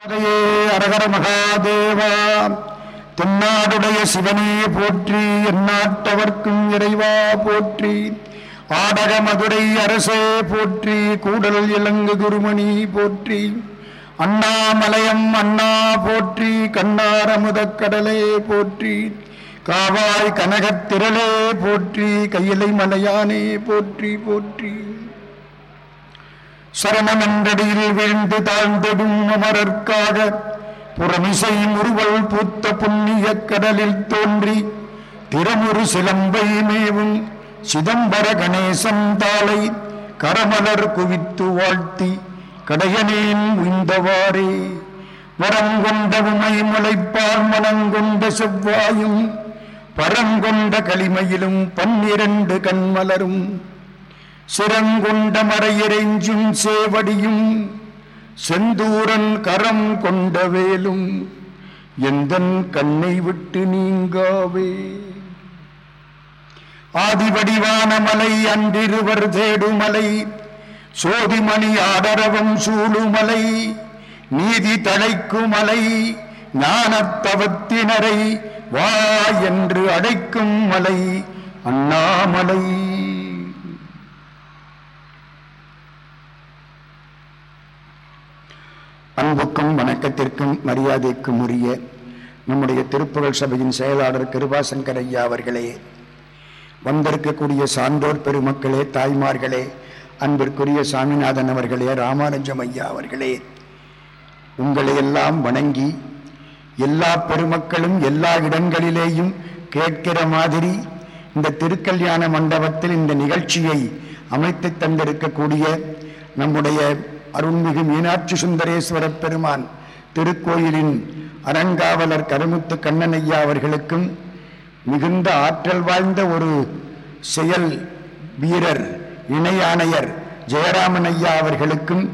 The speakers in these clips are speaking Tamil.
அரகர மகாதேவா தென்னாடுடைய சிவனே போற்றி எந்நாட்டவர்க்கும் இறைவா போற்றி ஆடக மதுரை அரசே போற்றி கூடல் இலங்கு குருமணி போற்றி அண்ணாமலையம் அண்ணா போற்றி கண்ணாரமுதக் கடலே போற்றி காவாய் கனகத்திரளே போற்றி கையிலை மலையானே போற்றி போற்றி. சரணமென்றடியில் வீழ்ந்து தாழ்ந்ததும் அமரர்க்காக புறமிசை முறுவல் பூத்த புண்ணிய கடலில் தோன்றி திறமுறு சிலம்பை மேவும் சிதம்பர கணேசன் தாளை கரமலர் குவித்து வாழ்த்தி கடையனேன் உய்ந்தவாறே. வரங்கொண்ட உமை முளைப்பால் மனங்கொண்ட செவ்வாயும் பரங்கொண்ட களிமையிலும் பன்னிரண்டு கண்மலரும். சிறங்கொண்ட மறையிறைஞ்சும் சேவடியும் செந்தூரன் கரம் கொண்ட வேலும் எந்தன் கண்ணை விட்டு நீங்காவே? ஆதிவடிவான மலை அன்றிருவர் தேடுமலை சோதிமணி ஆடரவம் சூழுமலை நீதி தழைக்குமலை ஞானத்தவத்தினரை வா என்று அழைக்கும் மலை அண்ணாமலை. அன்புக்கும் வணக்கத்திற்கும் மரியாதைக்கும் உரிய நம்முடைய திருப்புகழ் சபையின் செயலாளர் கிருபாசங்கர் ஐயா அவர்களே வந்திருக்கக்கூடிய சான்றோர் பெருமக்களே தாய்மார்களே அன்பிற்குரிய சாமிநாதன் அவர்களே ராமானுஜம் ஐயா அவர்களே உங்களை எல்லாம் வணங்கி எல்லா பெருமக்களும் எல்லா இடங்களிலேயும் கேட்கிற மாதிரி இந்த திருக்கல்யாண மண்டபத்தில் இந்த நிகழ்ச்சியை அமைத்து தந்திருக்கக்கூடிய நம்முடைய அருள்மிகு மீனாட்சி சுந்தரேஸ்வர பெருமான் திருக்கோயிலின் அறங்காவலர் கருமுத்து கண்ணனையா அவர்களுக்கும் மிகுந்த ஆற்றல் வாய்ந்த ஒரு செயல் வீரர் இணை ஆணையர் ஜெயராமன் ஐயா அவர்களுக்கும்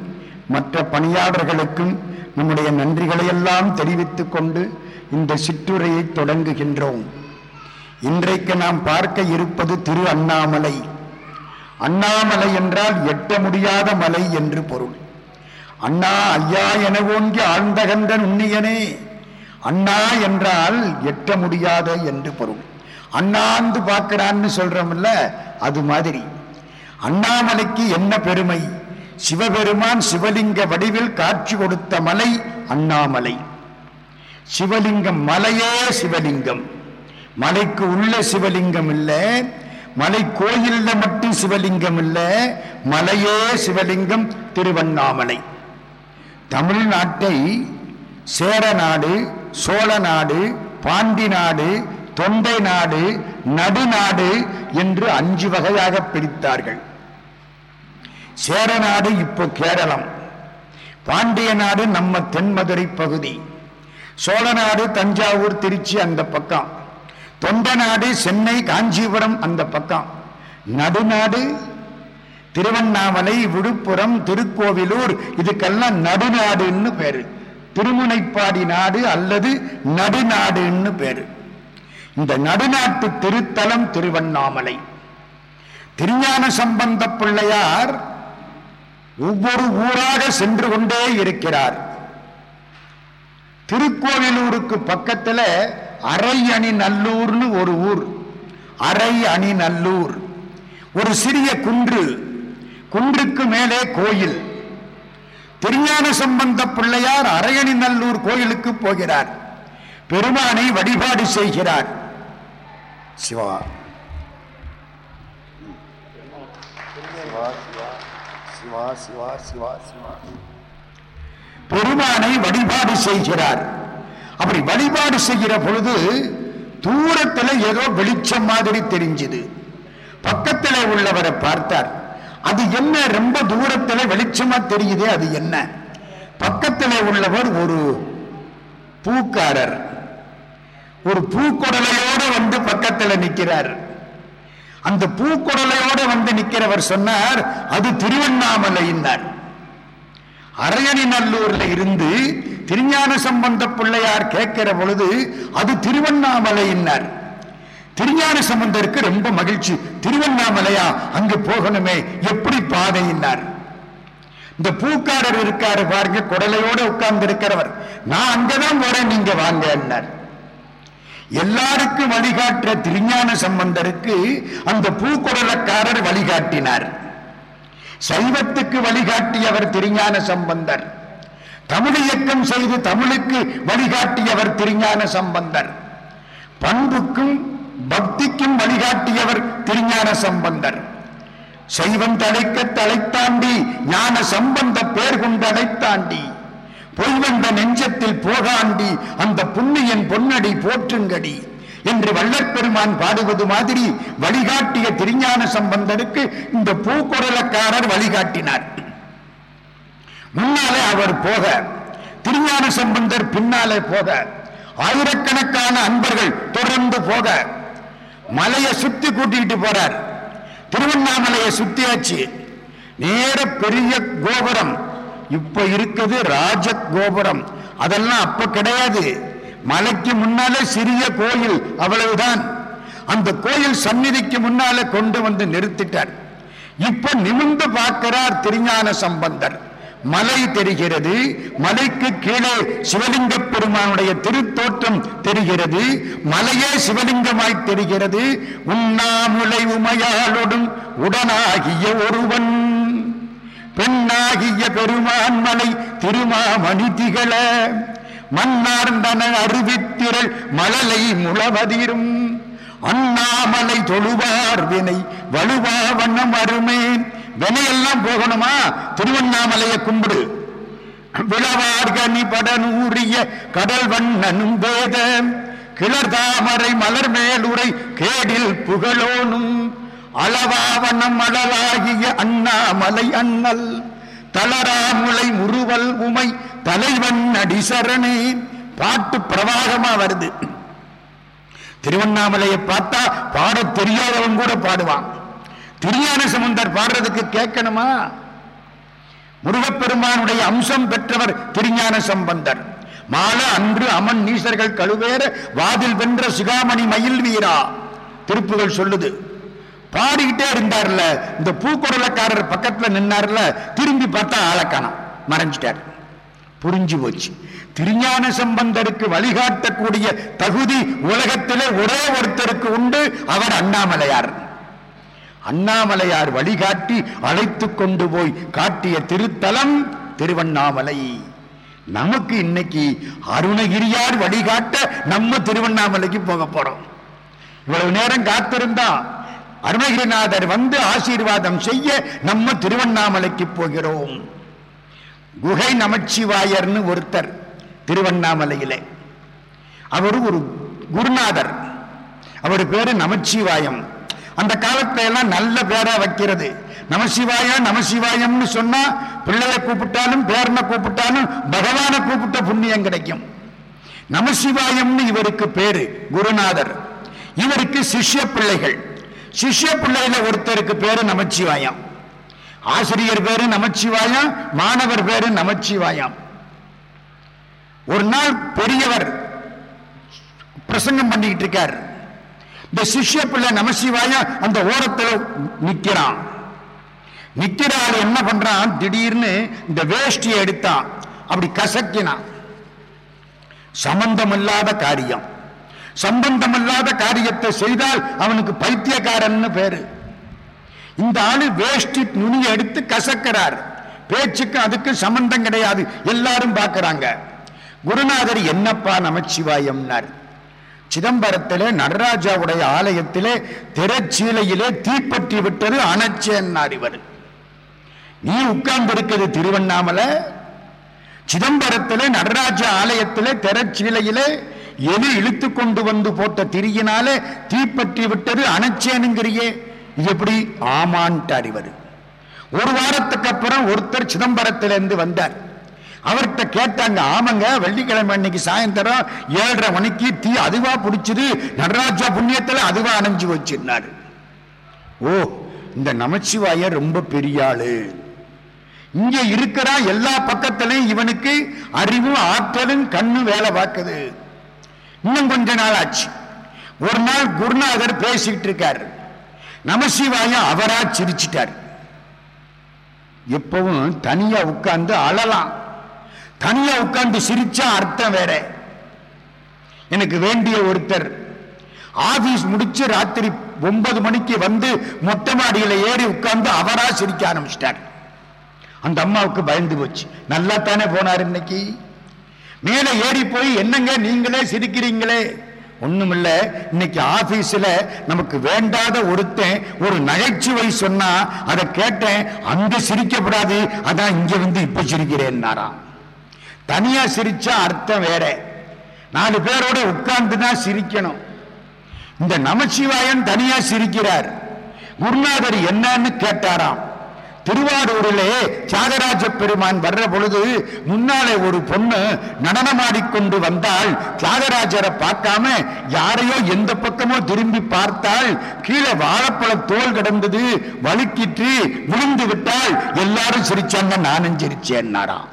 மற்ற பணியாளர்களுக்கும் நம்முடைய நன்றிகளையெல்லாம் தெரிவித்து கொண்டு இந்த சிற்றுரையை தொடங்குகின்றோம். இன்றைக்கு நாம் பார்க்க இருப்பது திரு அண்ணாமலை அண்ணாமலை என்றால் எட்ட முடியாத மலை என்று பொருள். அண்ணா ஐயா என ஓங்கி ஆழ்ந்தகன்ற உண்ணியனே அண்ணா என்றால் எட்ட முடியாத என்று பொருள். அண்ணாந்து பார்க்கிறான்னு சொல்றோம்ல அது மாதிரி. அண்ணாமலைக்கு என்ன பெருமை? சிவபெருமான் சிவலிங்க வடிவில் காட்சி கொடுத்த மலை அண்ணாமலை. சிவலிங்கம் மலையே சிவலிங்கம். மலைக்கு உள்ள சிவலிங்கம் இல்ல மலை கோயில்ல மட்டும் சிவலிங்கம் இல்ல மலையே சிவலிங்கம் திருவண்ணாமலை. தமிழ்நாட்டை சேர நாடு சோழ நாடு பாண்டி நாடு தொண்டை நாடு நடுநாடு என்று அஞ்சு வகையாக பிரித்தார்கள். சேர நாடு இப்போ கேரளம். பாண்டிய நாடு நம்ம தென்மதுரை பகுதி. சோழ நாடு தஞ்சாவூர் திருச்சி அந்த பக்கம். தொண்டை நாடு சென்னை காஞ்சிபுரம் அந்த பக்கம். நடுநாடு திருவண்ணாமலை விழுப்புரம் திருக்கோவிலூர் இதுக்கெல்லாம் நடுநாடுன்னு பேரு. திருமுனைப்பாடி நாடு அல்லது நடுநாடுன்னு பேரு. இந்த நடுநாட்டு திருத்தலம் திருவண்ணாமலை. திருஞான சம்பந்த பிள்ளையார் ஒவ்வொரு ஊராக சென்று கொண்டே இருக்கிறார். திருக்கோவிலூருக்கு பக்கத்துல அரை அணி நல்லூர்னு ஒரு ஊர். அரை அணி நல்லூர் ஒரு சிறிய குன்று. குன்றுக்கு மேலே கோயில். திருஞான சம்பந்த பிள்ளையார் அரையணி நல்லூர் கோயிலுக்கு போகிறார். பெருமானை வழிபாடு செய்கிறார். சிவா. சிவா சிவா சிவா சிவா. பெருமானை வழிபாடு செய்கிறார். அப்படி வழிபாடு செய்கிற பொழுது தூரத்துல ஏதோ வெளிச்சம் மாதிரி தெரிஞ்சது. பக்கத்துல உள்ளவரை பார்த்தார். அது என்ன? ரொம்ப தூரத்துல வெளிச்சமா தெரியுதே அது என்ன? பக்கத்தில் உள்ளவர் ஒரு பூக்காரர். ஒரு பூக்குடலையோட வந்து பக்கத்தில் நிற்கிறார் அந்த பூக்குடலையோட வந்து நிற்கிறவர் சொன்னார் அது திருவண்ணாமலையினார் அரையணிநல்லூர்ல இருந்து திருஞான சம்பந்த பிள்ளையார் கேட்கிற பொழுது அது திருவண்ணாமலையினார் திருஞான சம்பந்தருக்கு ரொம்ப மகிழ்ச்சி. திருவண்ணாமலையா அங்கு போகணுமே. எப்படி பாதையினார்? இந்த பூக்காரர் இருக்காரு பாருங்க குடலையோட உட்கார்ந்து இருக்கிறவர் நான் அங்கதான் போறேன் நீங்க வாங்க என்னார். எல்லாருக்கும் வழிகாட்டுற திருஞான சம்பந்தருக்கு அந்த பூக்குடலக்காரர் வழிகாட்டினார். சைவத்துக்கு வழிகாட்டியவர் திருஞான சம்பந்தர். தமிழ் இயக்கம் செய்து தமிழுக்கு வழிகாட்டியவர் திருஞான சம்பந்தர். பண்புக்கும் பக்திக்கும் வழிகாட்டியவர் திருஞான சம்பந்தர். சைவம் தலைக்க தலைத்தாண்டி ஞான சம்பந்த பேர் கொண்டு அழைத்தாண்டி பொய் வந்த நெஞ்சத்தில் போகாண்டி அந்த புண்ணியன் பொன்னடி போற்றுங்கடி என்று வள்ளற்பெருமான் பாடுவது மாதிரி வழிகாட்டிய திருஞான சம்பந்தருக்கு இந்த பூக்குரலக்காரர் வழிகாட்டினார். முன்னாலே அவர் போக திருஞான சம்பந்தர் பின்னாலே போக ஆயிரக்கணக்கான அன்பர்கள் தொடர்ந்து போக மலையை சுத்தி கூட்டிக்கிட்டு போறார். திருவண்ணாமலையை சுத்தியாச்சு. நேர பெரிய கோபுரம். இப்ப இருக்குது ராஜ கோபுரம். அதெல்லாம் அப்ப கிடையாது. மலைக்கு முன்னாலே சிறிய கோயில் அவ்வளவுதான். அந்த கோயில் சந்நிதிக்கு முன்னாலே கொண்டு வந்து நிறுத்திட்டார். இப்ப நிமிந்து பார்க்கிறார் திருஞான சம்பந்தர். மலை தெரிகிறது. மலைக்கு கீழே சிவலிங்க பெருமானுடைய திருத்தோற்றம் தெரிகிறது. மலையே சிவலிங்கமாய் தெரிகிறது. உண்ணாமுலை உமையாளொடும் உடனாகிய ஒருவன். பெண்ணாகிய பெருமான் மலை திருமாமணி திகழ. மன்னார்ந்தன அறிவித்திரள் மலலை முளவதிரும் அண்ணாமலை தொழுவார் வினை வலுவா வண்ணம் அருமேன். வினையெல்லாம் போகணுமா? திருவண்ணாமலையை கும்பிடு. விளவார்கனி படனூரிய கடல் வண்ணனும் வேத. கிளர் தாமரை மலர் மேலுரை கேடில் புகழோனும். அளவாவனம் அழலாகிய அண்ணாமலை அண்ணல். தளராமுலை முறுவல் உமை தலைவன் அடிசரணே. பாட்டு பிரவாகமா வருது. திருவண்ணாமலையை பார்த்தா பாட தெரியாதவன் கூட பாடுவான். திருஞான சம்பந்தர் பாடுறதுக்கு கேட்கணுமா? முருகப்பெருமானுடைய அம்சம் பெற்றவர் திருஞான சம்பந்தர். மால அன்று அமன் நீசர்கள் கழுவேற வாதில் வென்ற சிகாமணி மயில் வீரா. திருப்புகள் சொல்லுது. பாடிக்கிட்டே இருந்தார்ல இந்த பூக்குடலக்காரர் பக்கத்துல நின்னார்ல திரும்பி பார்த்தா ஆளக்கானம் மறைஞ்சிட்டார். புரிஞ்சு போச்சு. திருஞான சம்பந்தருக்கு வழிகாட்டக்கூடிய தகுதி உலகத்திலே ஒரே ஒருத்தருக்கு உண்டு அவர் அண்ணாமலையார். அண்ணாமலையார் வழிகாட்டி அழைத்து கொண்டு போய் காட்டிய திருத்தலம் திருவண்ணாமலை. நமக்கு இன்னைக்கு அருணகிரியார் வழிகாட்ட நம்ம திருவண்ணாமலைக்கு போக போறோம். இவ்வளவு நேரம் காத்திருந்தா அருணகிரிநாதர் வந்து ஆசீர்வாதம் செய்ய நம்ம திருவண்ணாமலைக்கு போகிறோம். குகை நமச்சிவாயர்னு ஒருத்தர் திருவண்ணாமலையில. அவர் ஒரு குருநாதர். அவர் பேரு நமச்சிவாயம். அந்த காலத்துல எல்லாம் நல்ல பேரா வைக்கிறது. நமசிவாயா நமசிவாயம்னு சொன்னா பிள்ளைய கூப்பிட்டாலும் பேரனை கூப்பிட்டாலும் பகவானை கூப்பிட்ட புண்ணியம் கிடைக்கும். நமசிவாயம்னு இவருக்கு பேரு குருநாதர். இவருக்கு சிஷ்ய பிள்ளைகள். சிஷ்ய பிள்ளையில ஒருத்தருக்கு பேரு நமச்சிவாயம் ஆசிரியர் பேரு நமச்சிவாயம் மாணவர் பேரு நமச்சிவாயம் ஒரு நாள் பெரியவர் பிரசங்கம் பண்ணிக்கிட்டு இருக்கார். இந்த சிஷ்ய பிள்ளை நமசிவாய அந்த ஓரத்தில் நிற்கிறான் நிற்கிறாள் என்ன பண்றான்? திடீர்னு இந்த வேஷ்டியை எடுத்தான். அப்படி கசக்கினான். சம்பந்தமில்லாத காரியம். சம்பந்தமில்லாத காரியத்தை செய்தால் அவனுக்கு பைத்தியக்காரன்னு பேரு. இந்த ஆளு வேஷ்டி நுனியை எடுத்து கசக்கிறார். பேச்சுக்கு அதுக்கு சம்பந்தம் கிடையாது. எல்லாரும் பார்க்கிறாங்க. குருநாதர் என்னப்பா நமச்சிவாயம்னார்? சிதம்பரத்திலே நடராஜாவுடைய ஆலயத்திலே திரைச்சீலையிலே தீப்பற்றி விட்டது அணைச்சேன்னார் இவர். நீ உட்கார்ந்து இருக்கிறது திருவண்ணாமலை? சிதம்பரத்திலே நடராஜா ஆலயத்திலே திரைச்சீலையிலே எலி இழுத்து கொண்டு வந்து போட்ட திரியினாலே தீப்பற்றி விட்டது அணைச்சேனுங்கிறியே இது எப்படி? ஆமான்ட்டு அறிவர் ஒரு வாரத்துக்கு அப்புறம் ஒருத்தர் சிதம்பரத்திலிருந்து வந்தார். அவர்கிட்ட கேட்டாங்க ஆமாங்க வெள்ளிக்கிழமை அன்னைக்கு சாயந்தரம் ஏழரை மணிக்கு தீ அதுவா பிடிச்சது நடராஜா புண்ணியத்தில் அதுவா அணைஞ்சு வச்சிருந்தாரு. ஓ இந்த நமச்சிவாய ரொம்ப பெரிய ஆளு. இங்க இருக்கிற எல்லா பக்கத்திலையும் இவனுக்கு அறிவும் ஆற்றலும் கண்ணு வேலை பார்க்குது. இன்னும் கொஞ்ச நாள் ஆச்சு. ஒரு நாள் குருநாதர் பேசிட்டு இருக்கார். நமசிவாயம் அவரா சிரிச்சிட்டார். எப்பவும் தனியா உட்கார்ந்து அழலாம். தனியா உட்கார்ந்து சிரிச்சா அர்த்தம் வேற. எனக்கு வேண்டிய ஒருத்தர். ஆபீஸ் முடிச்சு ராத்திரி ஒன்பது மணிக்கு வந்து மொட்டை மாடியில ஏறி உட்கார்ந்து அவரா சிரிக்க ஆரம்பிச்சிட்டார். அந்த அம்மாவுக்கு பயந்து போச்சு. நல்லா தானே போனார் இன்னைக்கு? மேலே ஏறி போய் என்னங்க நீங்களே சிரிக்கிறீங்களே? ஒண்ணுமில்ல இன்னைக்கு ஆபீஸ்ல நமக்கு வேண்டாத ஒருத்தன் ஒரு நகைச்சுவை சொன்னா அதை கேட்டேன் அங்க சிரிக்கப்படாது அதான் இங்க வந்து இப்ப சிரிக்கிறேன்னாராம். தனியா சிரிச்சா அர்த்தம் வேற. நாலு பேரோட உட்கார்ந்து தான் சிரிக்கணும். இந்த நமச்சிவாயன் தனியா சிரிக்கிறார். குருநாதர் என்னன்னு கேட்டாராம். திருவாரூரிலே தியாகராஜ பெருமான் வர்ற பொழுது முன்னாலே ஒரு பொண்ணு நடனமாடிக்கொண்டு வந்தால் தியாகராஜரை பார்க்காம யாரையோ எந்த பக்கமோ திரும்பி பார்த்தால் கீழே வாழைப்பழ தோல் கிடந்தது வழுக்கிட்டு விழுந்து விட்டால் எல்லாரும் சிரிச்சாங்க நானும் சிரிச்சேன்னாராம்.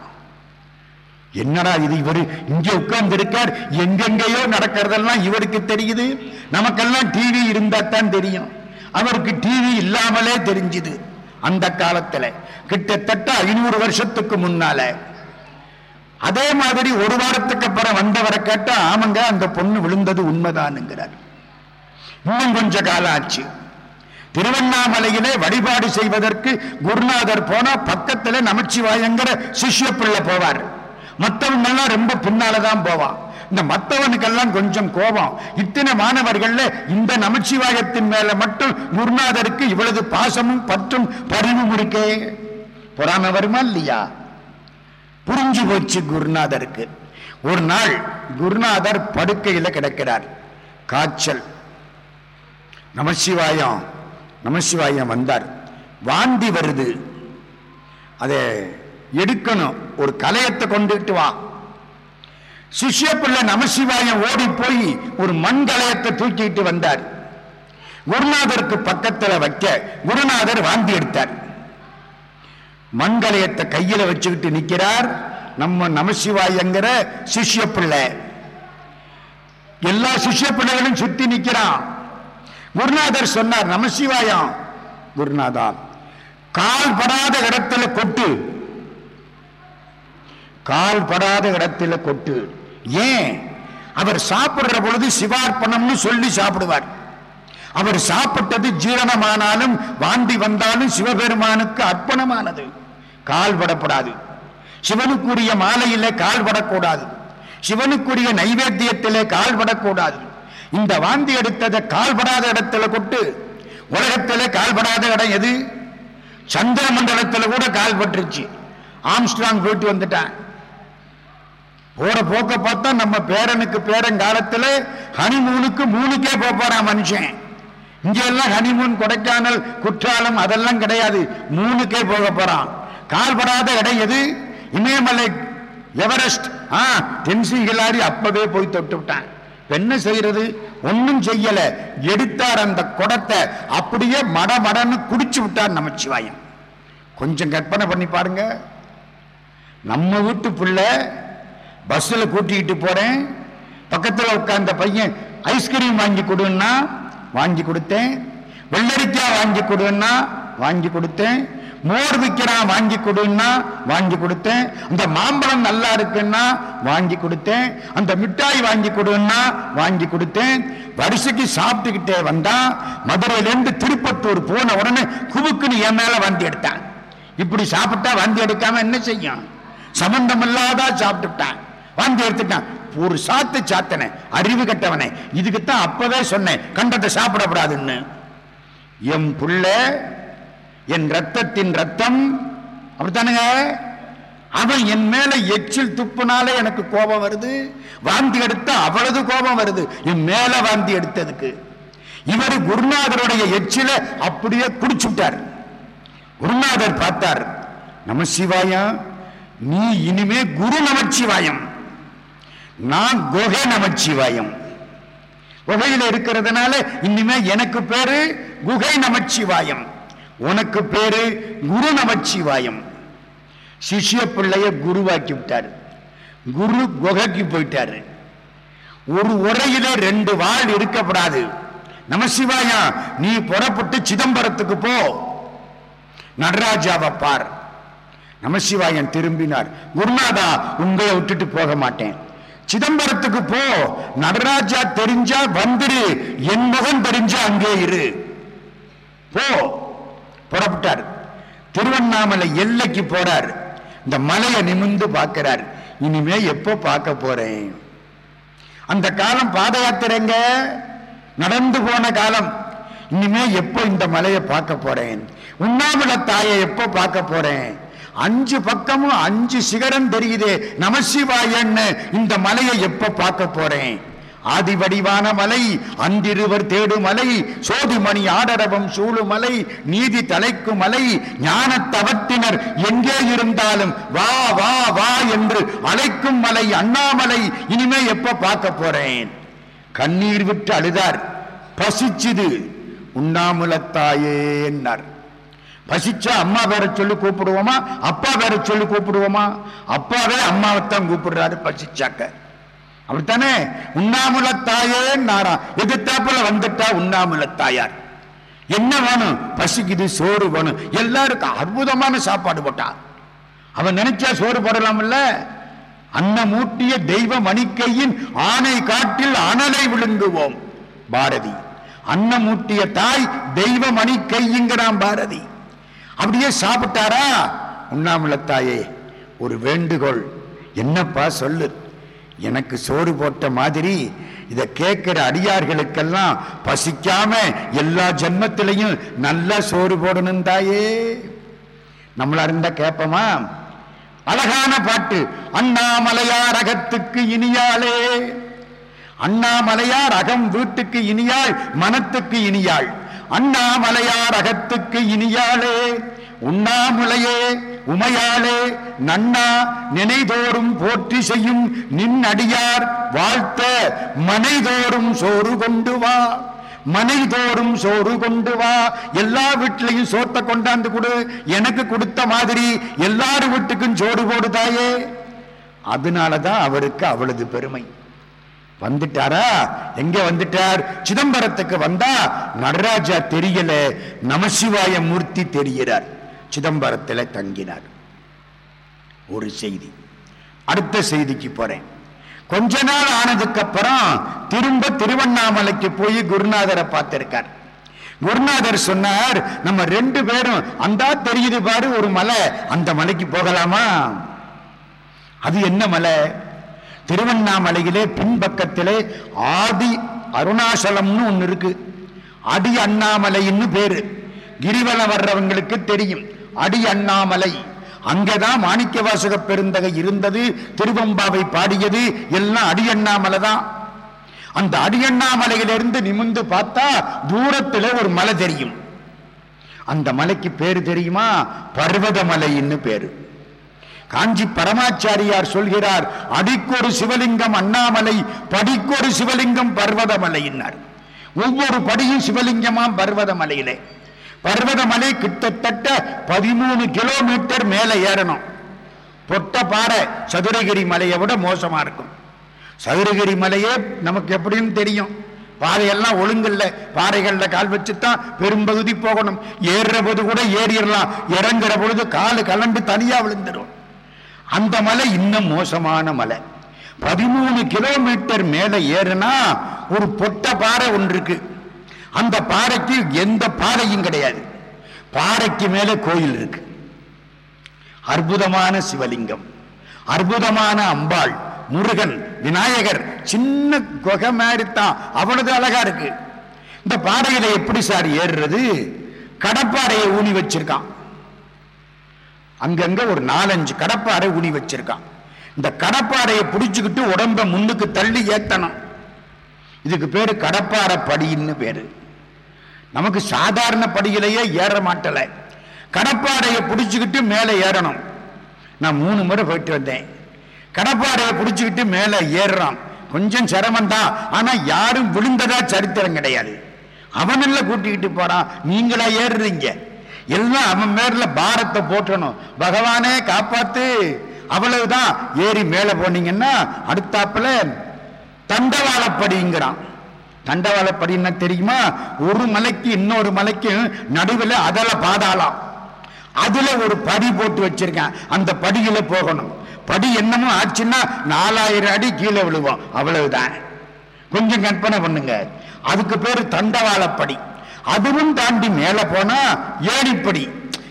என்னடா இது இவரு இங்கே உட்கார்ந்து இருக்கார் எங்கெங்கேயோ நடக்கிறதெல்லாம் இவருக்கு தெரியுது. நமக்கெல்லாம் டிவி இருந்தா தான் தெரியும். அவருக்கு டிவி இல்லாமலே தெரிஞ்சுது. அந்த காலத்துல கிட்டத்தட்ட ஐநூறு வருஷத்துக்கு முன்னால. அதே மாதிரி ஒரு வாரத்துக்கு அப்புறம் வந்தவரை கேட்டா ஆமாங்க அந்த பொண்ணு விழுந்தது உண்மைதானுங்கிறார். இன்னும் கொஞ்ச காலம் ஆச்சு. திருவண்ணாமலையிலே வழிபாடு செய்வதற்கு குருநாதர் போனா பக்கத்துல நமச்சிவாயங்கிற சிஷ்ய பிள்ளை போவார். மற்றவங்க எல்லாம் ரொம்ப பின்னாலதான் போவான் இந்த மற்றவனுக்கெல்லாம் கொஞ்சம் கோபம். இத்தனை மாணவர்கள்ல இந்த நமச்சிவாயத்தின் மேல மட்டும் குருநாதருக்கு இவ்வளவு பாசமும் பற்றும் பரிவும் இருக்கே. பொறாம வருமா இல்லையா? புரிஞ்சு போச்சு குருநாதருக்கு. ஒரு நாள் குருநாதர் படுக்கையில கிடக்கிறார். காய்ச்சல். நமசிவாயம் நமசிவாயம் வந்தார். வாந்தி வருது. அதை எடுக்கணும். ஒரு கலையத்தை கொண்டுட்டு வா. சிஷ்ய பிள்ளை நமசிவாயம் ஓடி போய் ஒரு மண் கலையத்தை தூக்கிட்டு வந்தார். குருநாதருக்கு பக்கத்துல வைக்க குருநாதர் வாந்தி எடுத்தார். மண்கலயத்தை கையில வச்சுக்கிட்டு நிக்கிறார் நம்ம நமசிவாயங்கிற சிஷ்ய பிள்ளை. எல்லா சிஷ்ய பிள்ளைகளும் சுத்தி நிக்கிறான். குருநாதர் சொன்னார் நமசிவாயம் குருநாதா கால் படாத இடத்துல கொட்டு. கால் படாத இடத்துல கொட்டு. ஏன்? அவர் சாப்பிடுற பொழுது சிவார்ப்பணம்னு சொல்லி சாப்பிடுவார். அவர் சாப்பிட்டது ஜீரணமானாலும் வாந்தி வந்தாலும் சிவபெருமானுக்கு அர்ப்பணமானது. கால் படப்படாது. சிவனுக்குரிய மாலையிலே கால் படக்கூடாது. சிவனுக்குரிய நைவேத்தியத்திலே கால் படக்கூடாது. இந்த வாந்தி எடுத்ததை கால் படாத இடத்துல கொட்டு. உலகத்திலே கால் படாத இடம் எது? சந்திர மண்டலத்தில் கூட கால் பட்டுருச்சு. ஆம்ஸ்ட்ராங் போயிட்டு வந்துட்டான். போற போக்க பார்த்தா நம்ம பேரனுக்கு பேரன் ஹனிமூனுக்கு மூணுக்கே போறான் மனுஷன். இங்க எல்லாம் ஹனிமூன் கொடைக்கானல் குற்றாலம் அதெல்லாம் கிடையாது. மூணுக்கே போக போறான். கால்படாத இடம் எது? இமயமலை எவரெஸ்ட்? ஆ தென்சிங் அப்பவே போய் தொட்டு விட்டான். என்ன செய்யறது? ஒன்னும் செய்யல. எடுத்தார் அந்த குடத்தை அப்படியே மட மடன்னு குடிச்சு விட்டார் நமச்சிவாயம். கொஞ்சம் கற்பனை பண்ணி பாருங்க. நம்ம வீட்டு பிள்ளை பஸ்ஸில் கூட்டிக்கிட்டு போறேன். பக்கத்தில் உட்கார்ந்த பையன் ஐஸ்கிரீம் வாங்கி கொடுன்னா வாங்கி கொடுத்தேன். வெள்ளரிக்காய் வாங்கி கொடுன்னா வாங்கி கொடுத்தேன். மோர் விற்கிறான் வாங்கி கொடுன்னா வாங்கி கொடுத்தேன். அந்த மாம்பழம் நல்லா இருக்குன்னா வாங்கி கொடுத்தேன். அந்த மிட்டாய் வாங்கி கொடுன்னா வாங்கி கொடுத்தேன். வரிசைக்கு சாப்பிட்டுக்கிட்டே வந்தான் மதுரையிலேருந்து திருப்பத்தூர் போன உடனே குபுக்குன்னு என் மேல வாந்தி எடுத்தான். இப்படி சாப்பிட்டா வாந்தி எடுக்காம என்ன செய்யும்? சம்பந்தம் இல்லாதா சாப்பிட்டுட்டான். வாந்தி எடுத்துட்டான் ஒரு சாத்து சாத்தனை அறிவு கட்டவனை. இதுக்குத்தான் அப்பவே சொன்னேன் கண்டத்தை சாப்பிடக்கூடாதுன்னு என் புள்ள என் ரத்தத்தின் ரத்தம் அப்படித்தானுங்க? அவன் என் மேல எச்சில் துப்புனாலே எனக்கு கோபம் வருது. வாந்தி எடுத்தா அவ்வளவு கோபம் வருது. என் மேல வாந்தி எடுத்ததுக்கு. இவர் குருநாதருடைய எச்சில அப்படியே குடிச்சுட்டார். குருநாதர் பார்த்தார் நமசிவாயம் நீ இனிமே குரு நமச்சிவாயம் நான் குகை நமச்சிவாயம். குகையில் இருக்கிறதுனால இனிமே எனக்கு பேரு குகை நமச்சிவாயம். உனக்கு பேரு குரு நமச்சிவாயம். சிஷ்ய பிள்ளைய குருவாக்கி விட்டார். குரு குகைக்கு போயிட்டாரு. ஒரு உரையில ரெண்டு வாழ் இருக்கப்படாது. நமசிவாயா நீ புறப்பட்டு சிதம்பரத்துக்கு போ. நடராஜாவை பார். நமசிவாயன் திரும்பினார். குருநாதா உங்களை விட்டுட்டு போக மாட்டேன். சிதம்பரத்துக்கு போ. நடராஜா தெரிஞ்சா வந்துடு. என் முகம் தெரிஞ்சா அங்கே இரு. போ. புறப்பட்டார். திருவண்ணாமலை எல்லைக்கு போறார். இந்த மலையை நிமிந்து பார்க்கிறார். இனிமே எப்போ பார்க்க போறேன்? அந்த காலம் பாத யாத்திரைங்க நடந்து போன காலம். இனிமே எப்போ இந்த மலையை பார்க்க போறேன்? உண்ணாமல தாயை எப்போ பார்க்க போறேன்? அஞ்சு பக்கமும் அஞ்சு சிகரம் தெரியுதே நமசிவாயன்னு இந்த மலையை எப்போ பார்க்க போறேன்? ஆதி வடிவான மலை அன்றிருவர் தேடு மலை சோதிமணி ஆடரவம் சூழு மலை நீதி தலைக்கு மலை ஞான தவத்தினர் எங்கே இருந்தாலும் வா வா வா என்று அழைக்கும் மலை அண்ணாமலை. இனிமே எப்ப பார்க்க போறேன்? கண்ணீர் விட்டு அழுதார். பசிச்சுது. உண்ணாமுலத்தாயேன்னார் பசிச்சா அம்மா பேரை சொல்லி கூப்பிடுவோமா? அப்பா பேரை சொல்லி கூப்பிடுவோமா? அப்பாவே அம்மாவைத்தான் கூப்பிடுறாரு பசிச்சாக்க. அப்படித்தானே? உண்ணாமுல தாயே நாரா. எதிர்த்தாப்புல வந்துட்டா உண்ணாமுல தாயார் என்ன வேணும்? பசிக்குது சோறு வேணும். எல்லாருக்கும் அற்புதமான சாப்பாடு போட்டா. அவன் நினைச்சா சோறு போடலாம்ல அன்னமூட்டிய தெய்வ மணிக்கையின் ஆணை காட்டில் அனலை விழுங்குவோம் பாரதி. அன்னமூட்டிய தாய் தெய்வ மணிக்கைங்கிறான் பாரதி. அப்படியே சாப்பிட்டாரா? உண்ணாமுல தாயே ஒரு வேண்டுகோள். என்னப்பா சொல்லு? எனக்கு சோறு போட்ட மாதிரி இதை கேட்கிற அடியார்களுக்கெல்லாம் பசிக்காம எல்லா ஜென்மத்திலையும் நல்லா சோறு போடணும் தாயே. நம்மளா இருந்தா கேட்போமா அழகான பாட்டு அண்ணாமலையார் அகத்துக்கு இனியாளே. அண்ணாமலையார் அகம் வீட்டுக்கு இனியாள் மனத்துக்கு இனியாள். அண்ணாமலையார் அகத்துக்கு இனியாளே உண்ணாமுலையே உமையாளே நன்னா நினைதோறும் போற்றி செய்யும் நின் அடியார் வாழ்த்த மனைதோறும் சோறு கொண்டு வா மனைதோறும் சோறு கொண்டு வா. எல்லா வீட்டிலையும் சோத்தை கொண்டாந்து கொடு எனக்கு கொடுத்த மாதிரி எல்லார் வீட்டுக்கும் சோறு போடுதாயே அதனாலதான் அவருக்கு அவளது பெருமை. வந்துட்டாரா? எங்க வந்துட்டார்? சிதம்பரத்துக்கு வந்தா நடராஜா தெரியல நமசிவாய மூர்த்தி தெரிகிறார். சிதம்பரத்தில் தங்கினார். ஒரு செய்தி. அடுத்த செய்திக்கு போறேன். கொஞ்ச நாள் ஆனதுக்கு அப்புறம் திரும்ப திருவண்ணாமலைக்கு போய் குருநாதரை பார்த்திருக்கார். குருநாதர் சொன்னார் நம்ம ரெண்டு பேரும் அந்த தெரியுது பாரு ஒரு மலை அந்த மலைக்கு போகலாமா? அது என்ன மலை? திருவண்ணாமலையிலே பின்பக்கத்திலே ஆதி அருணாசலம்னு ஒன்று இருக்கு. அடி அண்ணாமலைன்னு பேரு. கிரிவலம் வர்றவங்களுக்கு தெரியும். அடி அண்ணாமலை. அங்கதான் மாணிக்க வாசக பெருந்தகை இருந்தது திருவம்பாவை பாடியது எல்லாம் அடி அண்ணாமலை தான். அந்த அடி அண்ணாமலையிலிருந்து நிமிந்து பார்த்தா தூரத்தில் ஒரு மலை தெரியும். அந்த மலைக்கு பேரு தெரியுமா? பர்வதமலைன்னு பேரு. காஞ்சி பரமாச்சாரியார் சொல்கிறார் அடிக்கொரு சிவலிங்கம் அண்ணாமலை படிக்கொரு சிவலிங்கம் பர்வதமலையினார் ஒவ்வொரு படியும் சிவலிங்கமாம் பர்வதமலையிலே. பர்வதமலை கிட்டத்தட்ட பதிமூணு கிலோமீட்டர் மேலே ஏறணும். பொட்ட பாறை சதுரகிரி மலையை விட மோசமா இருக்கும். சதுரகிரி மலையே நமக்கு எப்படின்னு தெரியும். பாறையெல்லாம் ஒழுங்கில்ல. பாறைகளில் கால் வச்சுத்தான் பெரும்பகுதி போகணும். ஏறுற போது கூட ஏறிடலாம். இறங்குற பொழுது காலு கலண்டு தனியா விழுந்துடும் அந்த மலை இன்னும் மோசமான மலை. பதிமூணு கிலோமீட்டர் மேல ஏறுனா ஒரு பொட்ட பாறை ஒன்று இருக்கு அந்த பாறைக்கு எந்த பாறையும் கிடையாது. பாறைக்கு மேல கோயில் இருக்கு. அற்புதமான சிவலிங்கம் அற்புதமான அம்பாள் முருகன் விநாயகர் சின்ன குகை மாதிரி தான் அவ்வளவு அழகா இருக்கு. இந்த பாறையில எப்படி சார் ஏறுறது? கடப்பாறையை ஊனி வச்சிருக்கான். அங்கங்க ஒரு நாலஞ்சு கடப்பாறை ஊனி வச்சிருக்கான். இந்த கடப்பாறையை பிடிச்சுக்கிட்டு உடம்ப முன்னுக்கு தள்ளி ஏத்தணும். இதுக்கு பேரு கடப்பாறை படின்னு பேரு. நமக்கு சாதாரண படியிலேயே ஏற மாட்டல. கடப்பாறையை பிடிச்சிக்கிட்டு மேலே ஏறணும். நான் மூணு முறை போயிட்டு வந்தேன். கடப்பாறையை பிடிச்சிக்கிட்டு மேலே ஏறுறான். கொஞ்சம் சிரமம் தான். ஆனா யாரும் விழுந்ததா சரித்திரம் கிடையாது. அவனெல்லாம் கூட்டிக்கிட்டு போறான்? நீங்களா ஏறுறீங்க. எல்லாம் அவன் மேல பாரத்தை போட்டணும் பகவானே காப்பாத்து. அவ்வளவுதான். ஏறி மேலே போனீங்கன்னா அடுத்தாப்புல தண்டவாளப்படிங்கிறான். தண்டவாளப்படின்னா தெரியுமா? ஒரு மலைக்கு இன்னொரு மலைக்கு நடுவில் அதில் பாதாளம். அதுல ஒரு படி போட்டு வச்சிருக்கேன். அந்த படியில போகணும். படி என்னமோ ஆச்சுன்னா நாலாயிரம் அடி கீழே விழுவோம் அவ்வளவுதான். கொஞ்சம் கற்பனை பண்ணுங்க. அதுக்கு பேரு தண்டவாளப்படி. அதுவும் தாண்டி மேல போனா ஏணிப்படி.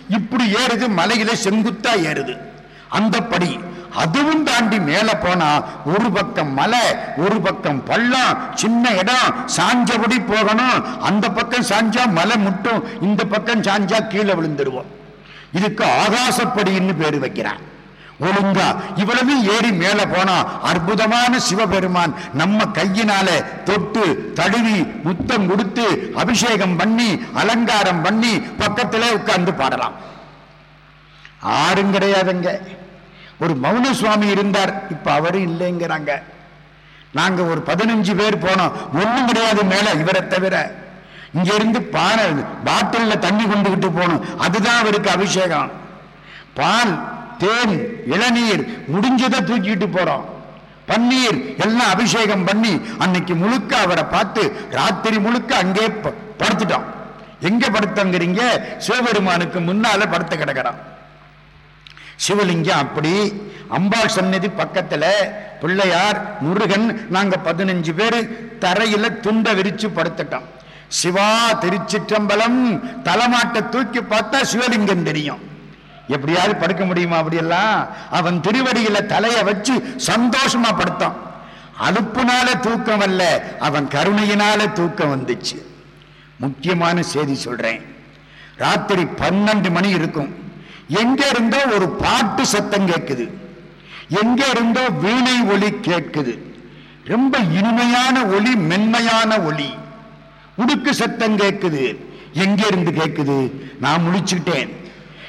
இப்படி ஏறுது மலையில செங்குத்தா ஏறுது. அந்த படி. அதுவும் தாண்டி மேல போனா ஒரு பக்கம் மலை ஒரு பக்கம் பள்ளம் சின்ன இடம் சாஞ்சபடி போகணும். அந்த பக்கம் சாஞ்சா மலை முட்டும் இந்த பக்கம் சாஞ்சா கீழே விழுந்துருவோம். இதுக்கு ஆகாசப்படின்னு பேரு வைக்கிறான். ஒழுங்கா இவ்வளவு ஏறி மேல போனா அற்புதமான சிவபெருமான் நம்ம கையினால தொட்டு தழுவி முத்தம் கொடுத்து அபிஷேகம் பண்ணி அலங்காரம் பண்ணி பக்கத்திலே உட்கார்ந்து பாடலாம். ஆரும் கிடையாதுங்க. ஒரு மௌன சுவாமி இருந்தார். இப்ப அவரும் இல்லைங்கிறாங்க. நாங்க ஒரு பதினஞ்சு பேர் போனோம். ஒண்ணும் கிடையாது மேல இவரை தவிர. இங்க இருந்து பானை பாட்டில்ல தண்ணி கொண்டுகிட்டு போனோம் அதுதான் அவருக்கு அபிஷேகம். பால் தேன் இளநீர் முடிஞ்சதை தூக்கிட்டு போறோம். பன்னீர் எல்லாம் அபிஷேகம் பண்ணி அன்னைக்கு முழுக்க அவரை பார்த்து ராத்திரி முழுக்க அங்கே ப- படுத்துட்டோம். எங்க படுத்தங்கிறீங்க? சிவபெருமானுக்கு முன்னால படுத்து கிடக்கிறான் சிவலிங்கம் அப்படி அம்பாள் சன்னதி பக்கத்துல பிள்ளையார் முருகன் நாங்க பதினஞ்சு பேர் தரையில துண்டை விரிச்சு படுத்துட்டோம். சிவா திருச்சிற்றம்பலம் தலைமாட்டை தூக்கி பார்த்தா சிவலிங்கம் தெரியும். எப்படியாவது படுக்க முடியுமா அப்படியெல்லாம்? அவன் திருவடியில தலைய வச்சு சந்தோஷமா படுத்தான். அலுப்புனால தூக்கம் அல்ல அவன் கருணையினால தூக்கம் வந்துச்சு. முக்கியமான செய்தி சொல்றேன். ராத்திரி பன்னெண்டு மணி இருக்கும். எங்க இருந்தோ ஒரு பாட்டு சத்தம் கேட்குது எங்க இருந்தோ வீணை ஒலி கேட்குது. ரொம்ப இனிமையான ஒலி மென்மையான ஒளி உடுக்கு சத்தம் கேட்குது எங்க இருந்து கேட்குது நான் முடிச்சுக்கிட்டேன்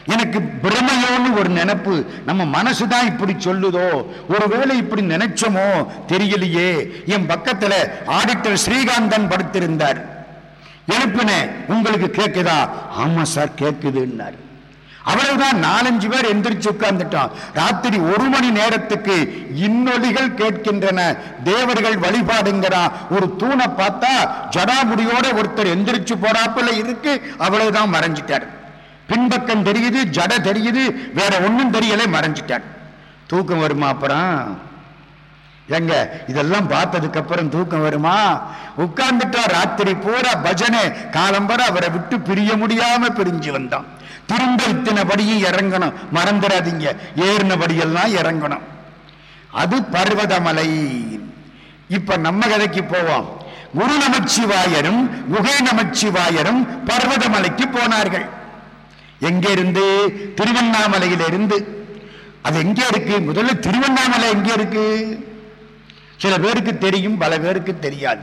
எனக்கு பிரமையோன்னு ஒரு நினைப்பு. நம்ம மனசுதான் இப்படி சொல்லுதோ? ஒருவேளை இப்படி நினைச்சோமோ? தெரியலையே. என் பக்கத்துல ஆடிட்டர் ஸ்ரீகாந்தன் படுத்திருந்தார். எழுப்பினேன் உங்களுக்கு கேக்குதா? ஆமா சார் கேக்குதுன்னாரு. அவ்வளவுதான் நாலஞ்சு பேர் எந்திரிச்சு உட்கார்ந்துட்டோம் ராத்திரி ஒரு மணி நேரத்துக்கு இன்னொலிகள் கேட்கின்றன. தேவர்கள் வழிபாடுங்கிறா ஒரு தூணை பார்த்தா ஜடாமுடியோட ஒருத்தர் எந்திரிச்சு போறாப்புல இருக்கு. அவ்வளவுதான் மறைஞ்சிட்டார். பின்பக்கம் தெரியுது ஜட தெரியுது வேற ஒன்றும் தெரியலை மறைஞ்சிட்டேன். தூக்கம் வருமா அப்புறம்? எங்க இதெல்லாம் பார்த்ததுக்கு அப்புறம் தூக்கம் வருமா? உட்கார்ந்துட்டா ராத்திரி பூரா பஜனை காலம்பரம் அவரை விட்டு பிரிய முடியாம பிரிஞ்சு வந்தான். திரும்ப இத்தனைபடியும் இறங்கணும் மறந்துடாதீங்க ஏறினபடியெல்லாம் இறங்கணும். அது பர்வதமலை. இப்ப நம்ம கதைக்கு போவோம். குரு நமச்சிவாயரும் குகை நமச்சிவாயரும் பர்வதமலைக்கு போனார்கள். எங்க இருந்து திருவண்ணாமலையிலிருந்து. அது எங்க இருக்கு? முதல்ல திருவண்ணாமலை எங்க இருக்கு? சில பேருக்கு தெரியும் பல பேருக்கு தெரியாது.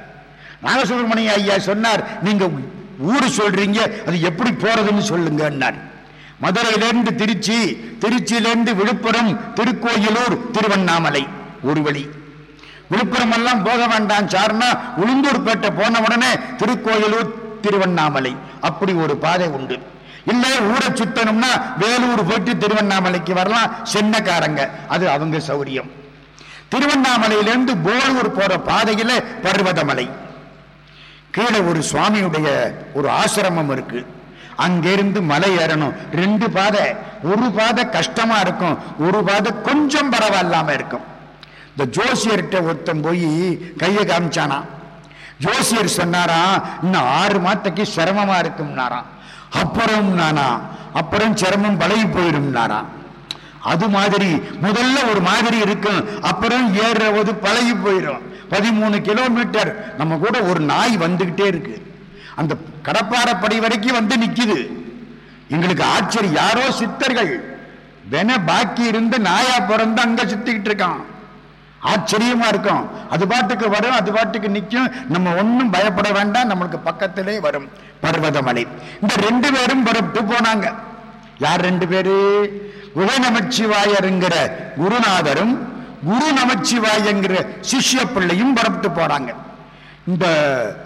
நாகசுப்ரமணிய ஐயா சொன்னார் நீங்க ஊர் சொல்றீங்க அது எப்படி போறதுன்னு சொல்லுங்கன்னார். மதுரையிலிருந்து திருச்சி திருச்சியிலிருந்து விழுப்புரம் திருக்கோயிலூர் திருவண்ணாமலை ஒரு வழி. விழுப்புரம் எல்லாம் போக வேண்டாம் சார்னா உளுந்தூர்பேட்டை போன உடனே திருக்கோயிலூர் திருவண்ணாமலை. அப்படி ஒரு பாதை உண்டு. இல்ல ஊரை சுத்தணும்னா வேலூர் போயிட்டு திருவண்ணாமலைக்கு வரலாம். சின்னக்காரங்க. அது அவங்க சௌரியம். திருவண்ணாமலையிலிருந்து போலூர் போற பாதையில பர்வதமலை. கீழே ஒரு சுவாமியுடைய ஒரு ஆசிரமம் இருக்கு. அங்கிருந்து மலை ஏறணும். ரெண்டு பாதை. ஒரு பாதை கஷ்டமா இருக்கும். ஒரு பாதை கொஞ்சம் பரவாயில்லாம இருக்கும். இந்த ஜோசியர்கிட்ட ஒருத்தன் போய் கையை காமிச்சானா ஜோசியர் சொன்னாராம் இன்னும் ஆறு மாத்தைக்கு சிரமமா இருக்கும்னாராம். அப்புறம் நானா? அப்புறம் சிரமம் பழகி போயிடும் நானா? அது மாதிரி முதல்ல ஒரு மாதிரி இருக்கும் அப்புறம் ஏறுறது பழகி போயிடும். பதிமூணு கிலோமீட்டர் நம்ம கூட ஒரு நாய் வந்துகிட்டே இருக்கு. அந்த கடப்பாரப்படி வரைக்கும் வந்து நிக்குது. எங்களுக்கு ஆச்சரியம் யாரோ சித்தர்கள் வென பாக்கி இருந்து நாயா பிறந்து அங்க சுத்திக்கிட்டு இருக்கான். ஆச்சரியமா இருக்கும். அது பாட்டுக்கு வரும் அது பாட்டுக்கு நிற்கும் நம்ம ஒன்றும் பயப்பட வேண்டாம் நம்மளுக்கு பக்கத்திலே வரும் பர்வதமலை. இந்த ரெண்டு பேரும் புறப்பட்டு போனாங்க. யார் ரெண்டு பேரு? குக நமச்சிவாயருங்கிற குருநாதரும் குரு நமச்சிவாயங்கிற சிஷ்ய பிள்ளையும் புறப்பட்டு போறாங்க இந்த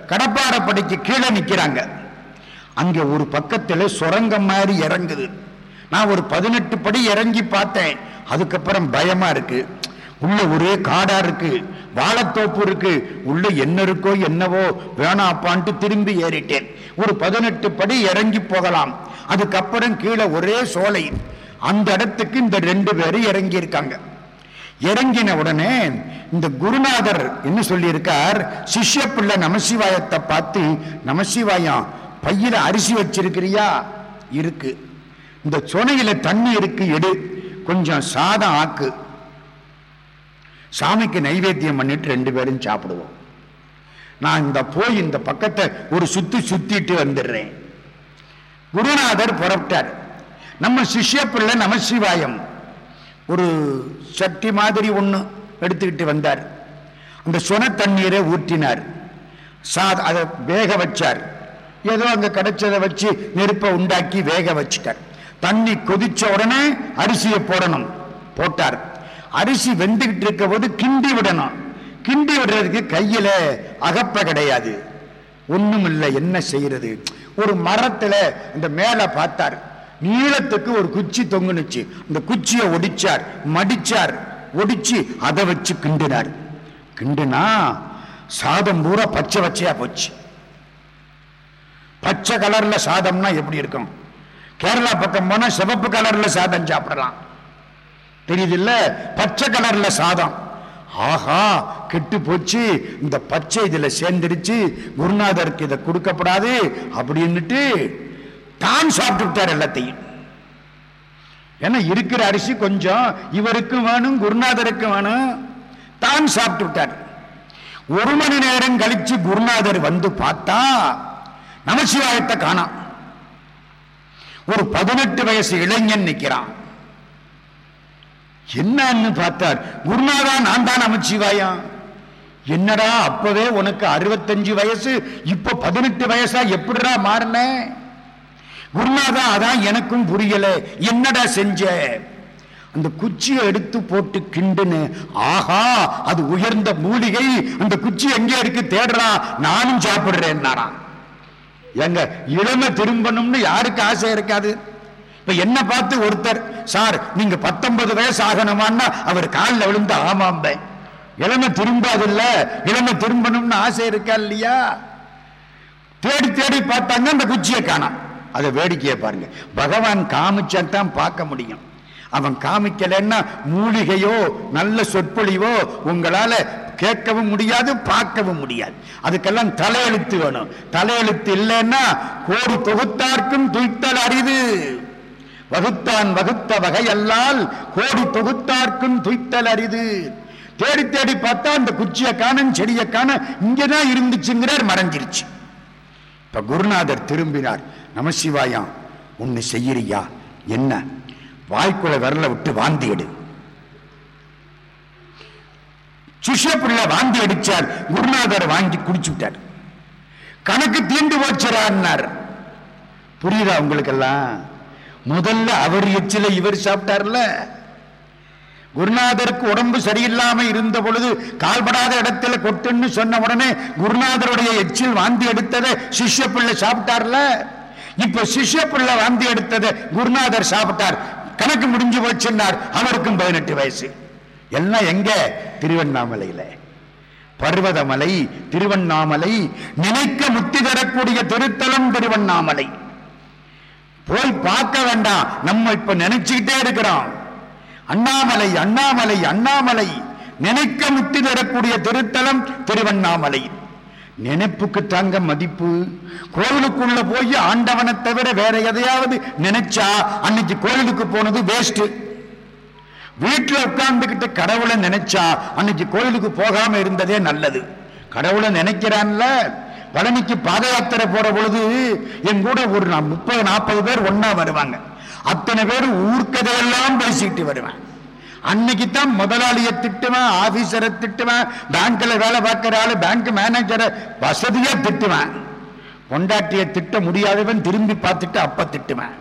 கடப்பாரப்படிக்கு கீழே நிற்கிறாங்க அங்க ஒரு பக்கத்தில் சுரங்கம் மாதிரி இறங்குது. நான் ஒரு பதினெட்டு படி இறங்கி பார்த்தேன். அதுக்கப்புறம் பயமா இருக்கு. உள்ள ஒரே காடா இருக்கு வாழைத்தோப்பு இருக்கு. உள்ள என்ன இருக்கோ என்னவோ வேணாப்பான்ட்டு திரும்பி ஏறிட்டேன். ஒரு பதினெட்டு படி இறங்கி போகலாம். அதுக்கப்புறம் கீழே ஒரே சோலை. அந்த இடத்துக்கு இந்த ரெண்டு பேரும் இறங்கி இருக்காங்க இறங்கின உடனே இந்த குருநாதர் என்ன சொல்லியிருக்கார்? சிஷ்ய பிள்ளை நமசிவாயத்தை பார்த்து நமசிவாயம் பையில அரிசி வச்சிருக்கிறியா? இருக்கு. இந்த சொனையில தண்ணி இருக்கு எடு. கொஞ்சம் சாதம் ஆக்கு. சாமிக்கு நைவேத்தியம் பண்ணிட்டு ரெண்டு பேரும் சாப்பிடுவோம். நான் இந்த போய் இந்த பக்கத்தை ஒரு சுத்தி சுத்திட்டு வந்துடுறேன். குருநாதர் புறப்பட்டார். நம்ம சிஷ்ய பிள்ளை நமசிவாயம் ஒரு சட்டி மாதிரி ஒன்று எடுத்துக்கிட்டு வந்தார். அந்த சொன தண்ணீரை ஊற்றினார். சாத அதை வேக வச்சார். ஏதோ அங்கே கிடைச்சதை வச்சு நெருப்பை உண்டாக்கி வேக வச்சுட்டார். தண்ணி கொதிச்ச உடனே அரிசியை போடணும். போட்டார். அரிசி வெந்துகிட்டு இருக்க போது கிண்டி விடணும். கிண்டி விடுறதுக்கு கையில அகப்ப கிடையாது. ஒண்ணும் இல்லை என்ன செய்யறது? ஒரு மரத்துல இந்த மேல பார்த்தார். நீளத்துக்கு ஒரு குச்சி தொங்குனுச்சு. இந்த குச்சியை ஒடிச்சார் மடிச்சார். ஒடிச்சு அதை வச்சு கிண்டினார் கிண்டுனா சாதம் பூரா பச்சை பச்சையா போச்சு. பச்சை கலர்ல சாதம்னா எப்படி இருக்கும்? கேரளா பக்கம் போனா சிவப்பு கலர்ல சாதம் சாப்பிடலாம். தெரியுது இல்ல பச்சை கலர்ல சாதம். ஆஹா கெட்டு போச்சு. இந்த பச்சை இதுல சேர்ந்துருச்சு. குருநாதருக்கு இதை கொடுக்கப்படாது அப்படின்னுட்டு தான் சாப்பிட்டு எல்லாத்தையும். ஏன்னா இருக்கிற அரிசி கொஞ்சம் இவருக்கும் வேணும் குருநாதருக்கும் வேணும். தான் சாப்பிட்டு விட்டார் ஒரு மணி நேரம் கழிச்சு குருநாதர் வந்து பார்த்தா நமசிவாயத்தை காணாம். ஒரு பதினெட்டு வயசு இளைஞன் நிற்கிறான் என்னன்னு பார்த்தார். குருநாதா நான் தான் அமைச்சிவாயா என்னடா அப்பவே உனக்கு அறுபத்தஞ்சு வயசு இப்ப பதினெட்டு வயசா எப்படிடா மாறின? குருநாதா அதான் எனக்கும் புரியல. என்னடா செஞ்ச? அந்த குச்சியை எடுத்து போட்டு கிண்டுன்னு ஆஹா அது உயர்ந்த மூலிகை. அந்த குச்சி எங்கே இருக்கு தேடுறா நானும் சாப்பிடுறேன்னாராம். எங்க இளமை திரும்பணும்னு யாருக்கு ஆசை இருக்காது? இப்ப என்ன பார்த்து ஒருத்தர் சார் நீங்க பத்தொன்பது வயசு ஆகணுமான்னா அவர் காலில் விழுந்து ஆமாம்ப இளமை திரும்பாதில்ல இளமை திரும்பணும்னு ஆசை இருக்கா இல்லையா? தேடி தேடி பார்த்தாங்க அந்த குச்சியை காணாம் அதை வேடிக்கையை பாருங்க. பகவான் காமிச்சாதான் பார்க்க முடியும். அவன் காமிக்கலைன்னா மூலிகையோ நல்ல சொற்பொழிவோ உங்களால கேட்கவும் முடியாது பார்க்கவும் முடியாது. அதுக்கெல்லாம் தலையெழுத்து வேணும். தலையெழுத்து இல்லைன்னா கோடி தொகுத்தார்க்கும் துய்த்தல் அரிது. வகுத்தான் வகுத்த வகையல்லால் கோடி தொகுத்தார்க்கும் துய்த்தல் அரிது. தேடி தேடி பார்த்தா அந்த குச்சியை காணும் செடியை காண இங்கதான் இருந்துச்சுங்கிறார் மறைஞ்சிருச்சு. இப்ப குருநாதர் திரும்பினார் நமசிவாயாம் ஒன்னு செய்யறியா? என்ன? வாய்க்குள்ள விரல விட்டு வாந்தி எடு. சுஷப்புள்ள வாந்தி அடிச்சார் குருநாதர் வாங்கி குடிச்சு விட்டார் கணக்கு தீண்டு போச்சுறார் புரியுதா உங்களுக்கெல்லாம்? முதல்ல அவர் எச்சில இவர் சாப்பிட்டார்ல. குருநாதருக்கு உடம்பு சரியில்லாம இருந்த பொழுது கால்படாத இடத்துல கொட்டுன்னு சொன்ன உடனே குருநாதருடைய எச்சில் வாந்தி எடுத்ததை சிஷ்ய பிள்ளை சாப்பிட்டார்ல. இப்ப சிஷ்ய பிள்ளை வாந்தி எடுத்ததை குருநாதர் சாப்பிட்டார். கணக்கு முடிஞ்சு போச்சுன்னார். அவருக்கும் பதினெட்டு வயசு. எல்லாம் எங்க? திருவண்ணாமலையில. பர்வதமலை திருவண்ணாமலை நினைக்க முத்தி தரக்கூடிய திருத்தலம் திருவண்ணாமலை. போய் பார்க்க வேண்டாம். நம்ம இப்ப நினைச்சுக்கிட்டே இருக்கிறோம். அண்ணாமலை அண்ணாமலை அண்ணாமலை. நினைக்க முட்டி தரக்கூடிய திருத்தலம் திருவண்ணாமலை. நினைப்புக்கு தாங்க மதிப்பு. கோவிலுக்குள்ள போய் ஆண்டவனை தவிர வேற எதையாவது நினைச்சா அன்னைக்கு கோவிலுக்கு போனது வேஸ்ட் வீட்டுல உட்கார்ந்துகிட்டு கடவுளை நினைச்சா அன்னைக்கு கோயிலுக்கு போகாம இருந்ததே நல்லது. கடவுளை நினைக்கிறான்ல பழனிக்கு பாத யாத்திரை போற பொழுது என் கூட ஒரு முப்பது நாற்பது பேர் ஒன்னா வருவாங்க. அத்தனை பேர் ஊர்க்கதையெல்லாம் பேசிக்கிட்டு வருவேன். அன்னைக்கு தான் முதலாளியை திட்டுவேன் ஆபீசரை திட்டுவேன் பேங்க்ல வேலை பார்க்கிற ஆளு பேங்க் மேனேஜரை வசதியா திட்டுவேன். பொண்டாட்டியை திட்ட முடியாதவன் திரும்பி பார்த்துட்டு அப்ப திட்டுவேன்.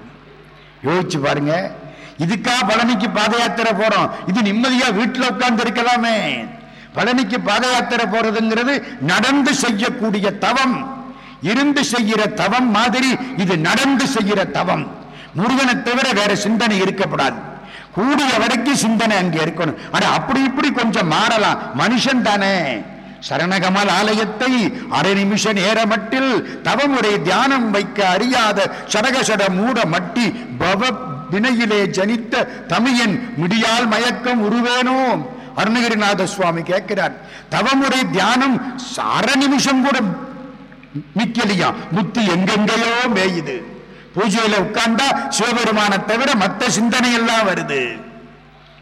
யோசிச்சு பாருங்க இதுக்கா பழனிக்கு பாத யாத்திரை போறோம். இது நிம்மதியா வீட்டுல உட்கார்ந்து இருக்கலாமே. பழனிக்கு பாத யாத்திரை போறதுங்கிறது நடந்து செய்யக்கூடிய தவம். இருந்து செய்கிற தவம் மாதிரி இது நடந்து செய்கிற தவம். முருகனை தவிர வேற சிந்தனை இருக்கப்படாது கூடிய வரைக்கும் சிந்தனை அங்கே இருக்கணும். ஆனா அப்படி இப்படி கொஞ்சம் மாறலாம். மனுஷன் தானே. சரணகமல் ஆலயத்தை அரை நிமிஷ நேரமட்டில் தவமுறை தியானம் வைக்க அறியாத சடகசட மூட மட்டி பவ வினையிலே ஜனித்த தமியன் முடியால் மயக்கம் உருவேனோ? அருணகிரிநாத சுவாமி கேட்கிறார் தவமுறை தியானம் அரை நிமிஷம் கூட நிக்கலையா? முத்து எங்கெங்கேயோ மேயுது. பூஜையில உட்கார்ந்தா சிவபெருமான தவிர மத்த சிந்தனை எல்லாம் வருது.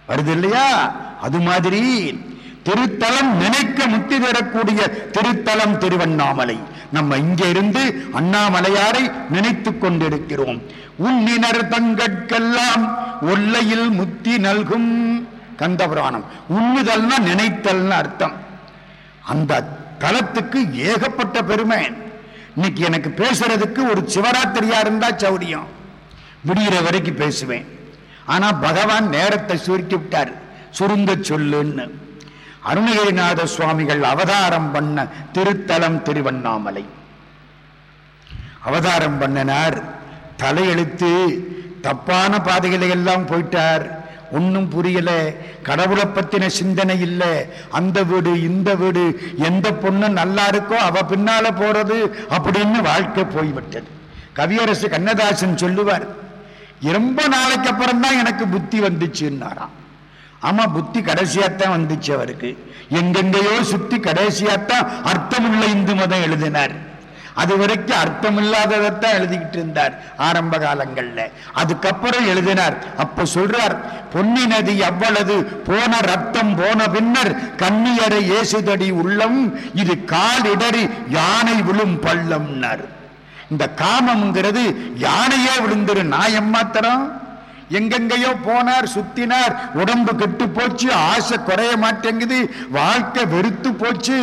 வருது இல்லையா? அது மாதிரி திருத்தலம் நினைக்க முத்தி தரக்கூடிய திருத்தலம் திருவண்ணாமலை. நம்ம இங்க இருந்து அண்ணாமலையாரை நினைத்துக் கொண்டிருக்கிறோம். உன்னினர் தங்கட்கெல்லாம் ஒல்லையில் முத்தி நல்கும். கந்தபுராணம். உண்ணுதல்னா நினைத்தல்னு அர்த்தம். அந்த தலத்துக்கு ஏகப்பட்ட பெருமை. இன்னைக்கு எனக்கு பேசுறதுக்கு ஒரு சிவராத்திரியா இருந்தா சௌரியம். விடிகிற வரைக்கும் பேசுவேன். ஆனா பகவான் நேரத்தை சுருக்கி விட்டார். சுருங்க சொல்லுன்னு. அருணகிரிநாத சுவாமிகள் அவதாரம் பண்ண திருத்தலம் திருவண்ணாமலை. அவதாரம் பண்ணினார். தலையெழுத்து தப்பான பாதைகளை எல்லாம் போயிட்டார். ஒன்றும் புரியல. கடவுளை பத்தின சிந்தனை இல்லை. அந்த வீடு இந்த வீடு எந்த பொண்ணு நல்லா இருக்கோ அவ பின்னால போறது அப்படின்னு வாழ்க்கை போய்விட்டது. கவியரசு கண்ணதாசன் சொல்லுவார் ரொம்ப நாளைக்கு அப்புறம் தான் எனக்கு புத்தி வந்துச்சுன்னாராம் ஆமா புத்தி கடைசியாத்தான் வந்துச்சு அவருக்கு. எங்கெங்கேயோ சுத்தி கடைசியாத்தான் அர்த்தமுள்ள இந்து மதம் எழுதினார். அது வரைக்கும் அர்த்தம் எழுதிக்கிட்டு இருந்தார் ஆரம்ப காலங்கள்ல அதுக்கப்புறம் எழுதினார். அப்ப சொல்றார் பொன்னி நதி அவ்வளவு போன ரத்தம் போன பின்னர் கண்ணியரை ஏசுதடி உள்ளம் இது காலிடறி யானை விழும் பள்ளம்னார். இந்த காமம்ங்கிறது யானையே விழுந்துரு நான் எம்மாத்திரம் எங்கெங்கயோ போனார் சுத்தினார் உடம்பு கெட்டு போச்சு ஆசை குறைய மாட்டேங்குது வாழ்க்கை வெறுத்து போச்சு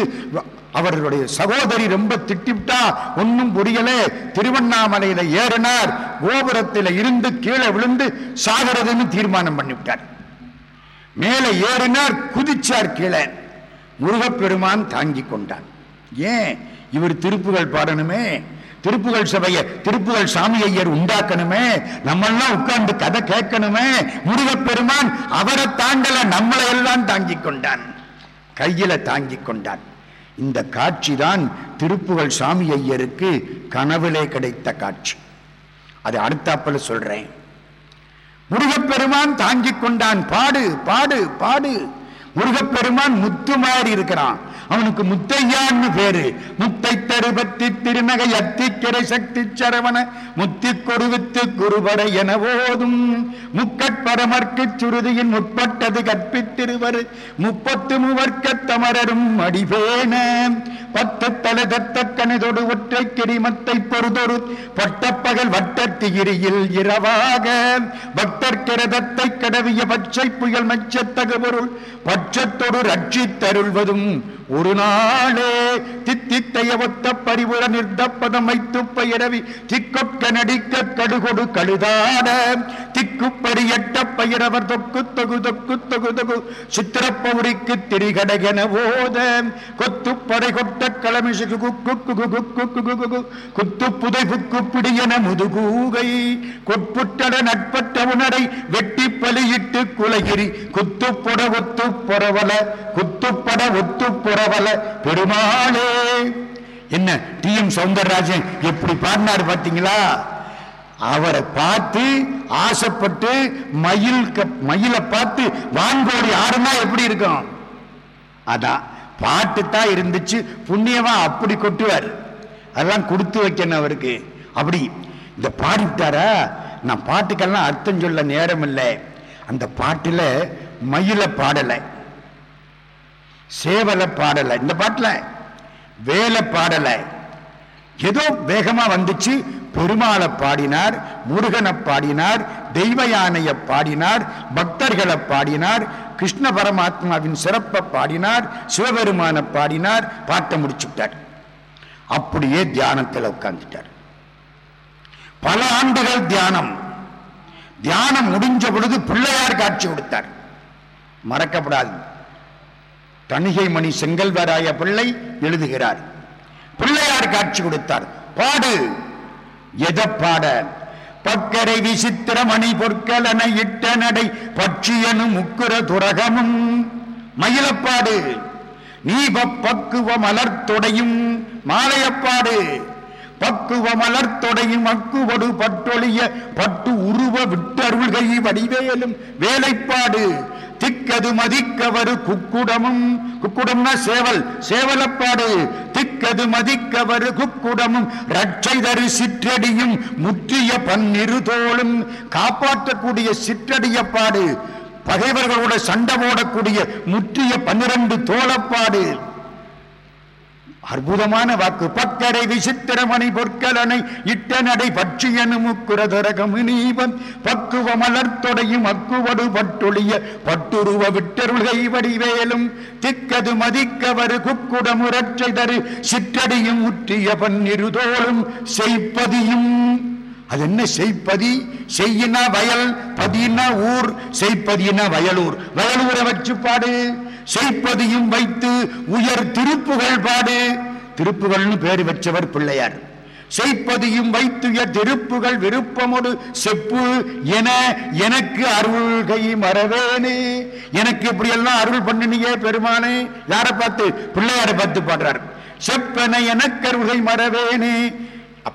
அவர்களுடைய சகோதரி ரொம்ப திட்டிவிட்டா ஒன்னும் புரியல. திருவண்ணாமலையில ஏறினார். கோபுரத்தில் இருந்து கீழே விழுந்து சாகிறதுன்னு தீர்மானம் பண்ணிவிட்டார். மேலே ஏறினார் குதிச்சார் கீழே. முருகப்பெருமான் தாங்கி கொண்டான் ஏன்? இவர் திருப்புகள் பாடணுமே. திருப்புகள் சபைய திருப்புகள் சாமி ஐயர் உண்டாக்கணுமே. நம்மெல்லாம் உட்கார்ந்து கதை கேட்கணுமே. முருகப்பெருமான் அவரை தாண்டல நம்மளை எல்லாம் தாங்கி கொண்டான். கையில தாங்கி கொண்டான். இந்த காட்சி தான் சாமி ஐயருக்கு கனவிலே கிடைத்த காட்சி. அது அடுத்தாப்பில் சொல்றேன். முருகப்பெருமான் தாங்கிக் கொண்டான். பாடு பாடு பாடு. முருகப்பெருமான் முத்து மாதிரி இருக்கிறான். அவனுக்கு முத்தையான்னு பேரு. முத்தை தருபத்தி திருநகை அத்திக்கரை சக்தி சரவண முத்தி கொடுவித்து குருபடை என போதும் முக்கட்பரமர்க்கு சுருதியின் முற்பட்டது கற்பித்திருவர். முப்பத்து மூவர்க்க தமரரும் அடிபேன. பத்து தல தத்த கணிதொடு ஒற்றை கிரிமத்தை பொறுதொரு. பட்டப்பகல் வட்டத்திகிரியில் இரவாக. பக்தர் கிரதத்தை கடவிய பச்சை புயல் மச்சத்தகு பொருள் பட்சத்தொடு ரட்சித்தருள்வதும் ஒரு நாளே தித்தித்தைய ஒத்த பரிவுர நிர்தப்பதம் வைத்து பயிரவி திக்கொக்க நடிக்க கடுகொடு கழுதாட திக்குப்படி எட்ட பயிரவர் தொக்கு தொகு தொக்கு தொகு தொகு. சித்திரப்பவுரிக்கு திரிகடகென ஓத கொத்து படை கொட்ட களமிசு குத்து புதை புக்கு பிடியன முதுகூகை கொட்புட்டட நட்பட்ட உணரை வெட்டி பலியிட்டு குலகிரி குத்துப்பட ஒத்து பொறவல குத்துப்பட ஒத்து பொறவல பெருமாளே. என்ன டி எம் சவுந்தரராஜன் எப்படி பாடினார் பாத்தீங்களா அவரை பார்த்து ஆசைப்பட்டு மயில் மயிலை பார்த்து வான்கோடி ஆடுனா எப்படி இருக்கும்? அதான் பாட்டு தான் இருந்துச்சு புண்ணியமா அப்படி கொட்டுவார். அதெல்லாம் கொடுத்து வைக்கணும் அவருக்கு. அப்படி இந்த பாடிட்டாரா நான் பாட்டுக்கெல்லாம் அர்த்தம் சொல்ல நேரம் இல்லை அந்த பாட்டுல மயில பாடலை. சேவலை பாடலை இந்த பாட்டில் வேலை பாடலை. ஏதோ வேகமா வந்துச்சு. பெருமாளை பாடினார் முருகனை பாடினார் தெய்வ யானையை பாடினார் பக்தர்களை பாடினார் கிருஷ்ண பரமாத்மாவின் சிறப்பை பாடினார் சிவபெருமான பாடினார் பாட்டை முடிச்சுட்டார். அப்படியே தியானத்தில் உட்கார்ந்துட்டார். பல ஆண்டுகள் தியானம். தியானம் முடிஞ்ச பொழுது பிள்ளையார் காட்சி கொடுத்தார். மறக்கப்படாது தணிகை மணி செங்கல்வராய பிள்ளை எழுதுகிறார். பிள்ளையார் காட்சி கொடுத்தார். பாடு. எதை பாட பக்கரை விசித்திரமணி பொற்கலன இட்ட நடை பட்சியனு முக்குர துரகமும். மயிலப்பாடு. நீப பக்குவ மலர்த்தொடையும் மாலையப்பாடு. பக்குவ மலர்த்தொடையும் அக்குவடு பட்டொழிய பட்டு உருவ விட்டருள்கை வடிவேலும் வேலைப்பாடு. திக்கது மதிக்கவரு குக்குடமும் குக்குடம்னா சேவல் சேவலப்பாடு. திக்கது மதிக்கவரு குக்குடமும் ரட்சை தரு சிற்றடியும் முற்றிய பன்னிரு தோளும் காப்பாற்றக்கூடிய சிற்றடியப்பாடு. பகைவர்களோட சண்டை போடக்கூடிய முற்றிய பன்னிரண்டு தோளப்பாடு. அற்புதமான வாக்கு. பக்கரை விசித்திரமணி பொற்கலனை இட்ட நடை பட்சியனு முக்குரதரகமுனீவன் பக்குவ மலர்த்தொடையும் அக்குவடு பட்டொழிய பட்டுருவ விட்டருள்கை வடிவேலும் திக்கது மதிக்கவரு குக்குடமுரட்சை தரு சிற்றடியும் முற்றிய பன்னிருதோளும் செய்ப்பதியும். அது என்ன செய்ப்பதி? செய்யினா வயல் பதினா ஊர் செய்ப்பதினா வயலூர். வயலூரை வச்சு பாடு. செய்ப்பதியும் வைத்து உயர் திருப்புகள் பாடு. திருப்புகள்னு பேர் வச்சவர் பிள்ளையார். செய்ப்பதியும் வைத்துய திருப்புகள் விருப்பமோடு செப்பு என எனக்கு அருள்கை மறவேனே. எனக்கு இப்படி எல்லாம் அருள் பண்ணினியே பெருமானே. யாரை பார்த்து? பிள்ளையாரை பார்த்து பாடுறார். செப்பன எனக்கு அருள்கை மறவேனே.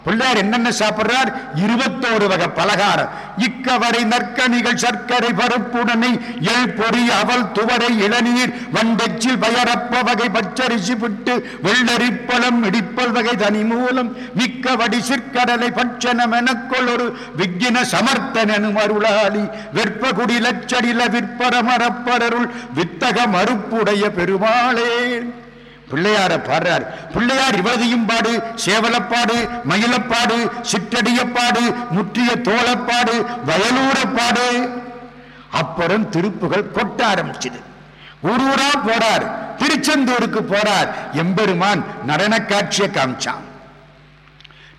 பிள்ளையார் என்னென்ன சாப்பிடுறார்? இருபத்தோரு வகை பலகாரம். இக்கவரை நற்கனிகள் சர்க்கரை பருப்புடனை எள் பொறி அவல் துவரை இளநீர் வண்டச்சில் பயரப்ப வகை பச்சரிசி விட்டு வெள்ளரிப்பழம் இடிப்பல் வகை தனி மூலம் மிக்க வடி சிற்கடலை பட்சணம் எனக்குள் ஒரு விக்கின சமர்த்தனும் அருளாளி. வெற்பகுடி லச்சடில விற்பரமரப்பரருள் வித்தக மறுப்புடைய பெருமாளே. பிள்ளையார பாடுறார். பிள்ளையார் இவதையும் பாடு சேவலப்பாடு மயிலப்பாடு சிற்றடியப்பாடு முற்றிய தோளப்பாடு வயலூரப்பாடு. அப்புறம் திருப்புகள் கொட்ட ஆரம்பிச்சது. ஊர் ஊரா போறார். திருச்செந்தூருக்கு போறார். எம்பெருமான் நடன காட்சியை காமிச்சான்.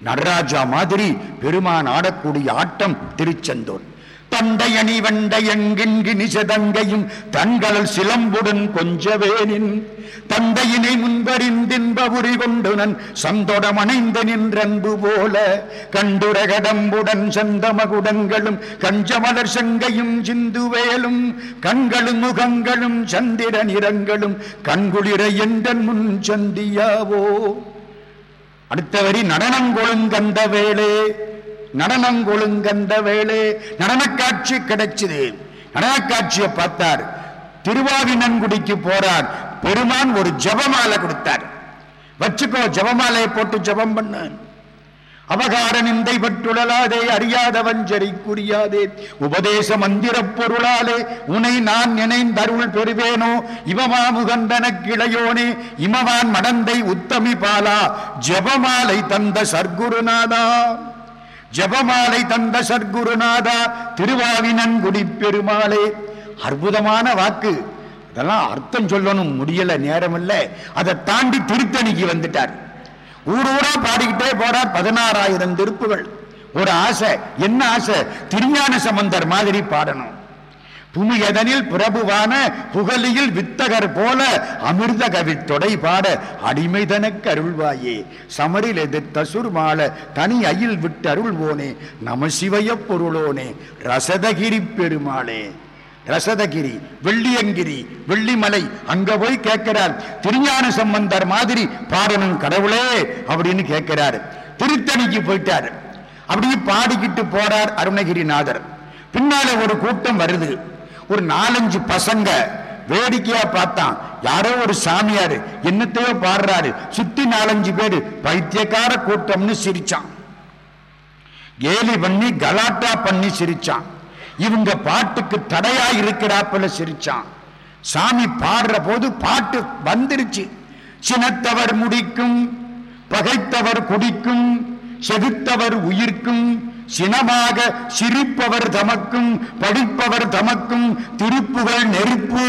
நடராஜா மாதிரி பெருமான் ஆடக்கூடிய ஆட்டம் திருச்செந்தூர். தண்டையணி வண்டையங்கின்கு நிசதங்கையும் தங்கள் சிலம்புடன் கொஞ்சவேனின். தந்தையினை முன்பறிந்தின்ப முன்பறிந்தின்பபுரி கொண்டுனன் சந்தொடமணைந்த நின்றன்பு போல கண்டுரகடம்புடன் சந்தமகுடங்களும் கஞ்சமலர் சங்கையும் சிந்துவேலும் கண்களும் முகங்களும் சந்திர நிறங்களும் கண்குளிர என்றன் முன் சந்தியாவோ. அடுத்தவரி வரி நடனங்கொழுங்கந்த வேளே. நடனங்கொழுங்கந்த வேளே நடனக் நடனக்காட்சி கிடைச்சது. நடனக்காட்சியை பார்த்தார். திருவாவினன்குடிக்கு போறார். பெருமான் ஒரு ஜபமாலை கொடுத்தார். வச்சுக்கோ ஜபமாலையை போட்டு ஜபம் பண்ண. அவகார நிந்தை பட்டுழலாதே அறியாதவன் குறியாதே. உபதேச மந்திரப் பொருளாலே உனை நான் நினைந்தருள் பெறுவேனோ இவமா முகந்தன கிளையோனே இமவான் மடந்தை உத்தமி பாலா ஜபமாலை தந்த சர்க்குருநாதா. ஜபமாலை தந்த சர்க்குருநாதா திருவாவினன் பெருமாளே. அற்புதமான வாக்கு. அதெல்லாம் அர்த்தம் சொல்லணும். முடியல நேரம் இல்லை அதை தாண்டி திருத்தணிக்கு வந்துட்டார். ஊரூரா பாடிக்கிட்டே போறார் பதினாறாயிரம் திருப்புகள். ஒரு ஆசை. என்ன ஆசை? திருஞான சம்பந்தர் மாதிரி பாடணும். புமியதனில் பிரபுவான புகழியில் வித்தகர் போல அமிர்த கவித்தொடை பாட அடிமை அருள்வாயே. சமரில் எதிர்த்த மால தனி அயில் விட்டு அருள்வோனே. நமசிவய பொருளோனே. ரசதகிரி பெருமாளே. ரசதகிரி வெள்ளியங்கிரி வெள்ளிமலை அங்க போய் கேட்கிறார். திருஞான சம்பந்தர் மாதிரி பாடணும் கடவுளே அப்படின்னு கேட்கிறார். திருத்தணிக்கு போயிட்டார். அப்படியே பாடிக்கிட்டு போறார் அருணகிரிநாதர். பின்னால ஒரு கூட்டம் வருது. ஒரு நாலஞ்சு பசங்க வேடிக்கையா பார்த்தான். யாரோ ஒரு சாமியாரு என்னத்தையோ பாடுறாரு. சுத்தி நாலஞ்சு பேரு பைத்தியக்கார கூட்டம்னு சிரிச்சான். கேலி பண்ணி கலாட்டா பண்ணி சிரிச்சான். இவங்க பாட்டுக்கு தடையா இருக்கிறாப்புல சிரிச்சான். சாமி பாடுற போது பாட்டு வந்துருச்சு. சினத்தவர் முடிக்கும் பகைத்தவர் குடிக்கும் செகுத்தவர் உயிர்க்கும் சினமாக சிரிப்பவர் தமக்கும் படிப்பவர் தமக்கும் திருப்புகள் நெருப்பு.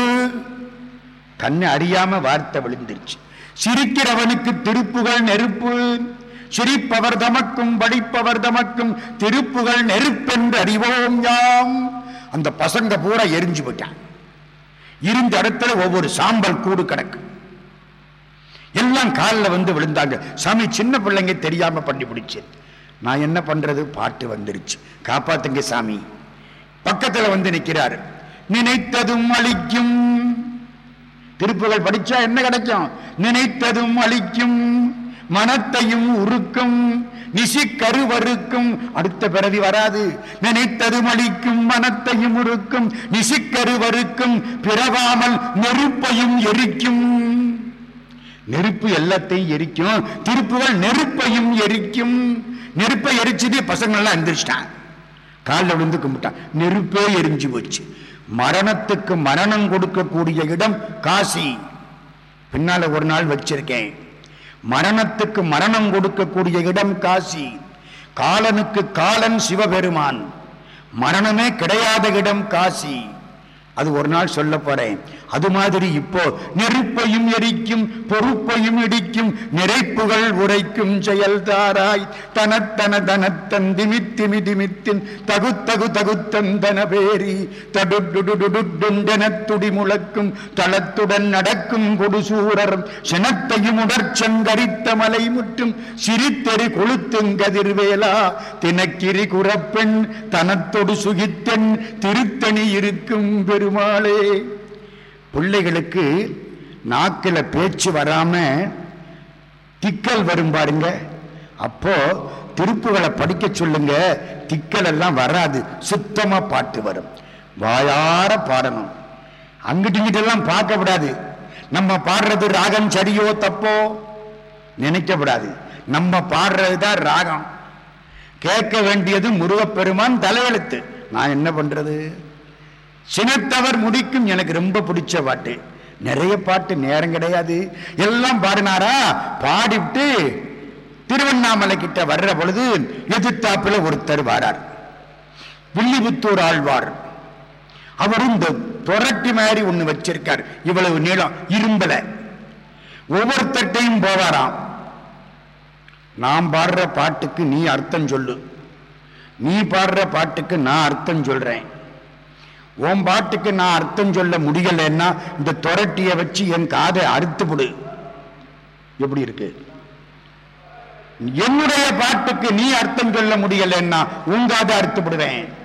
தன்னை அறியாம வார்த்தை விழுந்துருச்சு. சிரிக்கிறவனுக்கு திருப்புகள் நெருப்பு. சிரிப்பவர் தமக்கும் படிப்பவர் தமக்கும் திருப்புகள் நெருப்பென்று அறிவோம் யாம். அந்த பசங்க பூரா எரிஞ்சு போயிட்டான் இருந்த இடத்துல ஒவ்வொரு சாம்பல் கூடு கணக்கு எல்லாம் காலில் வந்து விழுந்தாங்க. சாமி சின்ன பிள்ளைங்க தெரியாம பண்ணி பிடிச்சு நான் என்ன பண்றது? பாட்டு வந்துருச்சு. காப்பாத்துங்க சாமி. பக்கத்துல வந்து நிற்கிறாரு நினைத்ததும் அழிக்கும். திருப்புகள் படிச்சா என்ன கிடைக்கும்? நினைத்ததும் அழிக்கும். மனத்தையும் உருக்கும். நிசிக்கருவருக்கும் அடுத்த பிறவி வராது. நினைத்ததும் அழிக்கும். மனத்தையும் உருக்கும். நிசிக்கருவருக்கும் பிறவாமல் நெருப்பையும் எரிக்கும். நெருப்பு எல்லாத்தையும் எரிக்கும். திருப்புகள் நெருப்பையும் எரிக்கும். நெருப்பை எரிச்சுட்டு பசங்களெல்லாம் எந்திரிச்சிட்டான் காலில் விழுந்து கும்பிட்டான் நெருப்பே எரிஞ்சு போச்சு. மரணத்துக்கு மரணம் கொடுக்கக்கூடிய இடம் காசி. பின்னால ஒரு நாள் வச்சிருக்கேன். மரணத்துக்கு மரணம் கொடுக்கக்கூடிய இடம் காசி. காலனுக்கு காலன் சிவபெருமான். மரணமே கிடையாத இடம் காசி. அது ஒரு நாள் சொல்ல போறேன். அது மாதிரி இப்போ நெருப்பையும் எரிக்கும் பொறுப்பையும் இடிக்கும் நிறைப்புகள் உரைக்கும் செயல்தாராய் தனத்தன தனத்தன் திமித்திமி திமித்தின் தகுத்தகு தகுத்தந்தன பேரி. தடுடுடுடுடுண்டென துடி முழக்கும் தளத்துடன் நடக்கும் கொடுசூரர். சினத்தையும் உடற்சங்கரித்த மலை முற்றும் சிரித்தெறி கொளுத்துங்கதிர்வேலா தினக்கிரி குறப்பெண் தனத்தொடு சுகித்தென் திருத்தணி இருக்கும் பெருமாளே. பிள்ளைகளுக்கு நாக்கில் பேச்சு வராமல் திக்கல் வரும் பாருங்க. அப்போ திருப்புகளை படிக்க சொல்லுங்க. திக்கல் எல்லாம் வராது. சுத்தமாக பாட்டு வரும். வாயார பாடணும். அங்கிட்டு இங்கிட்டெல்லாம் பார்க்க நம்ம பாடுறது ராகம் சரியோ தப்போ நினைக்கப்படாது நம்ம பாடுறது தான் ராகம். கேட்க வேண்டியது முருகப்பெருமான் தலையெழுத்து. நான் என்ன பண்ணுறது சினத்தவர் முடிக்கும் எனக்கு ரொம்ப பிடிச்ச பாட்டு. நிறைய பாட்டு நேரம் கிடையாது. எல்லாம் பாடினாரா? பாடிவிட்டு திருவண்ணாமலை கிட்ட வர்ற பொழுது எதிர்த்தாப்புல ஒருத்தர் வாரார். வில்லிபுத்தூர் ஆழ்வார். அவர் இந்த புரட்டி மாதிரி ஒண்ணு வச்சிருக்கார். இவ்வளவு நீளம் இரும்பல. ஒவ்வொருத்தட்டையும் போவாராம். நான் பாடுற பாட்டுக்கு நீ அர்த்தம் சொல்லு. நீ பாடுற பாட்டுக்கு நான் அர்த்தம் சொல்றேன். உன் பாட்டுக்கு நான் அர்த்தம் சொல்ல முடியலன்னா இந்த துரட்டிய வச்சு என் காதை அறுத்து விடு. எப்படி இருக்கு? என்னுடைய பாட்டுக்கு நீ அர்த்தம் சொல்ல முடியலன்னா உன் காதை அறுத்து விடுவேன்.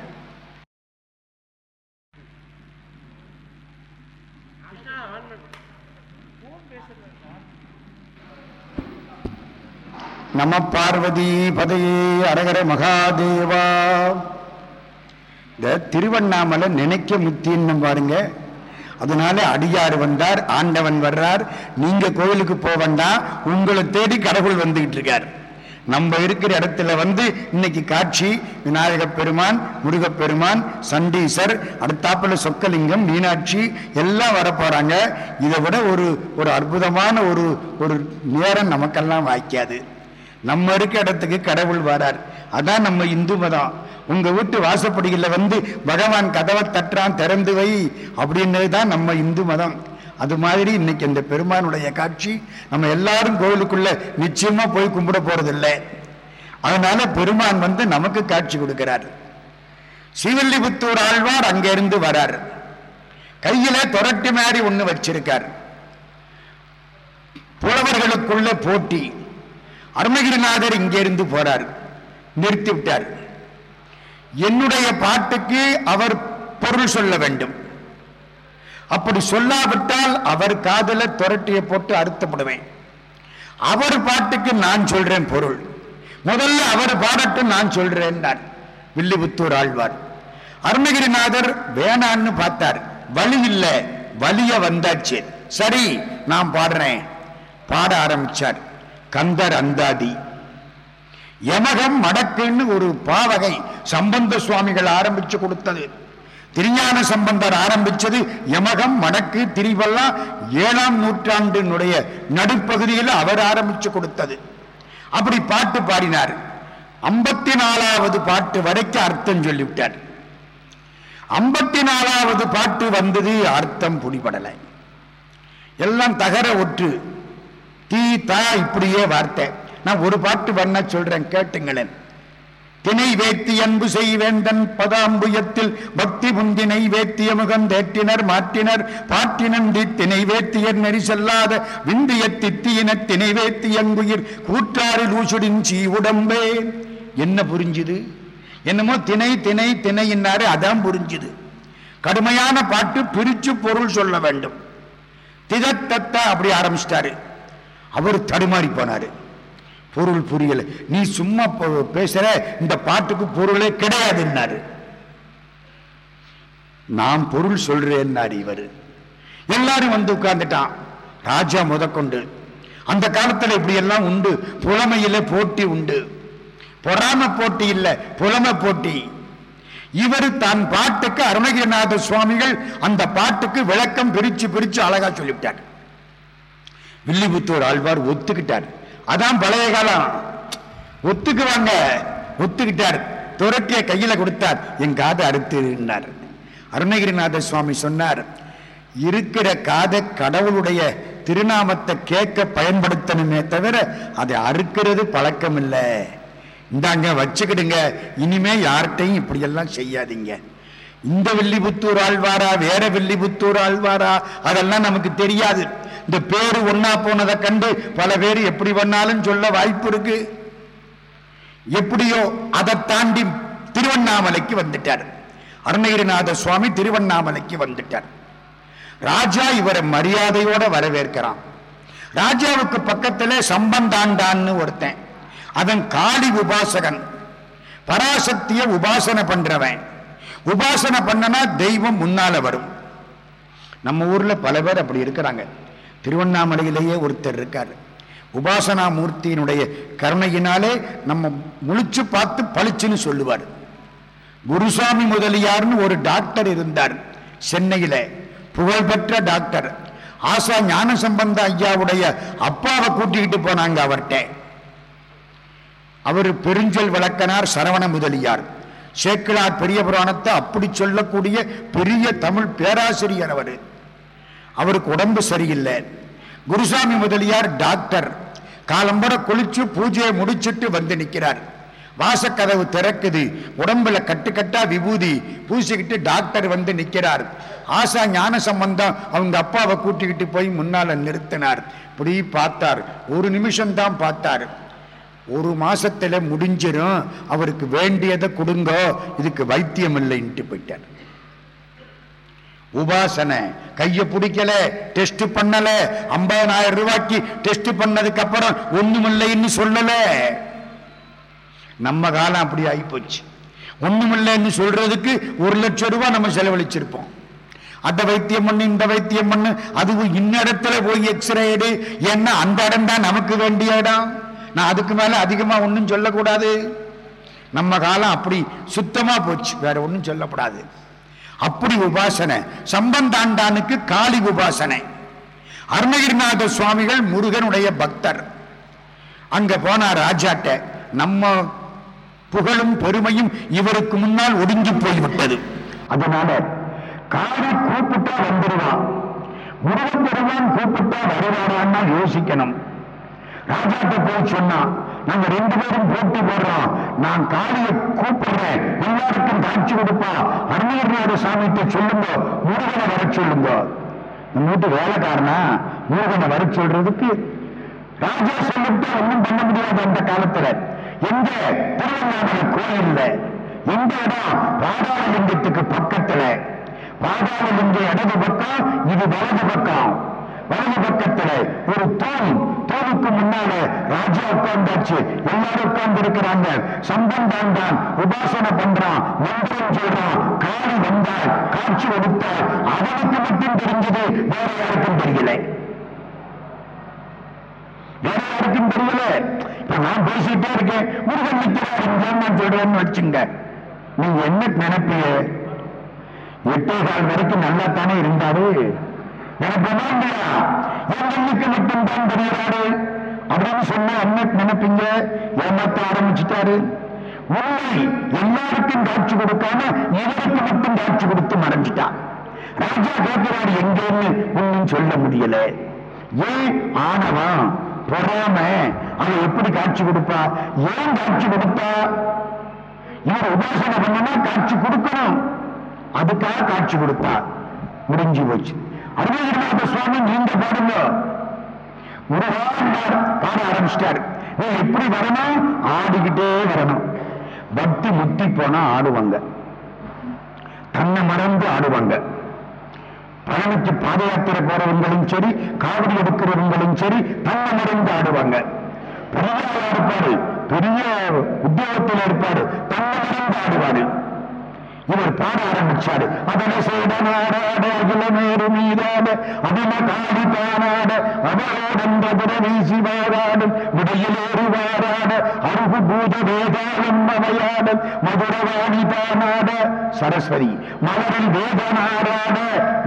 நம பார்வதி பதையே அரகர மகாதேவா. இந்த திருவண்ணாமலை நினைக்க முத்தின்னு பாருங்க. அதனால அடியார் வந்தார் ஆண்டவன் வர்றார். நீங்க கோயிலுக்கு போக உங்களை தேடி கடவுள் வந்துகிட்டு இருக்கார். நம்ம இருக்கிற இடத்துல வந்து இன்னைக்கு காட்சி விநாயகப் பெருமான் முருகப்பெருமான் சண்டீசர் அடுத்தாப்புல சொக்கலிங்கம் மீனாட்சி எல்லாம் வரப்போறாங்க இதை விட ஒரு ஒரு அற்புதமான ஒரு ஒரு நேரம் நமக்கெல்லாம் வாய்க்காது. நம்ம இருக்க இடத்துக்கு கடவுள் வரார். அதான் நம்ம இந்து மதம். உங்க வீட்டு வாசப்படியில் வந்து பகவான் கதவை தட்டுறான் திறந்து வை. அப்படின்னது தான் நம்ம இந்து மதம். அது மாதிரி இன்னைக்கு இந்த பெருமானுடைய காட்சி நம்ம எல்லாரும் கோவிலுக்குள்ள நிச்சயமா போய் கும்பிட போறதில்லை. அதனால பெருமான் வந்து நமக்கு காட்சி கொடுக்கிறார். ஸ்ரீவில்லிபுத்தூர் ஆழ்வார் அங்கிருந்து வரார். கையில தொரட்டி மாதிரி ஒண்ணு வச்சிருக்கார். புலவர்களுக்குள்ள போட்டி. அருமகிரிநாதர் இங்கிருந்து போறார். நிறுத்தி விட்டார். என்னுடைய பாட்டுக்கு அவர் பொருள் சொல்ல வேண்டும். அப்படி சொல்லாவிட்டால் அவர் காதல துரட்டியை போட்டு அறுத்தப்படுவேன் அவர் பாட்டுக்கு நான் சொல்றேன் பொருள். முதல்ல அவர் பாடட்டும் நான் சொல்றேன் வில்லிபுத்தூர் ஆழ்வார். அருணகிரிநாதர் வேணான்னு பார்த்தார். வழி இல்லை வலிய வந்தாச்சு. சரி நான் பாடுறேன். பாட ஆரம்பிச்சார். கந்தர் அந்தாதி. யமகம் மடக்குன்னு ஒரு பாவகை சம்பந்த சுவாமிகள் ஆரம்பிச்சு கொடுத்தது. திருஞான சம்பந்தர் ஆரம்பிச்சது யமகம் மடக்கு திரிவெல்லாம் ஏழாம் நூற்றாண்டினுடைய நடுப்பகுதியில் அவர் ஆரம்பிச்சு கொடுத்தது. அப்படி பாட்டு பாடினார். ஐம்பத்தி நாலாவது பாட்டு வரைக்கும் அர்த்தம் சொல்லிவிட்டார். ஐம்பத்தி நாலாவது பாட்டு வந்தது அர்த்தம் புடிபடலை எல்லாம் தகர ஒற்று. தீ தா இப்படியே வார்த்தை. நான் ஒரு பாட்டு பண்ண சொல்றேன் கேட்டுங்களேன். திணை வேத்தி அன்பு செய்வேந்தன் பதாம்புயத்தில் பக்தி முந்தினை வேத்திய முகம் தேற்றினர் மாற்றினர். பாட்டினந்தி திணை வேத்தியர் நெறி செல்லாத விந்திய தித்தியின திணை வேத்தி அங்குயிர் கூற்றாறு லூசுடின் சீ உடம்பே என்ன புரிஞ்சுது? என்னமோ திணை திணை திணையினாரு அதான் புரிஞ்சுது. கடுமையான பாட்டு பிரிச்சு பொருள் சொல்ல வேண்டும். திதத்தத்த அப்படி ஆரம்பிச்சிட்டாரு. அவர் தடுமாறி போனாரு. பொருள் புரியல. நீ சும்மா பேசுற இந்த பாட்டுக்கு பொருளே கிடையாதுன்னாரு. நான் பொருள் சொல்றேன்னாரு இவர். எல்லாரும் வந்து உட்கார்ந்துட்டான். ராஜா முதற்கொண்டு அந்த காலத்துல இப்படி எல்லாம் உண்டு. புலமையில போட்டி உண்டு. பொறாம போட்டி இல்லை புலமை போட்டி. இவர் தான் பாட்டுக்கு அருணகிரிநாத சுவாமிகள் அந்த பாட்டுக்கு விளக்கம் பிரிச்சு பிரிச்சு அழகா சொல்லிவிட்டார். வில்லிபுத்தூர் ஆழ்வார் ஒத்துக்கிட்டார். அதான் பழைய காலம். ஒத்துக்குவாங்க. ஒத்துக்கிட்டார். துரத்திய கையில கொடுத்தார். என் காதை அறுத்துனார் அருணகிரிநாத சுவாமி சொன்னார் இருக்கிற காதை கடவுளுடைய திருநாமத்தை கேட்க பயன்படுத்தணுமே தவிர அதை அறுக்கிறது பழக்கம் இல்லை இந்தாங்க வச்சுக்கிடுங்க. இனிமே யார்கிட்டையும் இப்படியெல்லாம் செய்யாதீங்க. இந்த வில்லிபுத்தூர் ஆழ்வாரா வேற வில்லிபுத்தூர் ஆழ்வாரா அதெல்லாம் நமக்கு தெரியாது. இந்த பேரு ஒன்னா போனதை கண்டு பல பேர் எப்படி வேணாலும் சொல்ல வாய்ப்பு இருக்கு. எப்படியோ அதை தாண்டி திருவண்ணாமலைக்கு வந்துட்டார். அருணகிரிநாத சுவாமி திருவண்ணாமலைக்கு வந்துட்டார். ராஜா இவரை மரியாதையோட வரவேற்கிறான். ராஜாவுக்கு பக்கத்துல சம்பந்தாண்டான்னு ஒருத்தன். அவன் காளி உபாசகன். பராசக்திய உபாசனை பண்றவன். உபாசனை பண்ணனா தெய்வம் முன்னால வரும். நம்ம ஊர்ல பல பேர் அப்படி இருக்கிறாங்க. திருவண்ணாமலையிலேயே ஒருத்தர் இருக்கார். உபாசனா மூர்த்தியினுடைய கருணையினாலே நம்ம முழிச்சு பார்த்து பளிச்சுன்னு சொல்லுவார். குருசாமி முதலியார்னு ஒரு டாக்டர் இருந்தார் சென்னையில புகழ்பெற்ற டாக்டர். ஆசா ஞான சம்பந்த ஐயாவுடைய அப்பாவை கூட்டிக்கிட்டு போனாங்க அவர்கிட்ட. அவர் பெருஞ்சல் விளக்கனார் சரவண முதலியார். சேக்கிழார் பெரிய புராணத்தை அப்படி சொல்லக்கூடிய பெரிய தமிழ் பேராசிரியர் அவர். அவருக்கு உடம்பு சரியில்லை. குருசாமி முதலியார் டாக்டர். காலம்பட குளிச்சு பூஜையை முடிச்சுட்டு வந்து நிற்கிறார் வாசக்கதவு திறக்குது. உடம்புல கட்டுக்கட்டா விபூதி பூசிக்கிட்டு டாக்டர் வந்து நிற்கிறார் ஆசா ஞான சம்பந்தம் அவங்க அப்பாவை கூட்டிக்கிட்டு போய் முன்னால நிறுத்தினார். இப்படி பார்த்தார். ஒரு நிமிஷம்தான் பார்த்தார். ஒரு மாசத்துல முடிஞ்சிடும் அவருக்கு வேண்டியதை கொடுங்க. இதுக்கு வைத்தியம் இல்லைன்ட்டு போயிட்டார். உபாசனை. கைய பிடிக்கல டெஸ்ட் பண்ணல ஐம்பதனாயிரம் ரூபாய்க்கு டெஸ்ட் பண்ணதுக்கு அப்புறம் ஒண்ணுமில்லைன்னு சொல்லல. நம்ம காலம் அப்படி ஆகிப்போச்சு ஒண்ணுமில்லைன்னு சொல்றதுக்கு ஒரு லட்சம் ரூபாய் நம்ம செலவழிச்சிருப்போம். அந்த வைத்தியம் பண்ணு இந்த வைத்தியம் பண்ணு அதுவும் இன்னிடத்துல போய் எக்ஸ்ரே எடு. ஏன்னா அந்த இடம் தான் நமக்கு வேண்டிய இடம். நான் அதுக்கு மேல அதிகமா ஒன்றும் சொல்லக்கூடாது. நம்ம காலம் அப்படி சுத்தமா போச்சு. வேற ஒன்றும் சொல்லக்கூடாது அப்படி உபாசனை. சம்பந்தாண்டானுக்கு காளி உபாசனை. அருணகிரிநாத சுவாமிகள் முருகனுடைய பக்தர். அங்க போனார் ராஜாட்ட நம்ம புகழும் பெருமையும் இவருக்கு முன்னால் ஒடுங்கி போய்விட்டது. அதனால காளி கூப்பிட்டா வந்துடுவான் முருகன் பெருமான் கூப்பிட்டா வருவாரான்னா யோசிக்கணும். ராஜாட்ட போய் சொன்னான். நாங்க ரெண்டு பேரும் போட்டி போடுறோம். நான் காளியை கூப்பிடுறேன். எல்லாருக்கும் காட்சி கொடுப்பா. அருணகிரிநாத சாமிகிட்ட சொல்லுங்க. முருகனை வர சொல்லுங்க. நம்ம வீட்டு வேலைக்காரனா? முருகனை வர சொல்றதுக்கு ராஜா சொல்லிட்டு ஒண்ணும் பண்ண முடியாது அந்த காலத்துல. எங்க? திருவண்ணாமலை கோயில்ல. எந்த இடம்? பாதாளலிங்கத்துக்கு பக்கத்துல. பாதாளலிங்கம் இடது பக்கம் இது வலது பக்கம். வலது பக்கத்துல ஒரு தூண் தூணுக்கு முன்னால ராஜா உட்கார்ந்தாச்சு. எல்லாரும் உட்கார்ந்து இருக்கிறாங்க சம்பந்தம் தான் உபாசனை பண்றான். மந்திரம் சொல்றான். காளி வந்தால் காட்சி கொடுத்தால் அவனுக்கு மட்டும் தெரிஞ்சது வேற யாருக்கும் தெரியல. வேற யாருக்கும் தெரியல. இப்ப நான் பேசிட்டே இருக்கேன். முருகன் நிக்கிறார் நான் சொல்றேன்னு வச்சுங்க. நீங்க என்ன நினைப்பீங்க எட்டே கால் வரைக்கும் நல்லா தானே இருந்தாரு எனக்கு இல்லையா என் கண்ணுக்கு மட்டும் தெரிகிறாரு. அப்படின்னு சொன்னா என்ன நினைப்பீங்க ஏமாத்த ஆரம்பிச்சுட்டாரு. உண்மை எல்லாருக்கும் காட்சி கொடுக்காம இவருக்கு மட்டும் காட்சி கொடுத்து மறைஞ்சிட்டான் ராஜா கேட்கிறாரு எங்கேன்னு ஒன்னும் சொல்ல முடியல. ஏன் ஆணவம் பொறாம? அவன் எப்படி காட்சி கொடுப்பா? ஏன் காட்சி கொடுப்பா இவர் உபாசனை பண்ணனா காட்சி கொடுக்கணும். அதுக்காக காட்சி கொடுத்தா. முடிஞ்சு போச்சு. அருணகிரிநாத சுவாமி நீங்க பாருங்க வாரம் பாட ஆரம்பிச்சிட்டாரு. நீ எப்படி வரணும்? ஆடிக்கிட்டே வரணும். பக்தி முத்தி போனா ஆடுவாங்க. தன்னை மறந்து ஆடுவாங்க. பழனிக்கு பாத யாத்திரை போறவங்களும் சரி காவடி எடுக்கிறவங்களும் சரி தன்னை மறந்து ஆடுவாங்க. பெரிய இருப்பாரு பெரிய உத்தியோகத்தில் இருப்பாரு. தன்னை மறந்து ஆடுவாரு. இவர் பாட ஆரம்பிச்சாரு. அதனை செய்தனாட அகிலமேறு மீதாட. அதில காடி தானாட. அவரோடன்ற வீசி வாராடும் விடையிலேறு வாராட. அருகு பூத வேதாளம் அவையாடல் மதுரவாணி தானாட. சரஸ்வதி மலரில் வேதனாராட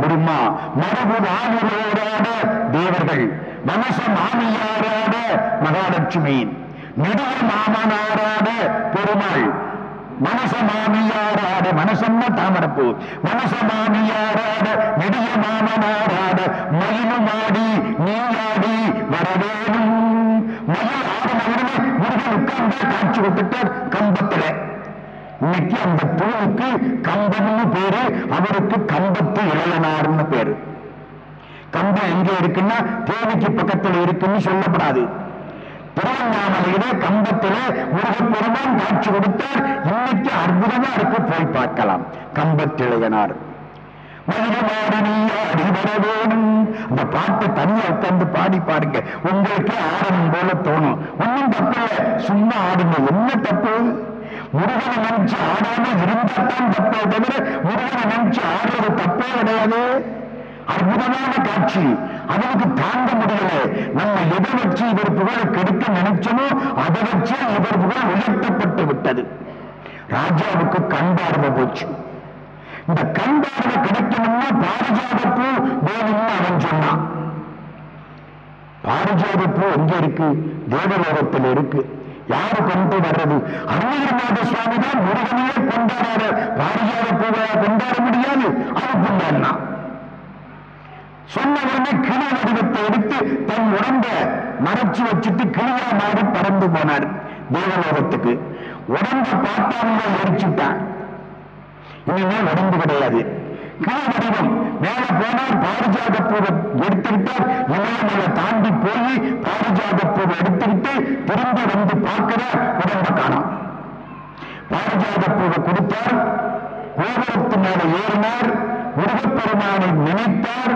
பிரம்மா மரபு வானுரோடாட. தேவர்கள் மனச மாமியாராட. மகாலட்சுமி நெடுக மாமனாராட. பெருமாள் மனச மாமியாராட மனசம்மா தாமரப்பூ. மனச மாமியாராட நெடிய மாமனாராட மயிலும் ஆடி நீயாடி வரவேணும். மயில் ஆடும் முருகன் உட்கார்ந்து காட்சி கொடுத்துட்டார் கம்பத்துல. இன்னைக்கு அந்த பூவுக்கு கம்பம்னு பேரு அவருக்கு கம்பத்து இளையனார்னு பேரு. கம்பம் எங்க இருக்குன்னா தேவைக்கு பக்கத்துல இருக்குன்னு சொல்லப்படாது. திருவண்ணாமலையிலே கம்பத்திலே முருகப்பெருமான் காட்சி கொடுத்தார். இன்னைக்கு அற்புதமா இருக்கு போய் பார்க்கலாம். கம்பத்திளையனார். அந்த பாட்டு தனியா உட்கார்ந்து பாடி பாருங்க. உங்களுக்கு ஆடணும் போல தோணும். ஒன்னும் தப்பு சும்மா ஆடுங்க. என்ன தப்பு? முருகனை நினைச்சு ஆடாம இருந்தாத்தான் தப்பே தவிர முருகனை நினைச்சு ஆடுறது தப்பே கிடையாது. அற்புதமான காட்சி. அவனுக்கு தாங்க முடியல. நம்ம எதை வச்சு இவர் புகழை கெடுக்க நினைச்சோமோ அதை வச்சு இவர் புகழ் உயர்த்தப்பட்டு விட்டது. ராஜாவுக்கு கண் பார்வை போச்சு. இந்த கண் பார்வை கிடைக்கணும்னா பாரிஜாத பூ வேணும்னு அவன் சொன்னான். பாரிஜாத பூ எங்க இருக்கு? தேவலோகத்தில் இருக்கு. யாரு கொண்டு வர்றது? அருணகிரிநாத சுவாமி தான் முருகனையே கொண்டாடாத பாரிஜாத பூவை கொண்டாட முடியாது. அது கொண்டாடினான் சொன்னவருமே உடனே கிளி வடிவத்தை எடுத்து தன் உடம்ப மறைச்சு வச்சுட்டு கிளியா மாறி பறந்து போனார் தேவலோகத்துக்கு. உடம்ப பார்த்தாங்க எரிச்சுட்டான் இனிமே உடம்பு கிடையாது. கிளி வடிவம். மேல போனால் பாரிஜாத பூவை எடுத்துக்கிட்டார் இமயமலை தாண்டி போய் பாரிஜாத பூவை எடுத்துக்கிட்டு திரும்ப வந்து பார்க்கிற உடம்ப காணும். பாரிஜாத பூவை கொடுத்தார். கோபுரத்து மேல ஏறினார். முருகப்பெருமானை நினைத்தார்.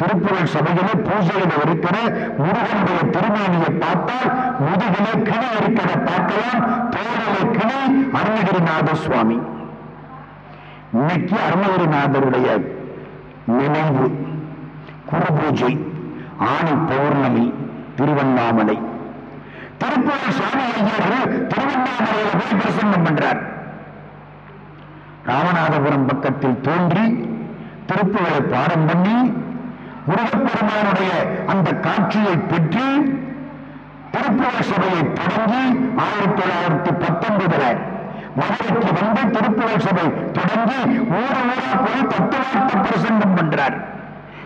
திருப்புகழ் சபையிலே பூஜையில் இருக்கிற முருகனுடைய திருமேனியை பார்த்தால் முதுகிலே கிளி இருக்கிற பார்க்கலாம் தோழிலே கிளி அருணகிரிநாத சுவாமி. இன்னைக்கு அருணகிரிநாதருடைய நினைவு குரு பூஜை ஆணி பௌர்ணமி திருவண்ணாமலை. திருப்பூர் சுவாமி ஐயர் திருவண்ணாமலையில போய் பிரசன்னம் பண்றார். ராமநாதபுரம் பக்கத்தில் தோன்றி திருப்புகளை பாடம் பண்ணி முருகப்பெருமானுடைய அந்த காட்சியை பெற்று திருப்புகழ் சபையை தொடங்கி ஆயிரத்தி தொள்ளாயிரத்தி பத்தொன்பதுல மதுரைக்கு வந்து திருப்புகழ் சபை தொடங்கி ஊர் ஊரா போய் தத்துவார்த்த பிரசங்கம் பண்றார்.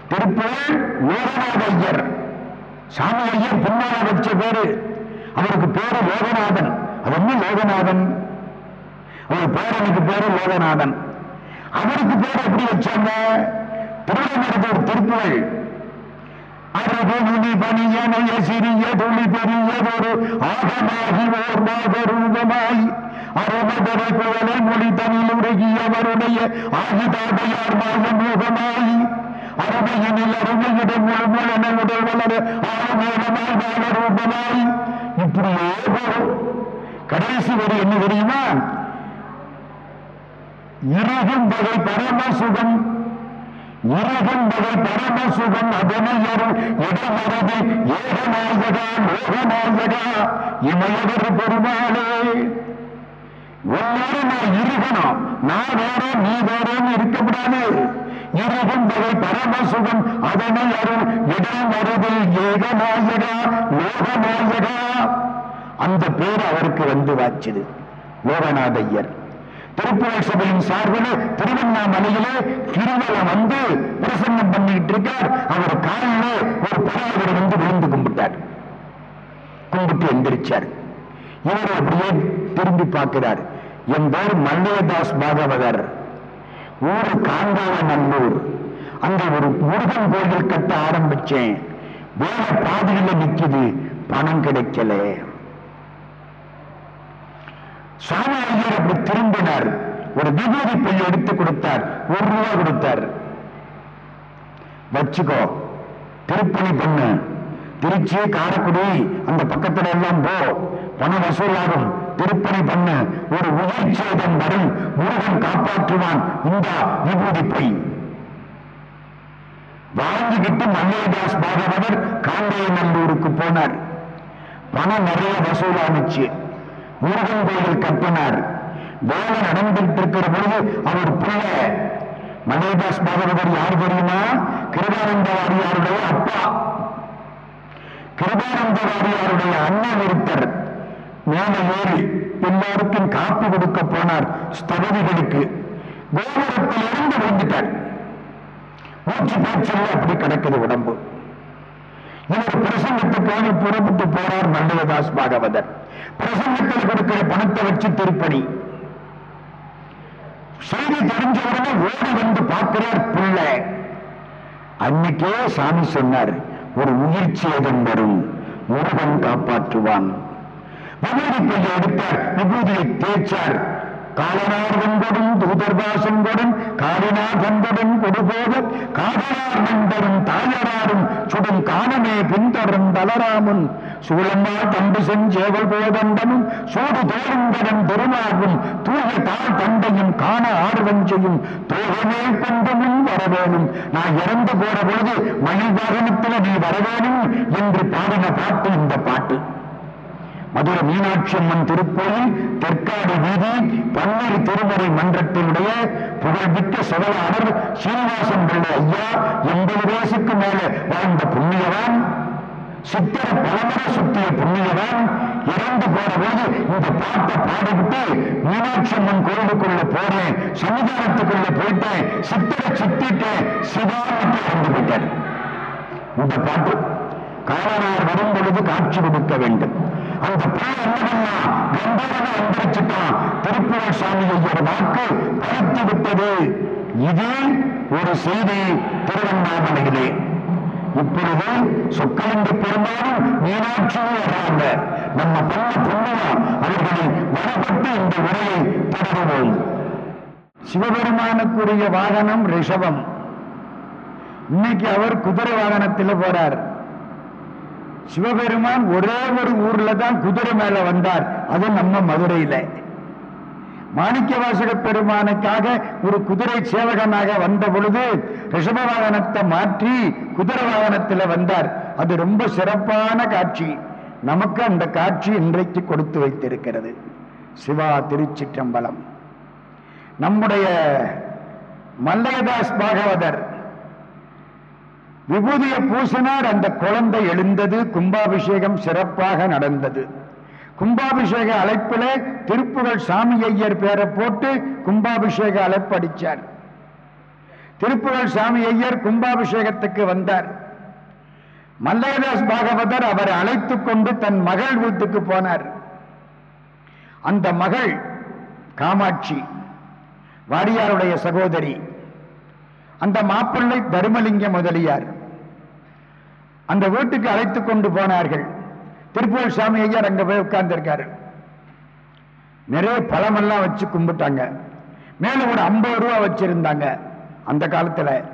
திருப்புகழ் லோகநாத ஐயர் சாமி ஐயர் பின்னால வச்ச பேரு. அவருக்கு பேரு லோகநாதன். அது என்ன லோகநாதன்? அவர் பேரனுக்கு பேரு லோகநாதன். அவருக்கு பேர் எப்படி வச்சாங்க? திருவண்ணாமலை திருப்புகள் அருகு நுனி பணியனைய சிறிய துளி பெரியதொரு ஆகமாகி ஓர் நாகரூபமாய் அருமதரை குழலை மொழி தனில் உருகியவருடைய ஆகிதாதையார் மாயமோகமாய் அருமையினில் அருமையிடம் முழுமுழன உடல் வளர ஆழமோகமாய் நாகரூபமாய் இப்படியே போகும். கடைசி வரி என்ன தெரியுமா? இருகும் வகை பரமசுகம் இருகும் வகை பரமசுகம் அதனையரும் இடமரது ஏகநாயகா லோகநாயகா இமையவர் பெருமாளே. உன்னோடு நான் இருக்கணும் நான் வேற நீ வேறன்னு இருக்கக்கூடாது. இருகும் வகை பரமசுகம் அதனை அருள் இடம் வருதில் ஏகநாயகா அந்த பேர் அவருக்கு வந்து வாச்சுது. லோகநாதையர். திருப்புரை சபையின் சார்பில் திருவண்ணாமலையிலே திருவள்ளம் வந்து பிரசன்னம் பண்ணிட்டு இருக்கார் அவர் காலில் ஒரு பெரியவர் வந்து விழுந்து கும்பிட்டார். கும்பிட்டு எந்திரிச்சார். இவர் அப்படியே திரும்பி பார்க்கிறார். என் பேர் மல்லியதாஸ் பாகவதர். ஊரு காந்தாவநல்லூர் அங்க ஒரு முருகன் கோயில் கட்ட ஆரம்பிச்சேன். வேலை பாதையில் நிக்குது. பணம் கிடைக்கல. சுவாமி ஐயர் அப்படி திரும்பினார். ஒரு விபூதி பை எடுத்து கொடுத்தார். ஒரு ரூபா கொடுத்தார். வச்சுக்கோ. திருப்பணி பண்ணு. திருச்சி காரைக்குடி அந்த பக்கத்துல எல்லாம் போ. பணம் வசூலாகும். திருப்பணி பண்ணு. ஒரு உயிர் சேதம் வரும். முருகன் காப்பாற்றுவான். இந்த விபூதி பை வாழ்ந்துகிட்டு மல்லிகதாஸ் பாகவதர் காந்தையநல்லூருக்கு போனார். பணம் நிறைய வசூலானுச்சு. முருகன் கோயில் கட்டினார். வேலை நடந்துட்டு இருக்கிற பொழுது அவர் பிள்ளை. மணிதாஸ் பாகவதர் யார் தெரியுமா? கிருபானந்த வாரியாருடைய அப்பா. கிருபானந்த வாரியாருடைய அண்ணன் ஒருத்தர். மேல ஏறி எல்லாருக்கும் காப்பு கொடுக்க போனார் ஸ்தபதிகளுக்கு. கோபுரத்திலிருந்து விழுந்துட்டார். மூச்சு பேச்சில் அப்படி கிடக்குது உடம்பு. இவர் பிரசங்கத்துக்காக புறப்பட்டு போறார் மண்டலதாஸ் பாகவதர். பிரசங்கத்தில் கொடுக்கிற பணத்தை வச்சு திருப்பணி. செய்தி தெரிஞ்ச உடனே ஓடி வந்து பார்க்கிறார் பிள்ளை. அன்னைக்கே சாமி சொன்னார் ஒரு உயிர் சேதம் வரும்? முருகன் காப்பாற்றுவான். விபூதி பையை எடுத்தார் விபூதியை தேய்ச்சார். காலனார் வந்ததும் தூதர்வாசன் கொடும் வந்ததும் கொடுபோது காதலார் நண்பரும் தாயராரும் சுடும் காணமே பின்தரும் தலராமுன் சூழம்மாள் தம்பு செஞ்சேவல் போதண்டமும் சூடு தோறுங்கடன் திருமாவும் தூய தாழ் தண்டையும் காண ஆர்வம் செய்யும் தோகமே கொண்டமும் வரவேணும். நான் இறந்து போற பொழுது மயில் வாகனத்தில் நீ வரவேணும் என்று பாடின பாட்டு இந்த பாட்டு. மதுரை மீனாட்சி அம்மன் திருக்கோயில் தெற்காடு வீதி பன்னீர் திருமறை மன்றத்தினுடைய புகழ்மிக்க சகலாளர் சீனிவாசன் பிள்ளை ஐயா எண்பது வயசுக்கு மேல வாழ்ந்த புண்ணியவான் சித்திர பலமுறை சுத்திய புண்ணியவான் இறந்து போற போது இந்த பாட்டை பாடிவிட்டு மீனாட்சி அம்மன் கோயிலுக்குள்ள போறேன் சமுதாயத்துக்குள்ள போயிட்டேன் சித்திர சித்திட்டேன் சிவாமிட்டு இறந்து போயிட்டார் இந்த பாட்டு காரணர் வரும் பொழுது காட்சி கொடுக்க வேண்டும். அந்த பிள்ளை என்ற வாக்கு பறித்து விட்டது இது ஒரு செய்தி திருவண்ணாமலையிலே. இப்பொழுது சொக்கலிங்க பெருமானும் மீனாட்சியும் வராங்க நம்ம பண்ண புண்ணியம் அவர்களை வரப்பட்டு இந்த உரையை தொடருவோம். சிவபெருமானுக்குரிய வாகனம் ரிஷபம். இன்னைக்கு அவர் குதிரை வாகனத்தில் போறார். சிவபெருமான் ஒரே ஒரு ஊர்ல தான் குதிரை மேல வந்தார். அது நம்ம மதுரையில. மாணிக்கவாசக பெருமானுக்காக ஒரு குதிரை சேவகனாக வந்த பொழுது ரிஷப வாகனத்தை மாற்றி குதிரை வாகனத்தில் வந்தார். அது ரொம்ப சிறப்பான காட்சி. நமக்கு அந்த காட்சி இன்றைக்கு கொடுத்து வைத்திருக்கிறது. சிவா திருச்சிற்றம்பலம். நம்முடைய மல்லையதாஸ் பாகவதர் விபூதிய பூசினார் அந்த குழந்தை எழுந்தது. கும்பாபிஷேகம் சிறப்பாக நடந்தது. கும்பாபிஷேக அழைப்பிலே திருப்புகழ் சாமி ஐயர் பேரை போட்டு கும்பாபிஷேக அழைப்பு அடிச்சார். திருப்புகழ் சாமி ஐயர் கும்பாபிஷேகத்துக்கு வந்தார். மல்லையதாஸ் பாகவதர் அவரை அழைத்துக் கொண்டு தன் மகள் வீட்டுக்கு போனார். அந்த மகள் காமாட்சி வாரியாருடைய சகோதரி. அந்த மாப்பிள்ளை தருமலிங்க முதலியார். அந்த வீட்டுக்கு அழைத்து கொண்டு போனார்கள். திருப்பூர் சாமி ஐயர் அங்க போய் உட்கார்ந்திருக்காரு. நிறைய பழமெல்லாம் வச்சு கும்பிட்டாங்க. மேலும் ஒரு ஐம்பது ரூபா வச்சிருந்தாங்க அந்த காலத்துல.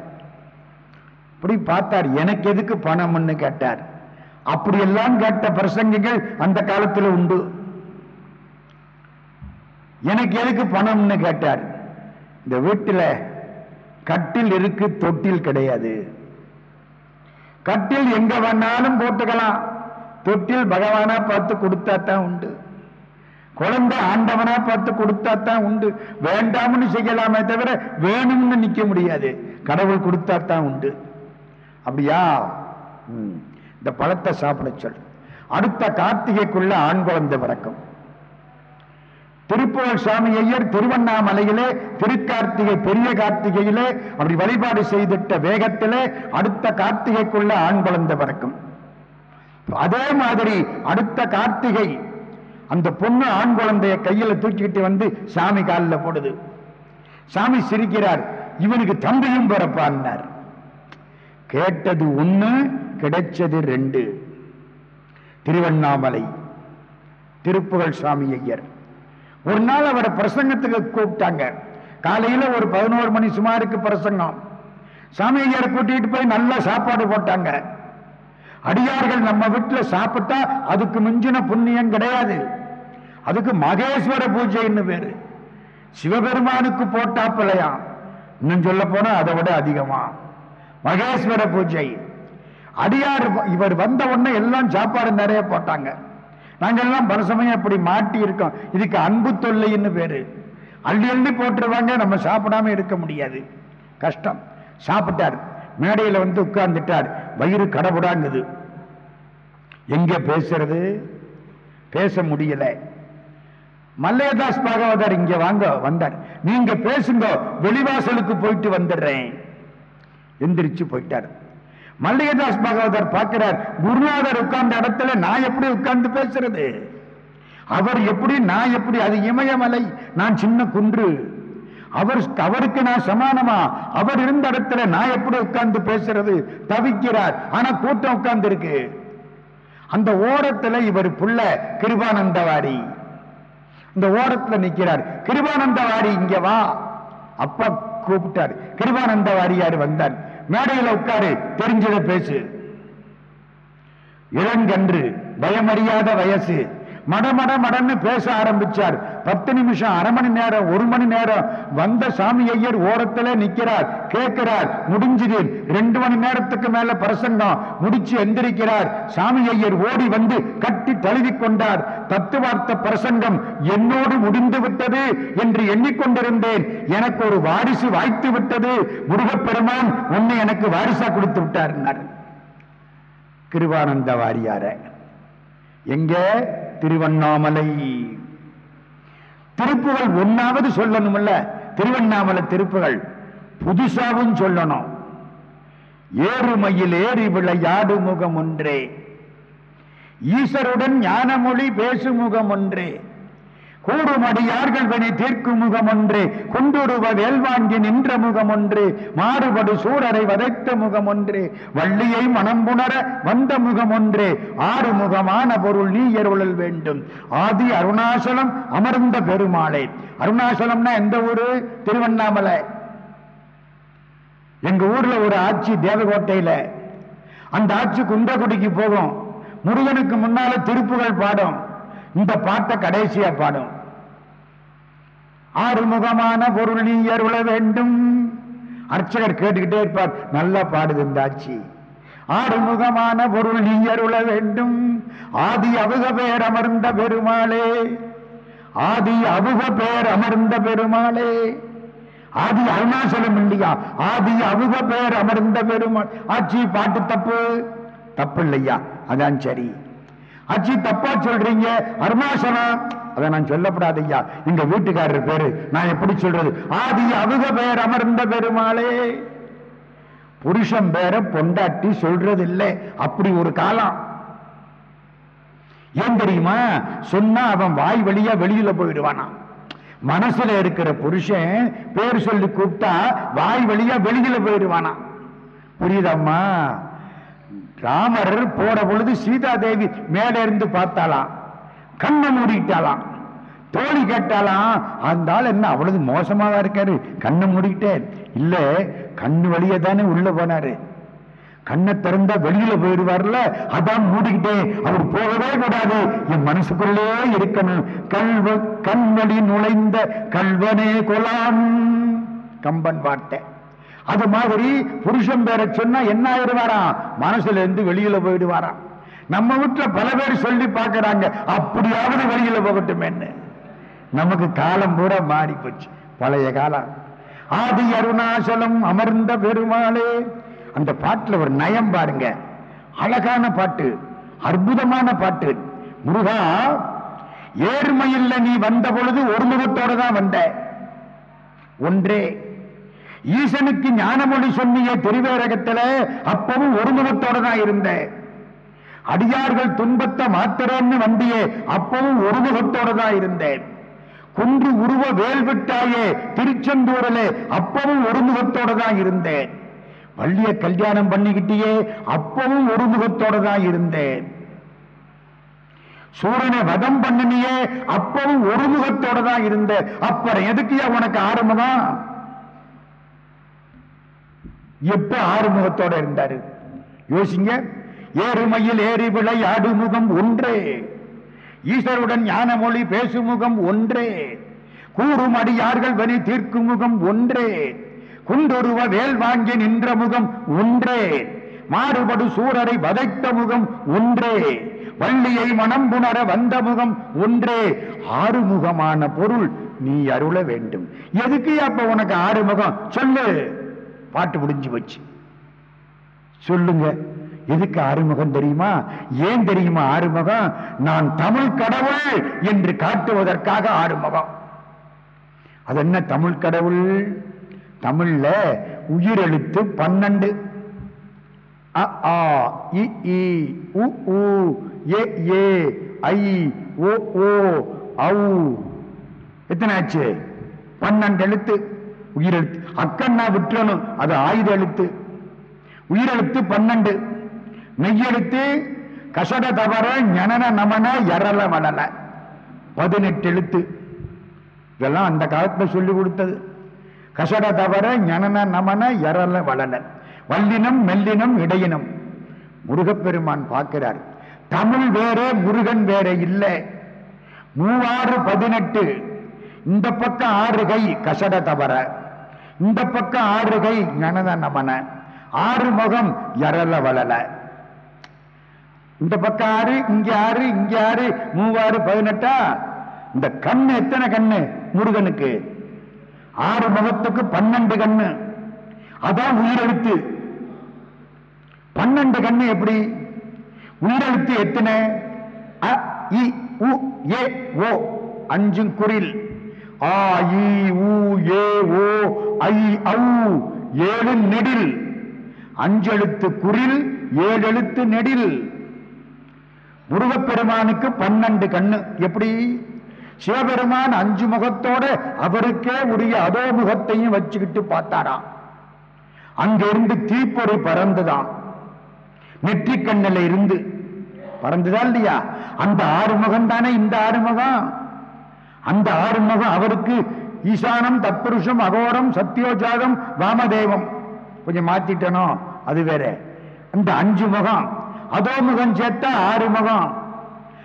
இப்படி பார்த்தார் எனக்கு எதுக்கு பணம்னு கேட்டார். அப்படியெல்லாம் கேட்ட பிரசங்கங்கள் அந்த காலத்துல உண்டு. எனக்கு எதுக்கு பணம்னு கேட்டார். இந்த வீட்டில் கட்டில் இருக்கு தொட்டில் கிடையாது. கட்டில் எங்க வேணாலும் போட்டுக்கலாம். தொட்டில் பகவானா பார்த்து கொடுத்தா தான் உண்டு. குழந்தை ஆண்டவனா பார்த்து கொடுத்தா தான் உண்டு. வேண்டாம்னு செய்யலாமே தவிர வேணும்னு நிக்க முடியாது. கடவுள் கொடுத்தா தான் உண்டு. அப்படியா? ம். இந்த பழத்தை சாப்பிட சொல். அடுத்த கார்த்திகைக்குள்ள ஆண் குழந்தை பிறக்கும். திருப்புகழ் சுவாமி ஐயர் திருவண்ணாமலையிலே திருக்கார்த்திகை பெரிய கார்த்திகையிலே அப்படி வழிபாடு செய்திட்ட வேகத்திலே அடுத்த கார்த்திகைக்குள்ள ஆண் குழந்தை பிறக்கும். அதே மாதிரி அடுத்த கார்த்திகை அந்த பொண்ணு ஆண் குழந்தைய கையில தூக்கிட்டு வந்து சாமி காலில் போடுது. சாமி சிரிக்கிறார் இவனுக்கு தம்பியும் பிறப்பான்னார். கேட்டது ஒண்ணு கிடைச்சது ரெண்டு. திருவண்ணாமலை திருப்புகழ் சுவாமி ஐயர். ஒரு நாள் அவரை பிரசங்கத்துக்கு கூப்பிட்டாங்க. காலையில் ஒரு பதினோரு மணி சுமாருக்கு பிரசங்கம். சாமி ஐயரை போய் நல்ல சாப்பாடு போட்டாங்க. அடியார்கள் நம்ம வீட்டில் சாப்பிட்டா அதுக்கு மிஞ்சின புண்ணியம் கிடையாது. அதுக்கு மகேஸ்வர பூஜைன்னு பேரு. சிவபெருமானுக்கு போட்டாப்பிள்ளையாம் இன்னும் சொல்ல போனா அதை விட அதிகமா? மகேஸ்வர பூஜை. அடியார் இவர் வந்த உடனே எல்லாம் சாப்பாடு நிறைய போட்டாங்க. நாங்கள்லாம் பல சமயம் அப்படி மாட்டி இருக்கோம் இதுக்கு அன்பு தொல்லைன்னு பேரு. அள்ளி அள்ளி போட்டுருவாங்க நம்ம சாப்பிடாம இருக்க முடியாது. கஷ்டம். சாப்பிட்டார். மேடையில் வந்து உட்கார்ந்துட்டார். வயிறு கடவுடாங்குது எங்க பேசுறது? பேச முடியல. மல்லையதாஸ் பாகவதர் இங்க வாங்க வந்தார். நீங்க பேசுங்க வெளிவாசலுக்கு போயிட்டு வந்துடுறேன். எந்திரிச்சு போயிட்டார். மல்லிகதாஸ் பகவதர் பார்க்கிறார் குருநாதர் உட்கார்ந்த இடத்துல நான் எப்படி உட்கார்ந்து பேசுறது? அவர் எப்படி நான் எப்படி அது இமயமலை நான் சின்ன குன்று. அவர் அவருக்கு நான் சமானமா? அவர் இருந்த இடத்துல நான் எப்படி உட்கார்ந்து பேசுறது? தவிக்கிறார் ஆனா கூட்டம் உட்கார்ந்து இருக்கு அந்த ஓரத்துல இவர் புள்ள கிருபானந்தவாரி இந்த ஓரத்துல நிக்கிறார் கிருபானந்தவாரி இங்க வா. அப்பா கூப்பிட்டார் கிருபானந்தவாடியார் வந்தார்? மேடையில உட்காரு தெரிஞ்சத பேசு. இளங்கன்று பயமறியாத வயசு. மடமட மடன்னு பேச ஆரம்பிச்சார். பத்து நிமிஷம் அரை மணி நேரம் ஒரு மணி நேரம். வந்த சாமி ஐயர் ஓரத்துல நிக்கிறார் கேட்கிறார் முடிஞ்சுது ரெண்டு மணி நேரத்துக்கு மேல பிரசங்கம். முடிச்சு எந்திரிக்கிறார். சாமி ஐயர் ஓடி வந்து கட்டி தழுவி கொண்டார் தத்துவார்த்த பிரசங்கம் என்னோடு முடிந்து விட்டது என்று எண்ணிக்கொண்டிருந்தேன். எனக்கு ஒரு வாரிசு வாய்த்து விட்டது. முருகப்பெருமான் உன்னை எனக்கு வாரிசா கொடுத்து விட்டார் கிருபானந்த வாரியார எங்க திருவண்ணாமலை? திருப்புகள் ஒன்னாவது சொல்லணும்ல திருவண்ணாமலை திருப்புகள் புதுசாவும் சொல்லணும். ஏறுமையில் ஏறி விளையாடு முகம் ஒன்றே. ஈஸ்வருடன் ஞானமொழி பேசு முகம் ஒன்றே. கூடுமடியார்கள் வினை தீர்க்கும் முகம் ஒன்று குண்டுடுவது வேல்வாங்கி நின்ற முகம் ஒன்று மாறுபடு சூரரை வதைத்த முகம் ஒன்று வள்ளியை மனம் புணர வந்த முகம் ஒன்று ஆறு முகமான பொருள் நீ எருளல் வேண்டும். ஆதி அருணாசலம் அமர்ந்த பெருமாளே. அருணாசலம்னா எந்த ஊரு? திருவண்ணாமலை. எங்க ஊர்ல ஒரு ஆட்சி தேவகோட்டையில. அந்த ஆட்சி குன்றக்குடிக்கு போகும். முருகனுக்கு முன்னால திருப்புகள் பாடும். இந்த பாட்டை கடைசியா பாடும். ஆறுமுகமான பொருள் நீ அருள வேண்டும். அர்ச்சகர் கேட்டுக்கிட்டே இருப்பார் நல்லா பாடுது இந்த ஆட்சி. ஆறுமுகமான பொருள் நீ அருள வேண்டும். ஆதி அவுக பேர் அமர்ந்த பெருமாளே. ஆதி அவுக பேர் அமர்ந்த பெருமாளே. ஆதி அருணாசலம் இல்லையா? ஆதி அவுக பேர் அமர்ந்த பெருமாள். ஆட்சி பாட்டு தப்பு? தப்பு இல்லையா? அதான் சரி. அச்சி தப்பா சொல்றீங்க அருணாசலம் அதை நான் சொல்லப்படாது ஐயா எங்க வீட்டுக்காரர் பேரு நான் எப்படி சொல்றது? ஆதி அவுக பேர் அமர்ந்த பெருமாளே. புருஷன் பேர பொண்டாட்டி சொல்றது இல்லை அப்படி ஒரு காலம். ஏன் தெரியுமா? சொன்னா அவன் வாய் வழியா வெளியில போயிடுவானா. மனசுல இருக்கிற புருஷன் பேர் சொல்லி கூப்பிட்டா வாய் வழியா வெளியில போயிடுவானா. புரியுதம்மா? ராமர் போற பொழுது சீதா தேவி மேல இருந்து பார்த்தாலாம் கண்ணை மூடிக்கிட்டாலாம் தோழி கேட்டாலாம் அந்த ஆள் என்ன அவ்வளவு மோசமாக இருக்காரு? கண்ணை மூடிக்கிட்டேன். இல்ல கண்ணு வழியே தானே உள்ள போனாரு. கண்ணை திறந்தா வெளியில போயிடுவார்ல அதான் மூடிக்கிட்டேன். அவர் போகவே கூடாது. என் மனசுக்குள்ளே இருக்கணும். கல்வ கண்வழி நுழைந்த கல்வனே கொலாம். கம்பன் வார்த்தை. அது மாதிரி புருஷன் பேரை சொன்னா என்ன ஆயிடுவாராம் மனசுல இருந்து வெளியில போயிடுவாராம் நம்ம வீட்டுல பல பேர் சொல்லி பார்க்கறாங்க அப்படியாவது வெளியில போகட்டும் என்ன நமக்கு காலம் பூரா மாறி போச்சு பழைய காலம். ஆதி அருணாசலம் அமர்ந்த பெருமாளே. அந்த பாட்டுல ஒரு நயம் பாருங்க. அழகான பாட்டு அற்புதமான பாட்டு. முருகா ஏர்மையில் நீ வந்த பொழுது ஒரு முகத்தோடு தான் வந்த. ஒன்றே ஈசனுக்கு ஞானமொழி சொன்னிய திருவேரகத்தில் அப்பவும் ஒருமுகத்தோட தான் இருந்த அடியார்கள் துன்பத்தை மாத்திரம்னு வந்திய அப்பவும் ஒருமுகத்தோட தான் இருந்தேன். குன்று உருவ வேல் விட்டாயே திருச்செந்தூரிலே அப்பவும் ஒருமுகத்தோட தான் இருந்தேன். வள்ளிய கல்யாணம் பண்ணிக்கிட்டியே அப்பவும் ஒருமுகத்தோட தான் இருந்தேன். சூரனை வதம் பண்ணினியே அப்பவும் ஒருமுகத்தோட தான் இருந்தேன். அப்புறம் எதுக்குயா உனக்கு ஆரம்பம்? எப்ப ஆறுமுகத்தோட இருந்தாரு? யோசிங்க. ஏறுமையில் ஏறி விளை முகம் ஒன்றே. ஈஸ்வருடன் ஞானமொழி பேசும் முகம் ஒன்றே. கூறும் அடியார்கள் வரி தீர்க்கும் முகம் ஒன்றே. குண்டொருவ வேல் வாங்கி நின்ற முகம் ஒன்றே. மாறுபடு சூரரை வதைத்த முகம் ஒன்றே. வள்ளியை மனம் புணர வந்த முகம் ஒன்றே. ஆறுமுகமான பொருள் நீ அருள வேண்டும். எதுக்கு அப்ப உனக்கு ஆறுமுகம்? சொல்லு. பாட்டு முடிஞ்சு போச்சு. சொல்லுங்க எதுக்கு ஆறுமுகம் தெரியுமா? ஏன் தெரியுமா ஆறுமுகம்? நான் தமிழ் கடவுள் என்று காட்டுவதற்காக ஆறுமுகம். அது என்ன தமிழ் கடவுள்? தமிழ்ல உயிரெழுத்து பன்னெண்டு. அ ஆ இ உ ஏ ஏ ஐ ஓ ஓ ஔ. எத்தனை ஆச்சு? பன்னெண்டு எழுத்து உயிரெழுத்து. அக்கண்ணா விட்டுறணும் அது ஆயுத எழுத்து. உயிரெழுத்து பன்னெண்டு. மெய்யெழுத்து கசட தவற ஞனன நமன எரல மணல பதினெட்டு எழுத்து. இதெல்லாம் அந்த காலத்தில் சொல்லி கொடுத்தது. கசட தவற ஞனன நமன எரல வளன வல்லினம் மெல்லினம் இடையினம். முருகப்பெருமான் பார்க்கிறார். தமிழ் வேற முருகன் வேற இல்லை. மூவாறு பதினெட்டு. இந்த பக்கம் ஆறு கை கசட தவற இந்த பக்கம் ஆறு கை ஞனன ஆறு முகம் எரல வளல. இந்த பக்கம் ஆறு இங்க ஆறு இங்க ஆறு மூவாறு பதினெட்டா? இந்த கண்ணு எத்தனை கண்ணு? முருகனுக்கு. ஆறு முகத்துக்கு பன்னெண்டு கண்ணு. அதான் உயிரெழுத்து. பன்னெண்டு கண்ணு எப்படி? உயிரெழுத்து எத்தனை? அ இ உ ஏ ஓ. அஞ்சும் குரில். ஆ இ உ ஏ ஓ ஐ ஔ ஏழு நெடில். அஞ்செழுத்து குரில் ஏழு எழுத்து நெடில். முருகப்பெருமானுக்கு பன்னெண்டு கண்ணு. எப்படி? சிவபெருமான் அஞ்சு முகத்தோட அவருக்கே உரிய அதோ முகத்தையும் வச்சுக்கிட்டு பார்த்தாராம். அங்கிருந்து தீப்பொறி பறந்துதான். நெற்றிக்கண்ணில் இருந்து. பறந்துதான் இல்லையா? அந்த ஆறுமுகம் தானே இந்த ஆறுமுகம்? அந்த ஆறுமுகம் அவருக்கு ஈசானம் தத்புருஷம் அகோரம் சத்தியோஜாதம் வாமதேவம். கொஞ்சம் மாத்திட்டனோ அது வேற. அந்த அஞ்சு முகம் அதோ முகம் சேர்த்தா ஆறு முகம்.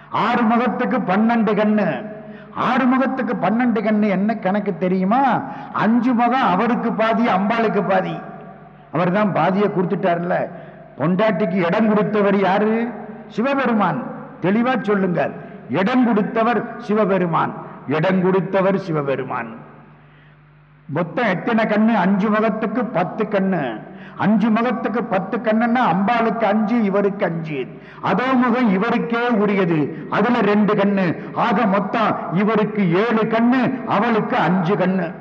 ஆறு முகத்துக்கு பன்னெண்டு கண்ணு. ஆறு முகத்துக்கு பன்னெண்டு கண்ணு என்ன கணக்கு தெரியுமா? அஞ்சு முகம் அவருக்கு பாதி அம்பாளுக்கு பாதி. அவர் தான் பாதியை கொடுத்துட்டார்ல பொண்டாட்டிக்கு இடம் கொடுத்தவர் யாரு? சிவபெருமான். தெளிவா சொல்லுங்க இடம் கொடுத்தவர் சிவபெருமான். இடம் கொடுத்தவர் சிவபெருமான். மொத்தம் எத்தனை கண்ணு? அஞ்சு முகத்துக்கு பத்து கண்ணு. அஞ்சு முகத்துக்கு பத்து கண்ணுன்னா அம்பாளுக்கு அஞ்சு இவருக்கு அஞ்சு. அதோ முகம் இவருக்கே உரியது. அதுல ரெண்டு கண்ணு. ஆக மொத்தம் இவருக்கு ஏழு கண்ணு அவளுக்கு அஞ்சு கண்ணு.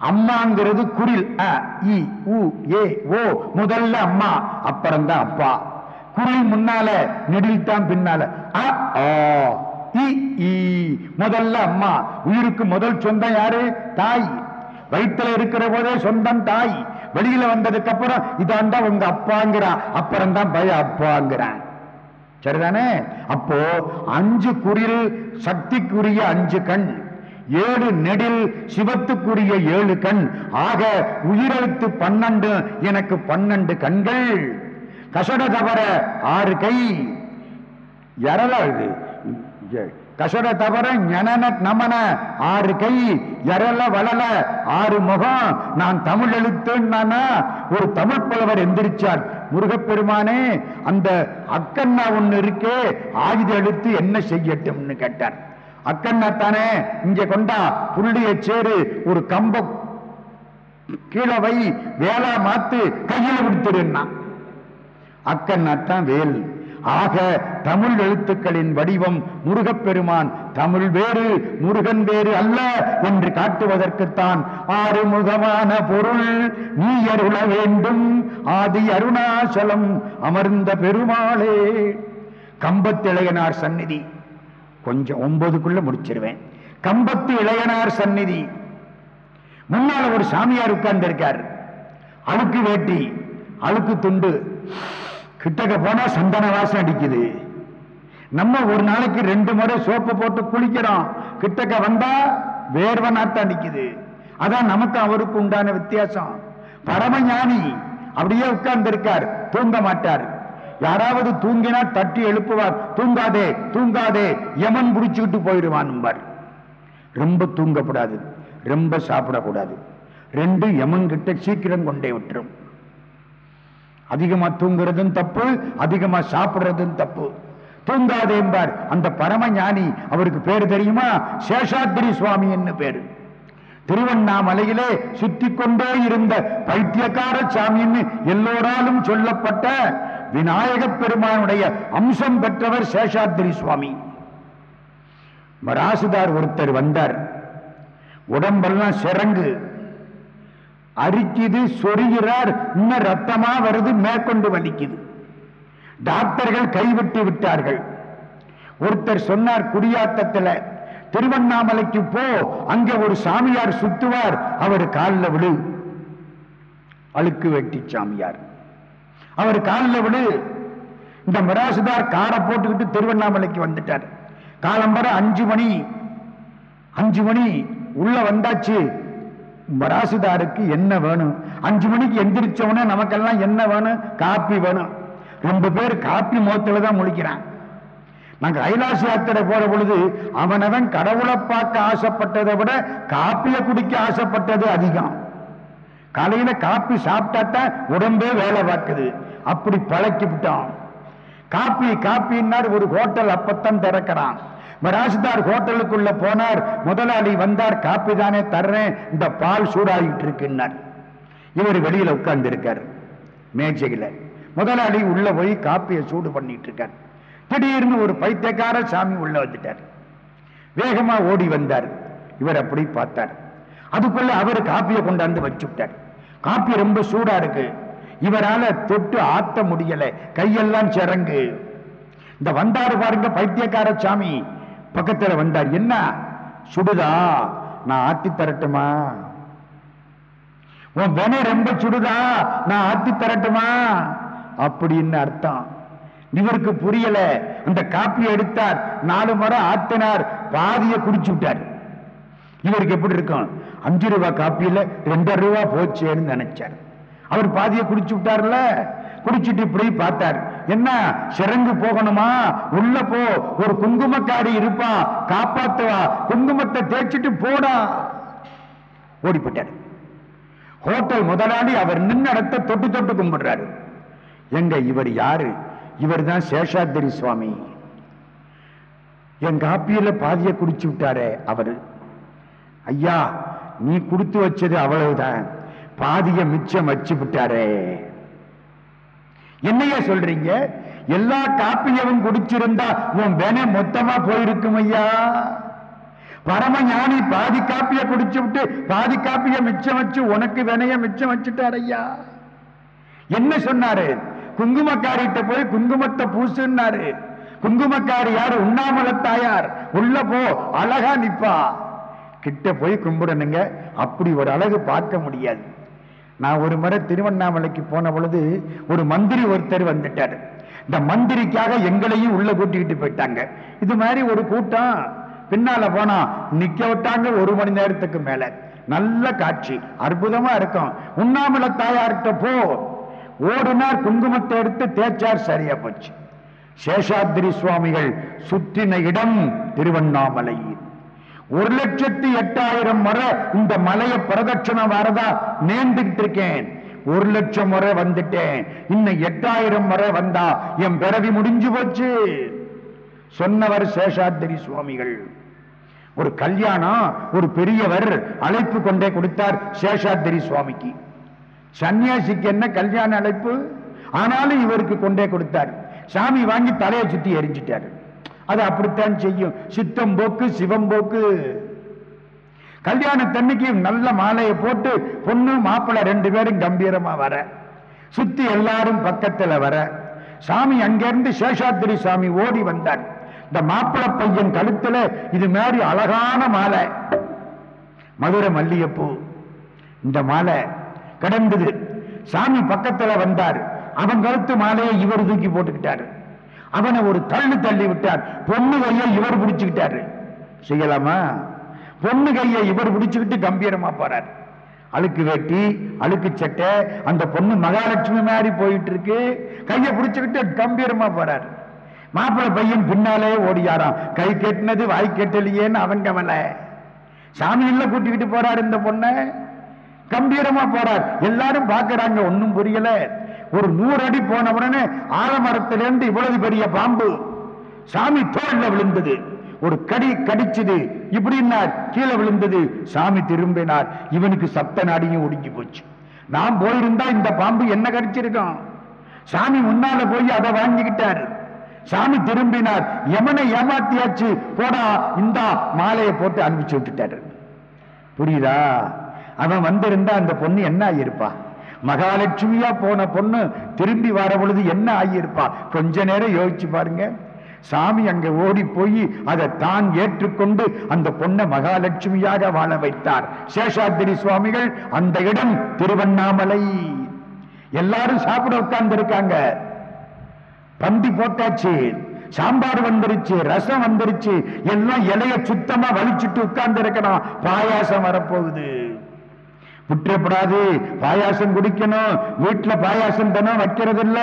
அம்மாங்கிறது குரில். அ இ உ ஏ ஓ முதல்ல அம்மா அப்புறம்தான் அப்பா. குரில் முன்னால நெடில் தான் பின்னால. அ ஆ. முதல்ல அம்மா. உயிருக்கு முதல் சொந்தம் யாரு? தாய். வயிற்றுல இருக்கிற போதே சொந்தம் தாய். வெளியில வந்ததுக்கு அப்புறம் இதாண்டா உங்க அப்பாங்கிறான் அப்புறம் தான் பய அப்பாங்கிறான். சரிதானே? அப்போ அஞ்சு குரில் சக்திக்குரிய அஞ்சு கண். ஏழு நெடில் சிவத்துக்குரிய ஏழு கண். ஆக உயிரெழுத்து பன்னெண்டு எனக்கு பன்னெண்டு கண்கள். கசட தவற ஆறு கை. எரலா கசட தவற ஞனன நமன ஆறு கை எரல வளல ஆறு முகம் நான் தமிழ் எழுத்துன்னா ஒரு தமிழ் புலவர் எந்திரிச்சார். முருகப்பெருமானே அந்த அக்கண்ணா ஒண்ணு இருக்கே ஆயுத எழுத்து என்ன செய்யட்டும்னு கேட்டார். அக்கண்ணா தானே இங்க கொண்டா புள்ளிய சேரு ஒரு கம்ப கீழே வை வேலா மாத்து கையில கொடுத்துருன்னா அக்கண்ணா தான் வேல். ஆக தமிழ் எழுத்துக்களின் வடிவம் முருகப்பெருமான் தமிழ் வேறு முருகன் வேறு அல்ல என்று காட்டுவதற்குத்தான் ஆறுமுகமான பொருள் நீ அருள வேண்டும். ஆதி அருணாசலம் அமர்ந்த பெருமாளே. கம்பத்து இளையனார் சந்நிதி. கொஞ்சம் ஒன்பதுக்குள்ள முடிச்சிருவேன். கம்பத்து இளையனார் சந்நிதி. முன்னால ஒரு சாமியார் உட்கார்ந்து இருக்கார் அழுக்கு வேட்டி அழுக்கு துண்டு. கிட்டக்க போனா சந்தன வாசம் அடிக்குது. நம்ம ஒரு நாளைக்கு ரெண்டு முறை சோப்பு போட்டு குளிக்கிறோம். கிட்டக்க வந்தா வேர்வை நாட்டம் அடிக்குது. அதான் நமக்கு அவருக்கு உண்டான வித்தியாசம். பரமஞானி அப்படியே உட்கார்ந்து இருக்கார் தூங்க மாட்டார். யாராவது தூங்கினா தட்டி எழுப்புவார். தூங்காதே தூங்காதே யமன் புடிச்சுக்கிட்டு போயிடுவான் ரொம்ப தூங்கக்கூடாது. ரொம்ப சாப்பிடக்கூடாது. ரெண்டு யமன் கிட்ட சீக்கிரம் கொண்டே விட்டுரும். அதிகமா தூங்குறதும் தப்பு அதிகமா சாப்பிடுறதும் தப்பு. தூங்காதே என்பார். அந்த பரம ஞானி அவருக்கு பேரு தெரியுமா? சேஷாத்திரி சுவாமி என்ன பேரு. திருவண்ணாமலையிலே சுத்தி கொண்டே இருந்த பைத்தியக்கார சாமின்னு எல்லோராலும் சொல்லப்பட்ட விநாயக பெருமானுடைய அம்சம் பெற்றவர் சேஷாத்திரி சுவாமி. ராசுதார் ஒருத்தர் வந்தார். உடம்பெல்லாம் சிறங்கு. அரிக்குது சொருகிறார் இன்னும் ரத்தமா வருது மேற்கொண்டு வலிக்குது. டாக்டர்கள் கைவிட்டு விட்டார்கள். ஒருத்தர் சொன்னார் குடியாத்தத்தில் திருவண்ணாமலைக்கு போ அங்க ஒரு சாமியார் சுத்துவார் அவர் காலில் விழு. அழுக்கு வெட்டி சாமியார். அவர் காலில் விழு. இந்த மிராசுதார் காரை போட்டுக்கிட்டு திருவண்ணாமலைக்கு வந்துட்டார். காலம்பரம் அஞ்சு மணி. அஞ்சு மணி. உள்ள வந்தாச்சு. மராசுதாருக்கு என்ன வேணும்? அஞ்சு மணிக்கு எந்திரிச்சவனே நமக்கெல்லாம் என்ன வேணும்? காப்பி வேணும். ரொம்ப பேர் காப்பி மோத்துல தான் முழிக்கிறான். நாங்க கைலாச யாத்திரை போற பொழுது அவனவன் கடவுளை பார்க்க ஆசைப்பட்டதை விட காப்பியை குடிக்க ஆசைப்பட்டது அதிகம். காலையில காப்பி சாப்பிட்டாத்தான் உடம்பே வேலை பார்க்குது. அப்படி பழக்கி விட்டான் காப்பி காப்பின்னார் ஒரு ஹோட்டல் அப்பத்தான் திறக்கிறான். மராசுதார் ஹோட்டலுக்குள்ள போனார். முதலாளி வந்தார் காப்பி தானே தர்றேன். இந்த பால் சூடாகிட்டு இருக்குன்னார். இவர் வெளியில உட்கார்ந்து இருக்கார் மேஜையில். முதலாளி உள்ள போய் காப்பியை சூடு பண்ணிட்டு இருக்கார். திடீர்னு ஒரு பைத்தியக்கார சாமி உள்ள வந்துட்டார். வேகமா ஓடி வந்தார். இவர் அப்படி பார்த்தார். அதுக்குள்ள அவர் காப்பியை கொண்டாந்து வச்சுட்டார். காப்பி ரொம்ப சூடா இருக்கு. இவரால தொட்டு ஆத்த முடியல. கையெல்லாம் சிறங்கு. இந்த வந்தாரு பாருங்க பைத்தியக்கார சாமி. பக்கத்தில் வந்தார். என்ன? சுடுதா? நான் ஆத்தி தரட்டுமா? உன் வினை ரொம்ப சுடுதா? நான் ஆத்தி தரட்டுமா? அப்படின்னு அர்த்தம். இவருக்கு புரியல. அந்த காப்பி எடுத்தார். நாலு முறை ஆத்தினார். பாதியை குடிச்சு விட்டார். இவருக்கு எப்படி இருக்கும்? அஞ்சு ரூபா காப்பியில ரெண்டரை ரூபா போச்சேன்னு நினைச்சார். அவர் பாதியை குடிச்சு விட்டார்ல? குடிச்சிட்டு இப்படி பார்த்தார். என்ன சிறங்கு போகணுமா? உள்ள போ. ஒரு குங்குமக்காரி இருப்பான் காப்பாத்துவா. குங்குமத்தை தேய்ச்சிட்டு போடா. ஓடி போயிட்டாரு ஹோட்டல் முதலாளி அவர் நின்று இடத்த தொட்டு தொட்டு கும்பிடுறாரு. எங்க இவர் யாரு? இவர் தான் சேஷாத்திரி சுவாமி. என் காப்பியில பாதிய குடிச்சு விட்டாரே அவரு. ஐயா நீ கொடுத்து வச்சது அவ்வளவுதான். பாதிய மிச்சம் வச்சு விட்டாரே. என்னையா சொல்றீங்க? எல்லா காப்பியவும் குடிச்சிருந்தா உன் வேணை மொத்தமா போயிருக்கும் ஐயா. பரம ஞானி பாதி காப்பிய குடிச்சு விட்டு பாதி காப்பிய மிச்சம் வச்சு உனக்கு வினைய மிச்சம் வச்சுட்டார் ஐயா. என்ன சொன்னாரு? குங்குமக்காரிட்ட போய் குங்குமத்தை பூசுன்னாரு. குங்குமக்காரி யாரு? உண்ணாமல தாயார். உள்ள போ அழகா நிப்பா. கிட்ட போய் கும்பிடணுங்க. அப்படி ஒரு அழகு பார்க்க முடியாது. நான் ஒரு முறை திருவண்ணாமலைக்கு போன பொழுது ஒரு மந்திரி ஒருத்தர் வந்துட்டார். இந்த மந்திரிக்காக எங்களையும் உள்ள கூட்டிக்கிட்டு போயிட்டாங்க. இது மாதிரி ஒரு கூட்டம். பின்னால போனா நிக்க விட்டாங்க ஒரு மணி நேரத்துக்கு மேல. நல்ல காட்சி. அற்புதமா இருக்கும். உண்ணாமல தாயார்கிட்ட போ. ஓடினார் குங்குமத்தை எடுத்து தேய்ச்சார் சரியா போச்சு. சேஷாத்திரி சுவாமிகள் சுற்றின இடம் திருவண்ணாமலை ஒரு லட்சத்தி எட்டாயிரம் முறை இந்த மலையை பிரதட்சணம் வரதா நேர்ந்துகிட்டு இருக்கேன். ஒரு லட்சம் முறை வந்துட்டேன். இன்னும் எட்டாயிரம் முறை வந்தா என் பிறவி முடிஞ்சு போச்சு. சொன்னவர் சேஷாத்திரி சுவாமிகள். ஒரு கல்யாணம் ஒரு பெரியவர் அழைப்பு கொண்டே கொடுத்தார் சேஷாத்திரி சுவாமிக்கு. சன்னியாசிக்கு என்ன கல்யாண அழைப்பு? ஆனாலும் இவருக்கு கொண்டே கொடுத்தார். சாமி வாங்கி தலையை சுத்தி எரிஞ்சிட்டாரு. அது அப்படித்தான் செய்யும். சித்தம் போக்கு சிவம் போக்கு. கல்யாணத்தன்னைக்கு நல்ல மாலையை போட்டு பொண்ணு மாப்பிள்ளை ரெண்டு பேரும் கம்பீரமா வர. சுத்தி எல்லாரும் பக்கத்துல வர. சாமி அங்கிருந்து சேஷாத்திரி சாமி ஓடி வந்தார். இந்த மாப்பிள்ளை பையன் கழுத்துல இது மாதிரி அழகான மாலை. மதுரை மல்லிகைப்பூ. இந்த மாலை கடந்தது. சாமி பக்கத்துல வந்தார். அவன் கழுத்து மாலையை இவர் தூக்கி போட்டுக்கிட்டாரு. அவனை ஒரு தள்ளு தள்ளி விட்டார். பொண்ணு கையை இவர் பிடிச்சுக்கிட்டாரு. செய்யலாமா? பொண்ணு கையை இவர் பிடிச்சுக்கிட்டு கம்பீரமா போறார். அழுக்கு வேட்டி அழுக்கு சட்டை அந்த பொண்ணு மகாலட்சுமி மாதிரி போயிட்டு இருக்கு கையை பிடிச்சுக்கிட்டு கம்பீரமா போறார். மாப்பிள்ள பையன் பின்னாலே ஓடியாராம். கை கெட்டினது வாய் கெட்டலையேன்னு அவன் கவலை. சாமியில கூட்டிக்கிட்டு போறார் இந்த பொண்ணை. கம்பீரமா போறார். எல்லாரும் பாக்குறாங்க ஒன்னும் புரியல. ஒரு நூறு அடி போன உடனே ஆலமரத்திலிருந்து இவ்வளவு பெரிய பாம்பு. சாமி தோல்ல விழுந்தது. ஒரு கடி கடிச்சது. இப்படின்னார் கீழே விழுந்தது. சாமி திரும்பினார். இவனுக்கு சப்த நாடியும் ஒடுங்கி போச்சு. நான் போயிருந்தா இந்த பாம்பு என்ன கடிச்சிருக்கான் சாமி முன்னால போய் அதை வாங்கிக்கிட்டாரு. சாமி திரும்பினார். எமனை ஏமாத்தியாச்சு? போடா இந்தா மாலையை போட்டு அனுப்பிச்சு விட்டுட்டாரு. புரியுதா? அவன் வந்திருந்தா அந்த பொண்ணு என்ன ஆகியிருப்பான் மகாலட்சுமியா போன பொண்ணு திரும்பி வர பொழுது என்ன ஆகியிருப்பா? கொஞ்ச நேரம் யோசிச்சு பாருங்க. சாமி அங்க ஓடி போய் அதை தான் ஏற்றுக்கொண்டு அந்த பொண்ணை மகாலட்சுமியாக வாழ வைத்தார். சேஷாத்திரி சுவாமிகள் அந்த இடம் திருவண்ணாமலை. எல்லாரும் சாப்பிட உட்கார்ந்து இருக்காங்க பந்தி போட்டாச்சு சாம்பார் வந்துருச்சு ரசம் வந்துருச்சு எல்லாம் இலைய சுத்தமா வலிச்சுட்டு உட்கார்ந்து இருக்கணும் பாயாசம் வரப்போகுது. புற்றப்படாது. பாயாசம் குடிக்கணும். வீட்டுல பாயாசம் தினம் வைக்கிறது இல்லை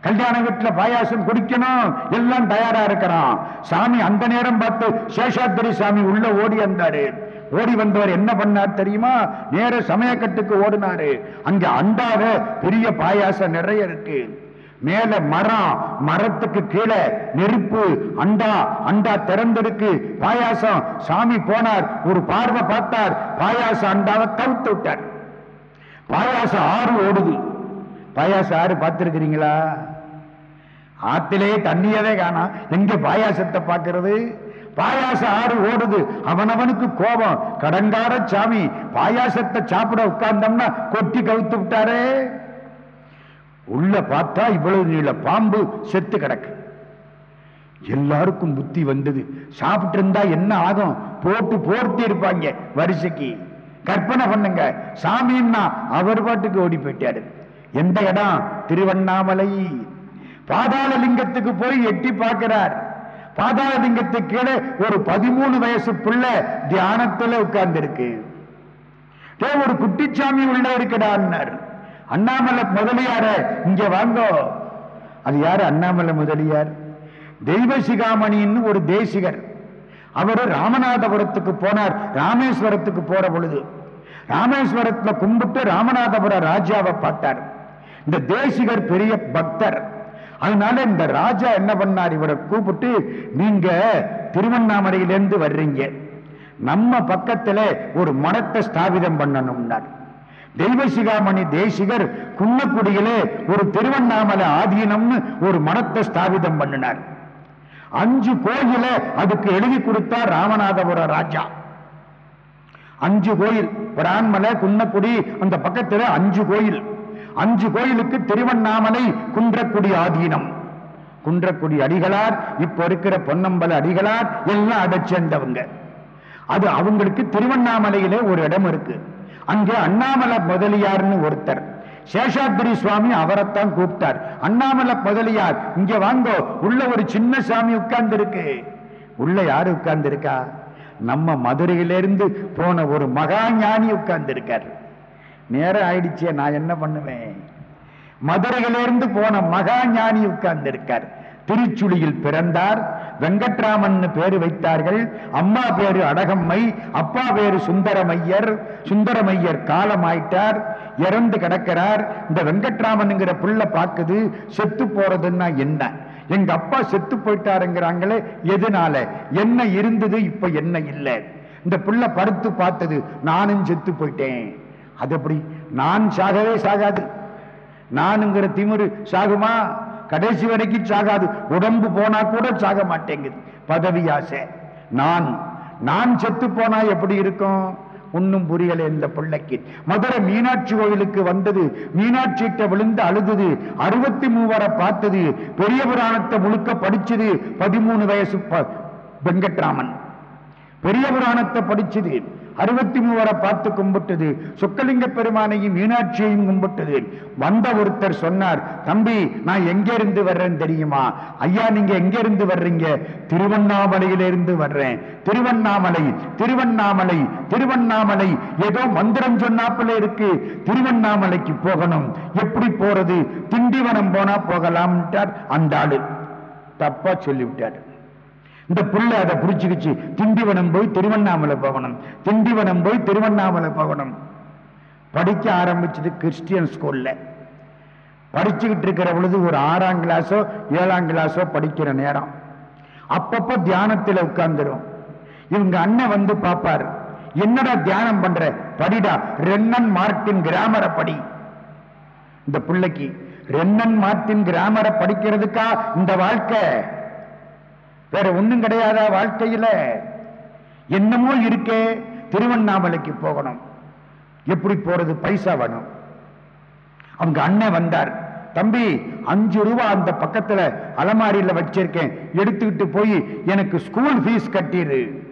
கல்யாண வீட்டுல பாயாசம் குடிக்கணும். எல்லாம் தயாரா இருக்கிறான். சாமி அந்த நேரம் பார்த்து சேஷாத்திரி சாமி உள்ள ஓடி வந்தாரு. ஓடி வந்தவர் என்ன பண்ணார் தெரியுமா? நேர சமயக்கட்டுக்கு ஓடினாரு. அங்க அண்டாவ பெரிய பாயாசம் நிறைய இருக்கு. மேல மரம் மரத்துக்கு கீழே நெருப்பு அண்டா அண்டா திறந்திருக்கு. பாயாசம். சாமி போனார் ஒரு பார்வை பார்த்தார். பாயாசம் அண்டாவை கவுத்து விட்டார். பாயாசம் ஆறு ஓடுது. பாயாசம் ஆறு பார்த்திருக்கிறீங்களா? ஆத்திலே தண்ணியவே காணாம். எங்க பாயாசத்தை பார்க்கிறது? பாயாசம் ஆறு ஓடுது. அவனவனுக்கு கோபம். கடங்கார சாமி பாயாசத்தை சாப்பிட உட்கார்ந்தோம்னா கொட்டி கவுத்து விட்டாரே. உள்ள பார்த்தா இவ்வளவு நீள பாம்பு செத்து கிடக்கு. எல்லாருக்கும் புத்தி வந்தது. சாப்பிட்டு இருந்தா என்ன ஆகும்? போட்டு போர்த்தி இருப்பாங்க வரிசைக்கு. கற்பனை பண்ணுங்க. சாமின்னா அவர் பாட்டுக்கு ஓடி போயிட்டாரு. எந்த இடம்? திருவண்ணாமலை. பாதாள லிங்கத்துக்கு போய் எட்டி பார்க்கிறார். பாதாள லிங்கத்துக்கு கீழே ஒரு பதிமூணு வயசு பிள்ளை தியானத்துல உட்கார்ந்து இருக்கு ஒரு குட்டிச்சாமி உள்ள இருக்குடான்னார் அண்ணாமலை முதலியார இங்க வாங்கோ. அது யாரு அண்ணாமலை முதலியார்? தெய்வ சிகாமணின்னு ஒரு தேசிகர். அவர் ராமநாதபுரத்துக்கு போனார் ராமேஸ்வரத்துக்கு போற பொழுது. ராமேஸ்வரத்துல கும்பிட்டு ராமநாதபுர ராஜாவை பார்த்தார். இந்த தேசிகர் பெரிய பக்தர். அதனால இந்த ராஜா என்ன பண்ணார்? இவரை கூப்பிட்டு நீங்க திருவண்ணாமலையிலேருந்து வர்றீங்க. நம்ம பக்கத்துல ஒரு மடத்தை ஸ்தாபிதம் பண்ணணும்னார். தெய்வசிகாமணி தேசிகர் குன்னக்குடியிலே ஒரு திருவண்ணாமலை ஆதீனம்னு ஒரு மனத்தை ஸ்தாபிதம் பண்ணினார். அஞ்சு கோயில அதுக்கு எழுதி கொடுத்தார் ராமநாதபுர ராஜா. அஞ்சு கோயில் பிரான்மலை குன்னக்குடி அந்த பக்கத்துல அஞ்சு கோயில். அஞ்சு கோயிலுக்கு திருவண்ணாமலை குன்றக்குடி ஆதீனம். குன்றக்குடி அடிகளார் இப்ப இருக்கிற பொன்னம்பல அடிகளார் எல்லாம் அதை சேர்ந்தவங்க. அது அவங்களுக்கு திருவண்ணாமலையிலே ஒரு இடம் இருக்கு. அங்கே அண்ணாமலை முதலியார்னு ஒருத்தர். சேஷாத்திரி சுவாமி அவரைத்தான் கூப்பிட்டார். அண்ணாமலை முதலியார் இங்க வாங்கோ உள்ள ஒரு சின்ன சாமி உட்கார்ந்து இருக்கு உள்ள யாரு உட்கார்ந்து இருக்கா நம்ம மதுரையிலிருந்து போன ஒரு மகா ஞானி உட்கார்ந்து இருக்கார் நேரம் ஆயிடுச்சே நான் என்ன பண்ணுவேன்? மதுரையிலிருந்து போன மகா ஞானி உட்கார்ந்து இருக்கார் திருச்சுழியில் பிறந்தார். வெங்கட்ராமன் பேரு வைத்தார்கள். அம்மா பேரு அடகம்மை அப்பா பேரு சுந்தரமையர். சுந்தரமையர் காலமாயிட்டார். இறந்து கிடக்கிறார். இந்த வெங்கட்ராமனுங்கிற புள்ள பாக்குது செத்து போறதுன்னா என்ன? எங்க அப்பா செத்து போயிட்டாருங்கிறாங்களே எதனால? என்ன இருந்தது இப்ப என்ன இல்லை? இந்த புள்ள படுத்து பார்த்தது நானும் செத்து போயிட்டேன். அது அப்படி நான் சாகவே சாகாது. நானுங்கிற திமுரு சாகுமா? கடைசி வரைக்கும் சாகாது. உடம்பு போனா கூட சாக மாட்டேங்குது. பதவி ஆசை. நான் நான் செத்து போனா எப்படி இருக்கும்? ஒன்னும் புரியல இந்த பிள்ளைக்கு. மதுரை மீனாட்சி கோவிலுக்கு வந்தது. மீனாட்சிகிட்ட விழுந்து அழுதுது அறுபத்தி மூவரை பார்த்தது. பெரிய புராணத்தை முழுக்க படிச்சது. பதிமூணு வயசு ப- வெங்கட்ராமன். பெரிய புராணத்தை படிச்சது. அறுபத்தி மூவரை பார்த்து கும்பிட்டது. சொக்கலிங்க பெருமானையும் மீனாட்சியையும் கும்பிட்டது வந்த ஒருத்தர் சொன்னார் தம்பி நான் எங்க இருந்து வர்றேன் தெரியுமா? ஐயா நீங்க எங்க இருந்து வர்றீங்க? திருவண்ணாமலையிலிருந்து வர்றேன். திருவண்ணாமலை திருவண்ணாமலை திருவண்ணாமலை. ஏதோ மந்திரம் சொன்னாப்புல இருக்கு. திருவண்ணாமலைக்கு போகணும். எப்படி போறது? திண்டிவனம் போனா போகலாம்ட்டார். அந்த ஆளு தப்பா சொல்லிவிட்டார். இந்த புள்ள அதை புடிச்சுக்கிச்சு. திண்டிவனம் போய் திருவண்ணாமலை போகணும். திண்டிவனம் போய் திருவண்ணாமலை போகணும். படிக்க ஆரம்பிச்சது கிறிஸ்டியன் ஸ்கூல்ல படிச்சுக்கிட்டு இருக்கிற பொழுது ஒரு ஆறாம் கிளாஸோ ஏழாம் கிளாஸோ படிக்கிற நேரம். அப்பப்போ தியானத்தில் உட்கார்ந்துரும். இவங்க அண்ணன் வந்து பார்ப்பார் என்னடா தியானம் பண்ற? படிடா. ரென்னன் மார்ட்டின் கிராமரை படி. இந்த பிள்ளைக்கு ரென்னன் மார்ட்டின் கிராமரை படிக்கிறதுக்கா இந்த வாழ்க்கை? வேற ஒன்றும் கிடையாதா வாழ்க்கையில்? என்னமோ இருக்கே திருவண்ணாமலைக்கு போகணும். எப்படி போறது? பைசா வேணும். அவங்க அண்ணன் வந்தார். தம்பி அஞ்சு ரூபா அந்த பக்கத்தில் அலமாரியில் வச்சிருக்கேன். எடுத்துக்கிட்டு போய் எனக்கு ஸ்கூல் ஃபீஸ் கட்டிடு.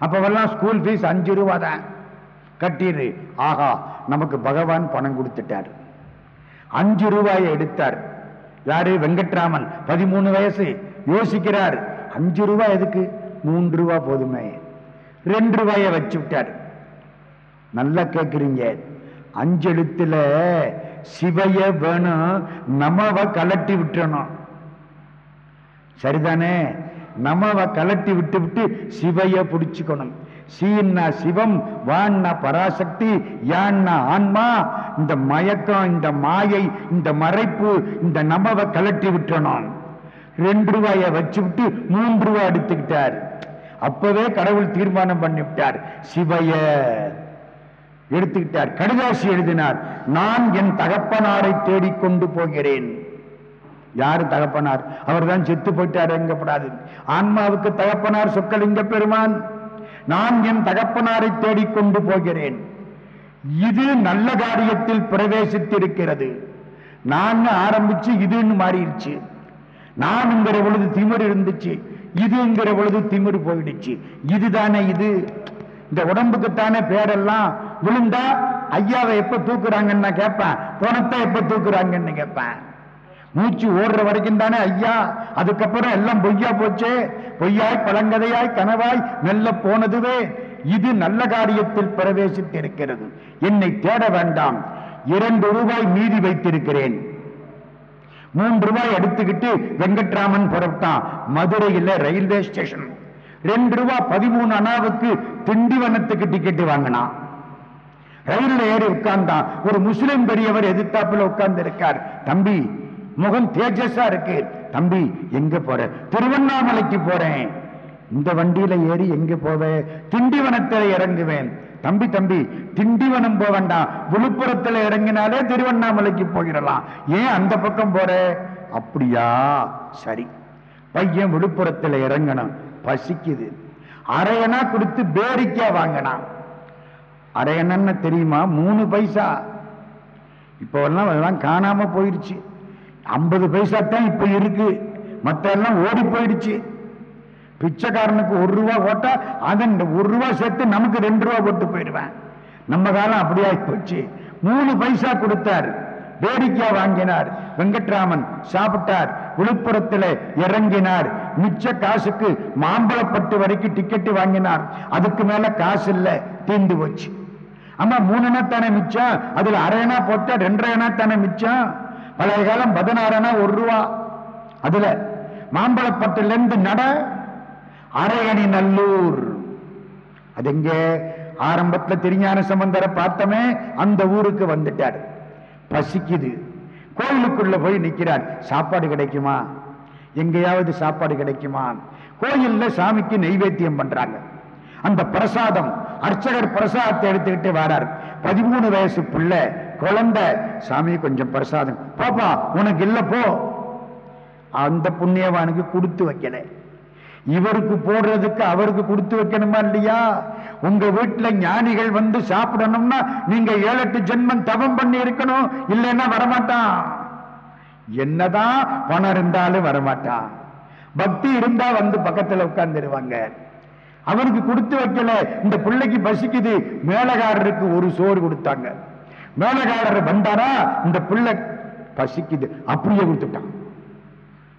அப்பவெல்லாம் ஸ்கூல் ஃபீஸ் அஞ்சு ரூபா தான். கட்டிடு. ஆஹா நமக்கு பகவான் பணம் கொடுத்துட்டார். அஞ்சு ரூபாயை எடுத்தார். யாரு? வெங்கட்ராமன். பதிமூணு வயசு. யோசிக்கிறார். அஞ்சு ரூபாய் எதுக்கு? மூன்று ரூபாய் போதுமே. ரெண்டு ரூபாயை வச்சு விட்டார். நல்லா கேட்குறீங்க அஞ்செழுத்தில் சிவைய வேணும் நமவை கலட்டி விட்டுறணும். சரிதானே? நமவை கலட்டி விட்டு விட்டு சிவைய பிடிச்சுக்கணும். சீன்னா சிவம் வான்னா பராசக்தி யான்னா ஆன்மா. இந்த மயக்கம் இந்த மாயை இந்த மறைப்பு இந்த நமவை கலட்டி விட்டுறணும். ரெண்டு ரூபாய வச்சு விட்டு மூன்று ரூபாய் எடுத்துக்கிட்டார். அப்பவே கடவுள் தீர்மானம் பண்ணிவிட்டார். சிவைய எடுத்துக்கிட்டார். கடிதாசி எழுதினார் நான் என் தகப்பனாரை தேடிக்கொண்டு போகிறேன். யாரு தகப்பனார்? அவர் தான் செத்து போயிட்டார் எங்கப்படாது ஆன்மாவுக்கு தகப்பனார் சொக்கலிங்க பெருமான். நான் என் தகப்பனாரை தேடிக்கொண்டு போகிறேன். இது நல்ல காரியத்தில் பிரவேசித்திருக்கிறது. நான் ஆரம்பிச்சு இதுன்னு மாறிடுச்சு. நான்ங்கிற பொழுது திமிரு இருந்துச்சு இதுங்கிற பொழுது திமிரு போயிடுச்சு. இதுதானே இது? இந்த உடம்புக்குத்தானே பேரெல்லாம் விழுந்தா ஐயாவை எப்ப தூக்குறாங்கன்னு நான் கேட்பேன். பணத்தை எப்ப தூக்குறாங்கன்னு கேட்பேன். மூச்சு ஓடுற வரைக்கும் தானே ஐயா. அதுக்கப்புறம் எல்லாம் பொய்யா போச்சே. பொய்யாய் பழங்கதையாய் கனவாய் மெல்ல போனதுவே இது நல்ல காரியத்தில் பிரவேசித்திருக்கிறது. என்னை தேட வேண்டாம். இரண்டு ரூபாய் மீதி வைத்திருக்கிறேன். மூன்று ரூபாய் எடுத்துக்கிட்டு வெங்கட்ராமன் புறப்பட்டான் மதுரையில ரயில்வே ஸ்டேஷன். ரெண்டு ரூபாய் பதிமூணு அணாவுக்கு திண்டிவனத்துக்கு டிக்கெட் வாங்கினான் ரயில்ல ஏறி உட்கார்ந்தான் ஒரு முஸ்லிம் பெரியவர் எதிர்த்தாப்புல உட்கார்ந்து இருக்கார் தம்பி முகம் தேஜஸா இருக்கு. தம்பி எங்க போற? திருவண்ணாமலைக்கு போறேன். இந்த வண்டியில ஏறி எங்க போவேன் திண்டிவனத்துல இறங்குவேன். தம்பி தம்பி திண்டிவனம் போக வேண்டாம் விழுப்புரத்துல இறங்கினாலே திருவண்ணாமலைக்கு போயிடலாம் ஏன் அந்த பக்கம் போற? அப்படியா? சரி. பையன் விழுப்புரத்துல இறங்கணும். பசிக்குது. அரையனா கொடுத்து பேரிக்கா வாங்கினான் அரையணன்னு தெரியுமா? மூணு பைசா. இப்போ எல்லாம் அதெல்லாம் காணாம போயிடுச்சு ஐம்பது பைசா தான் இப்ப இருக்கு. மற்ற எல்லாம் ஓடி போயிடுச்சு பிச்சைக்காரனுக்கு ஒரு ரூபா போட்டா அதன் ஒரு ரூபா சேர்த்து நமக்கு ரெண்டு ரூபா போட்டு போயிடுவேன். நம்ம காலம் அப்படியே போச்சு. மூணு பைசா கொடுத்தார். வேடிக்கையா வாங்கினார். வெங்கட்ராமன் சாப்பிட்டார். விழுப்புரத்தில் இறங்கினார். மிச்ச காசுக்கு மாம்பழப்பட்டு வரைக்கும் டிக்கெட்டு வாங்கினார். அதுக்கு மேல காசு இல்லை. தீந்து போச்சு. ஆமா மூணுனா தானே மிச்சம்? அதுல அரைனா போட்டா ரெண்டரைனா தானே மிச்சம்? பழைய காலம் பதினாறுனா ஒரு ரூபா. அதுல மாம்பழப்பட்டுல இருந்து நட அரையணி நல்லூர். அது எங்க ஆரம்பத்தில் திருஞான சம்பந்தரை பார்த்தமே அந்த ஊருக்கு வந்துட்டார். பசிக்குது. கோயிலுக்குள்ள போய் நிற்கிறார் சாப்பாடு கிடைக்குமா? எங்கேயாவது சாப்பாடு கிடைக்குமா? கோயில்ல சாமிக்கு நெய்வேத்தியம் பண்றாங்க. அந்த பிரசாதம் அர்ச்சகர் பிரசாதத்தை எடுத்துக்கிட்டு வரார். பதிமூணு வயசு பிள்ளை குழந்தை. சாமி கொஞ்சம் பிரசாதம். பாப்பா உனக்கு இல்லை போ. அந்த புண்ணியவானுக்கு கொடுத்து வைக்கல. இவருக்கு போடுறதுக்கு அவருக்கு கொடுத்து வைக்கணுமா இல்லையா? உங்க வீட்டுல ஞானிகள் வந்து சாப்பிடணும்னா நீங்க ஏழு எட்டு ஜென்மம் தவம் பண்ணி இருக்கணும். இல்லைன்னா வரமாட்டான். என்னதான் பணம் இருந்தாலும் வரமாட்டான். பக்தி இருந்தா வந்து பக்கத்துல உட்கார்ந்துருவாங்க. அவருக்கு கொடுத்து வைக்கல. இந்த பிள்ளைக்கு பசிக்குது. மேலகாரருக்கு ஒரு சோறு கொடுத்தாங்க. மேலகாரர் வந்தாரா? இந்த பிள்ளை பசிக்குது. அப்படியே கொடுத்துட்டான்.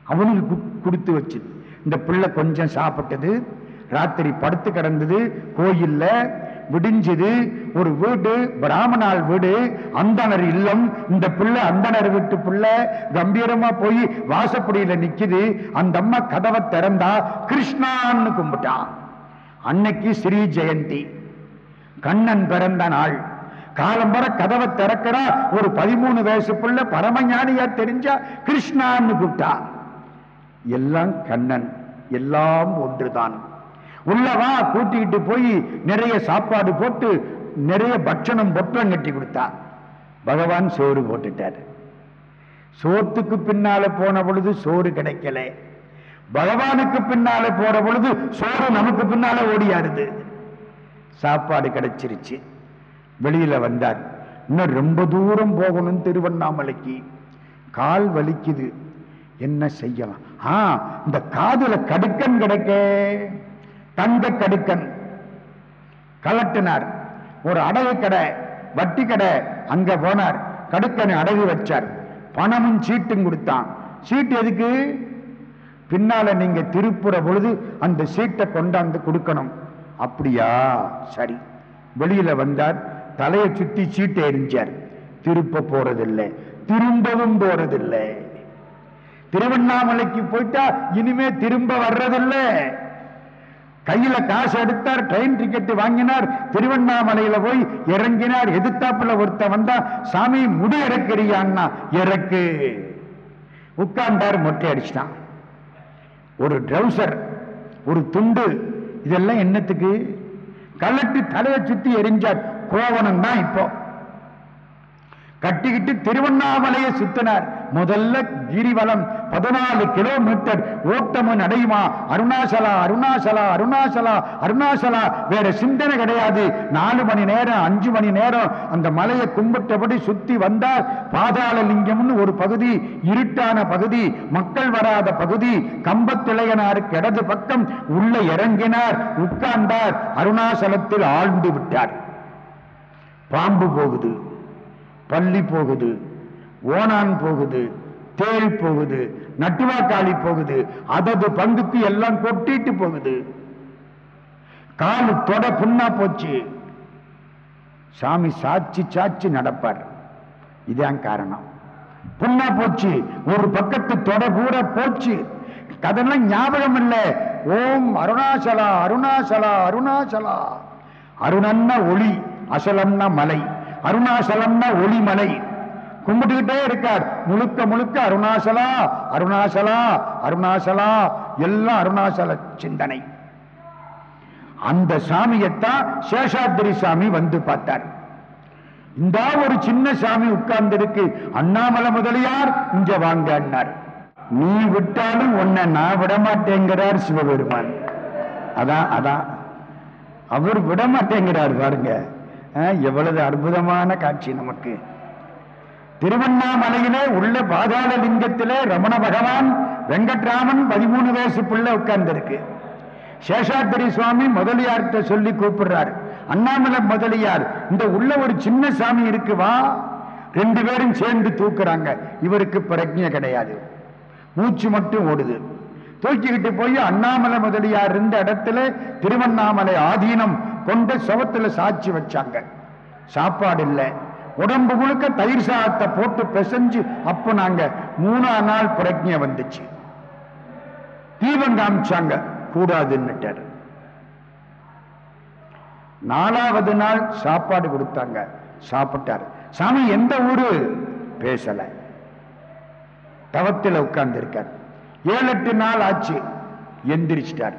அவனுக்கு கு- கொடுத்து வச்சு இந்த பிள்ளை கொஞ்சம் சாப்பிட்டது. ராத்திரி படுத்து கிடந்தது. கோயில்ல விடிஞ்சது. ஒரு வீடு பிராமணால் வீடு அந்தனர் இல்லம். இந்த பிள்ளை அந்தனர் வீட்டு பிள்ளை கம்பீரமா போய் வாசப்படியில நிக்குது. அந்த அம்மா கதவை திறந்தா கிருஷ்ணான்னு கும்பிட்டான் அன்னைக்கு ஸ்ரீ ஜெயந்தி. கண்ணன் பிறந்த நாள். காலம்பர கதவை திறக்கிறா. ஒரு பதிமூணு வயசு பிள்ளை பரமஞானியா தெரிஞ்சா கிருஷ்ணான்னு கூப்பிட்டா. எல்லாம் கண்ணன் எல்லாம் ஒன்றுதான். உள்ளவா கூட்டிக்கிட்டு போய் நிறைய சாப்பாடு போட்டு நிறைய பட்சணம் பொட்டலம் கட்டி கொடுத்தா. பகவான் சோறு போட்டுட்டார். சோத்துக்கு பின்னால போன பொழுது சோறு கிடைக்கல. பகவானுக்கு பின்னால போற பொழுது சோறு நமக்கு பின்னால ஓடியாருது சாப்பாடு கிடைச்சிருச்சு. வெளியில வந்தார். இன்னும் ரொம்ப தூரம் போகணும் திருவண்ணாமலைக்கு. கால் வலிக்குது. என்ன செய்யலாம்? ஆ இந்த காதுல கடுக்கன் கிடைக்க. தங்க கடுக்கன். கலட்டினார். ஒரு அடகு கடை வட்டி கடை அங்க போனார். கடுக்கனை அடகு வச்சார். பணமும் சீட்டும் கொடுத்தான். சீட்டு எதுக்கு? பின்னால நீங்க திருப்புற பொழுது அந்த சீட்டை கொண்டாந்து கொடுக்கணும். அப்படியா? சரி. வெளியில வந்தார். தலையை சுத்தி சீட்டை எரிஞ்சார் திருப்ப போறதில்லை. திரும்பவும் போறதில்லை. திருவண்ணாமலைக்கு போயிட்டா இனிமே திரும்ப வர்றதில்லை. கையில காசு எடுத்தார் ட்ரெயின் டிக்கெட் வாங்கினார் திருவண்ணாமலையில போய் இறங்கினார். எதிர்த்தாப்புல ஒருத்த வந்தா சாமி முடி இறக்குறியான்னா இறக்கு. உட்கார்ந்தார் மொட்டை அடிச்சிட்டான். ஒரு ட்ரௌசர் ஒரு துண்டு இதெல்லாம் என்னத்துக்கு? கலட்டி தலையை சுத்தி எரிஞ்சார். கோவனம் தான் இப்போ. கட்டிக்கிட்டு திருவண்ணாமலையை சுத்தினார். முதல்ல கிரிவலம் பதினாலு கிலோமீட்டர் ஓட்டமும் நடையுமா? அருணாசலா அருணாசலா அருணாசலா அருணாசலா. வேற சிந்தனை கிடையாது. நாலு மணி நேரம் அஞ்சு மணி நேரம் அந்த மலையை கும்பிட்டபடி சுத்தி வந்தார் பாதாள லிங்கம்னு ஒரு பகுதி இருட்டான பகுதி மக்கள் வராத பகுதி கம்பத்திளையனாருக்கு இடது பக்கம் உள்ள இறங்கினார் உட்கார்ந்தார் அருணாசலத்தில் ஆழ்ந்து விட்டார். பாம்பு போகுது பள்ளி போகுது ஓணான் போகுது தேள் போகுது நட்டுவாக்காளி போகுது அதது பங்குக்கு எல்லாம் கொட்டிட்டு போகுது. காலு தொட புண்ணா போச்சு. சாமி சாட்சி சாட்சி நடப்பார். இதான் காரணம். புண்ணா போச்சு ஒரு பக்கத்து தொட கூட போச்சு. அதெல்லாம் ஞாபகம் இல்லை. ஓம் அருணாசலா அருணாசலா அருணாசலா. அருணன்னா ஒளி அசலம்னா மலை. அருணாசலம்னா ஒளிமலை. கும்பிட்டுக்கிட்டே இருக்கார். முழுக்க முழுக்க அருணாசலா அருணாசலா அருணாசலா எல்லாம் அருணாசல சிந்தனை. அந்த சாமியைத்தான் சேஷாத்திரி சாமி வந்து பார்த்தார். இந்த ஒரு சின்ன சாமி உட்கார்ந்து இருக்கு அண்ணாமலை முதலியார் இங்க வாங்க நீ விட்டாலும் உன்னை நான் விடமாட்டேங்கிறார் சிவபெருமான். அதான் அதான். அவர் விடமாட்டேங்கிறார் பாருங்க. எவ்வளவு அற்புதமான காட்சி நமக்கு. திருவண்ணாமலையிலே உள்ள பாதாள லிங்கத்திலே ரமண பகவான் வெங்கட்ராமன் பதிமூணு வயசு பிள்ளை உட்கார்ந்திருக்கு. சேஷாத்திரி சுவாமி முதலியார்கிட்ட சொல்லி கூப்பிடுறாரு. அண்ணாமலை முதலியார் இந்த உள்ள ஒரு சின்ன சாமி இருக்கு வா. ரெண்டு பேரும் சேர்ந்து தூக்குறாங்க. இவருக்கு பிரஜை கிடையாது. மூச்சு மட்டும் ஓடுது. தூக்கிக்கிட்டு போய் அண்ணாமலை முதலியார் இருந்த இடத்துல திருவண்ணாமலை ஆதீனம் கொண்டு சுவத்துல சாட்சி வச்சாங்க. சாப்பாடு இல்லை. உடம்பு முழுக்க தயிர் சாதத்தை போட்டு பிசைஞ்சு அப்போ நாங்க மூணா நாள் பிரஜை வந்துச்சு. தீபம் காமிச்சாங்க கூடாதுன்னுட்டார். நாலாவது நாள் சாப்பாடு கொடுத்தாங்க சாப்பிட்டார். சாமி எந்த ஊரு? பேசல. தவத்தில் உட்கார்ந்து இருக்கார் ஏழு எட்டு நாள் ஆச்சு எந்திரிச்சிட்டார்.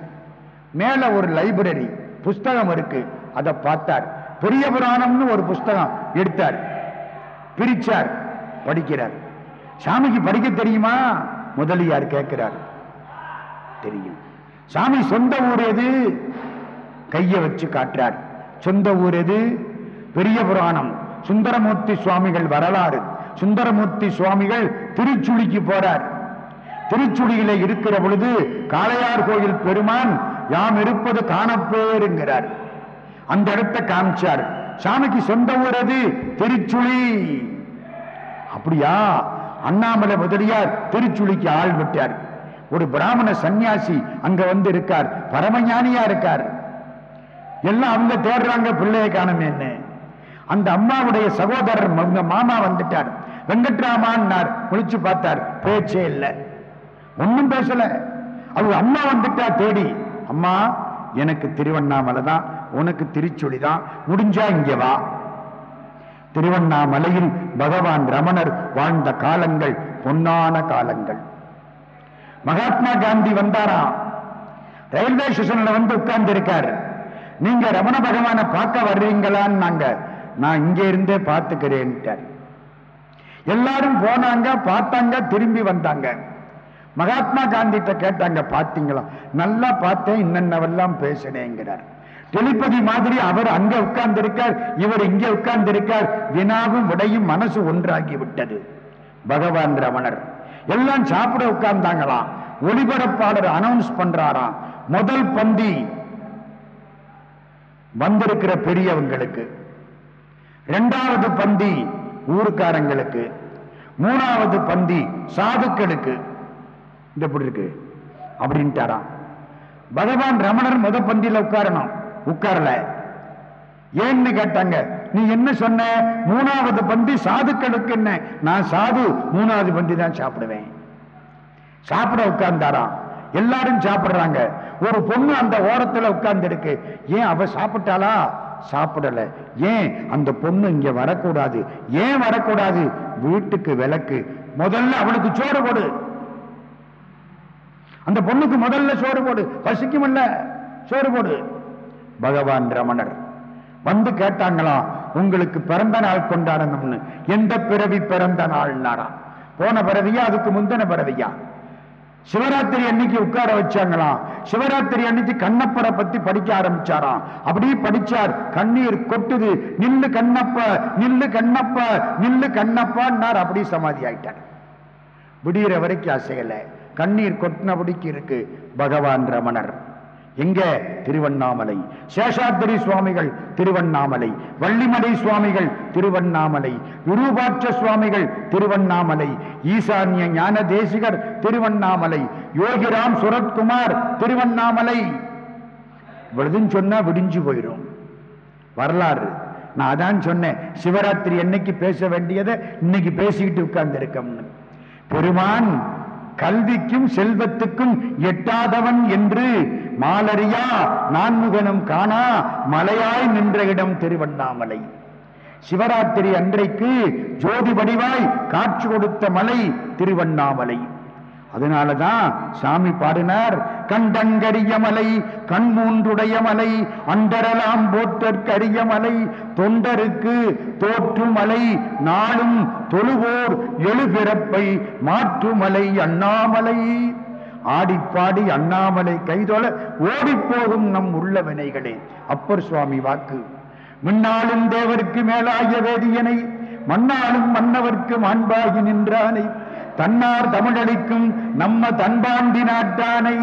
மேல ஒரு லைப்ரரி புஸ்தகம் இருக்கு அதை பார்த்தார். பெரிய புராணம்னு ஒரு புஸ்தகம் எடுத்தார். பிரிச்சார் படிக்கிறார். சாமிக்கு படிக்க தெரியுமா? முதலியார் கேட்கிறார். தெரியும். சாமி சொந்த ஊர் எது? கையை வச்சு காட்டுறார். சொந்த ஊர் எது? பெரிய புராணம். சுந்தரமூர்த்தி சுவாமிகள் வரலாறு. சுந்தரமூர்த்தி சுவாமிகள் திருச்சுழிக்கு போறார். திருச்சுழியில இருக்கிற பொழுது காளையார் கோயில் பெருமான் யாம் இருப்பது காணப்பேருங்கிறார் அந்த இடத்தை காமிச்சார். சாமிக்கு சொந்த ஊர் அது திருச்சுழி. அப்படியா? அண்ணாமலை முதலியார் திருச்சுழிக்கு ஆள் விட்டார். ஒரு பிராமண சன்னியாசி அங்க வந்து இருக்கார் பரமஞானியா இருக்கார். எல்லாம் அவங்க தேடுறாங்க பிள்ளையை காணமேன்னு அந்த அம்மாவுடைய சகோதரர் அவங்க மாமா வந்துட்டார். வெங்கட்ராமான்னார் குளிச்சு பார்த்தார் பேச்சே இல்லை. ஒன்னும் பேசல. அவங்க அம்மா வந்துட்டா தேடி அம்மா எனக்கு திருவண்ணாமலை தான் உனக்கு திருச்சொலி தான். முடிஞ்சா இங்க வா. திருவண்ணாமலையில் பகவான் ரமணர் வாழ்ந்த காலங்கள் பொன்னான காலங்கள். மகாத்மா காந்தி வந்தாராம் ரயில்வே ஸ்டேஷன்ல வந்து உட்கார்ந்து இருக்காரு நீங்க ரமண பகவானை பார்க்க வர்றீங்களான்னு நாங்க நான் இங்க இருந்தே பார்த்துக்கிறேன் எல்லாரும் போனாங்க பார்த்தாங்க திரும்பி வந்தாங்க. மகாத்மா காந்திட்ட கேட்டாங்க பார்த்தீங்களா நல்லா பார்த்தேன் இன்னென்னவெல்லாம் பேசினேங்கிறார். டெலிபதி மாதிரி அவர் அங்க உட்கார்ந்து இருக்கார் இவர் இங்க உட்கார்ந்து இருக்கார் வினாவும் விடையும் மனசு ஒன்றாகி விட்டது பகவான் ரமணர் எல்லாம் சாப்பிட உட்கார்ந்தாங்களாம் ஒளிபரப்பாளர் அனௌன்ஸ் பண்றாராம் முதல் பந்தி வந்திருக்கிற பெரியவங்களுக்கு. இரண்டாவது பந்தி ஊருக்காரங்களுக்கு. மூணாவது பந்தி சாதுக்களுக்கு. இந்த எப்படி இருக்கு? அப்படின்ட்டாராம். பகவான் ரமணர் முத பந்தியில உட்காரணும். உட்காரல. ஏன்னு கேட்டாங்க நீ என்ன சொன்ன? மூணாவது பந்தி சாதுக்களுக்கு என்ன? நான் சாது மூணாவது பந்தி தான் சாப்பிடுவேன். சாப்பிட உட்கார்ந்தாராம். எல்லாரும் சாப்பிடுறாங்க. ஒரு பொண்ணு அந்த ஓரத்துல உட்கார்ந்து இருக்கு ஏன் அவ சாப்பிட்டாளா? சாப்பிடல. ஏன்? அந்த பொண்ணு இங்க வரக்கூடாது. ஏன் வரக்கூடாது? வீட்டுக்கு விளக்கு. முதல்ல அவளுக்கு சோறு கொடு அந்த பொண்ணுக்கு முதல்ல சோறு போடு. பசிக்குமல்ல. சோறு போடு. பகவான் ரமணர். வந்து கேட்டாங்களாம் உங்களுக்கு பிறந்த நாள் கொண்டாடணும்னு. எந்த பிறவி பிறந்த நாள்னாரா? போன பிறவியா அதுக்கு முந்தின பிறவியா? சிவராத்திரி அன்னைக்கு உட்கார வச்சாங்களாம் சிவராத்திரி அன்னைக்கு கண்ணப்பரை பத்தி படிக்க ஆரம்பிச்சாராம் அப்படியே படிச்சார். கண்ணீர் கொட்டுது. நில்லு கண்ணப்ப நில்லு கண்ணப்ப நில்லு கண்ணப்பான்னார். அப்படியே சமாதி ஆயிட்டார். விடிகிற வரைக்கும் அசையல. கண்ணீர் கொட்டினபடிக்கு இருக்கு பகவான் ரமணர். எங்க திருவண்ணாமலை? சேஷாத்திரி சுவாமிகள் திருவண்ணாமலை. வள்ளிமலை சுவாமிகள் திருவண்ணாமலை. விரூபாட்ச சுவாமிகள் திருவண்ணாமலை. ஈசான்ய ஞான தேசிகர் திருவண்ணாமலை. யோகிராம் சுரத்குமார் திருவண்ணாமலை. இவ்வளவுன்னு சொன்னா விடிஞ்சு போயிடும் வரலாறு. நான் அதான் சொன்னேன் சிவராத்திரி என்னைக்கு பேச வேண்டியதை இன்னைக்கு பேசிக்கிட்டு உட்கார்ந்து இருக்கோம்னு பெருமான் கல்விக்கும் செல்வத்துக்கும் எட்டாதவன் என்று மாலரியா நான்முகனும் காணா மலையாய் நின்ற இடம் திருவண்ணாமலை. சிவராத்திரி அன்றைக்கு ஜோதி வடிவாய் காட்சி கொடுத்த மலை திருவண்ணாமலை. அதனாலதான் சாமி பாடினார் கண்டங்கரிய மலை கண்மூன்றுடைய மலை அண்டரலாம் போற்றற்கரிய மலை தொண்டருக்கு தோற்று மலை நாளும் தொழுவோர் எழுபிறப்பை மாற்றுமலை அண்ணாமலை. ஆடிப்பாடி அண்ணாமலை கைதொழ ஓடிப்போகும் நம் உள்ள வினைகளே அப்பர் சுவாமி வாக்கு. முன்னாலும் தேவருக்கு மேலாகிய வேதியனை மன்னாலும் மன்னவர்க்கு மாண்பாகி நின்றானை தன்னார் தமிழளிக்கும் நம்ம தன்பாண்டி நாட்டானை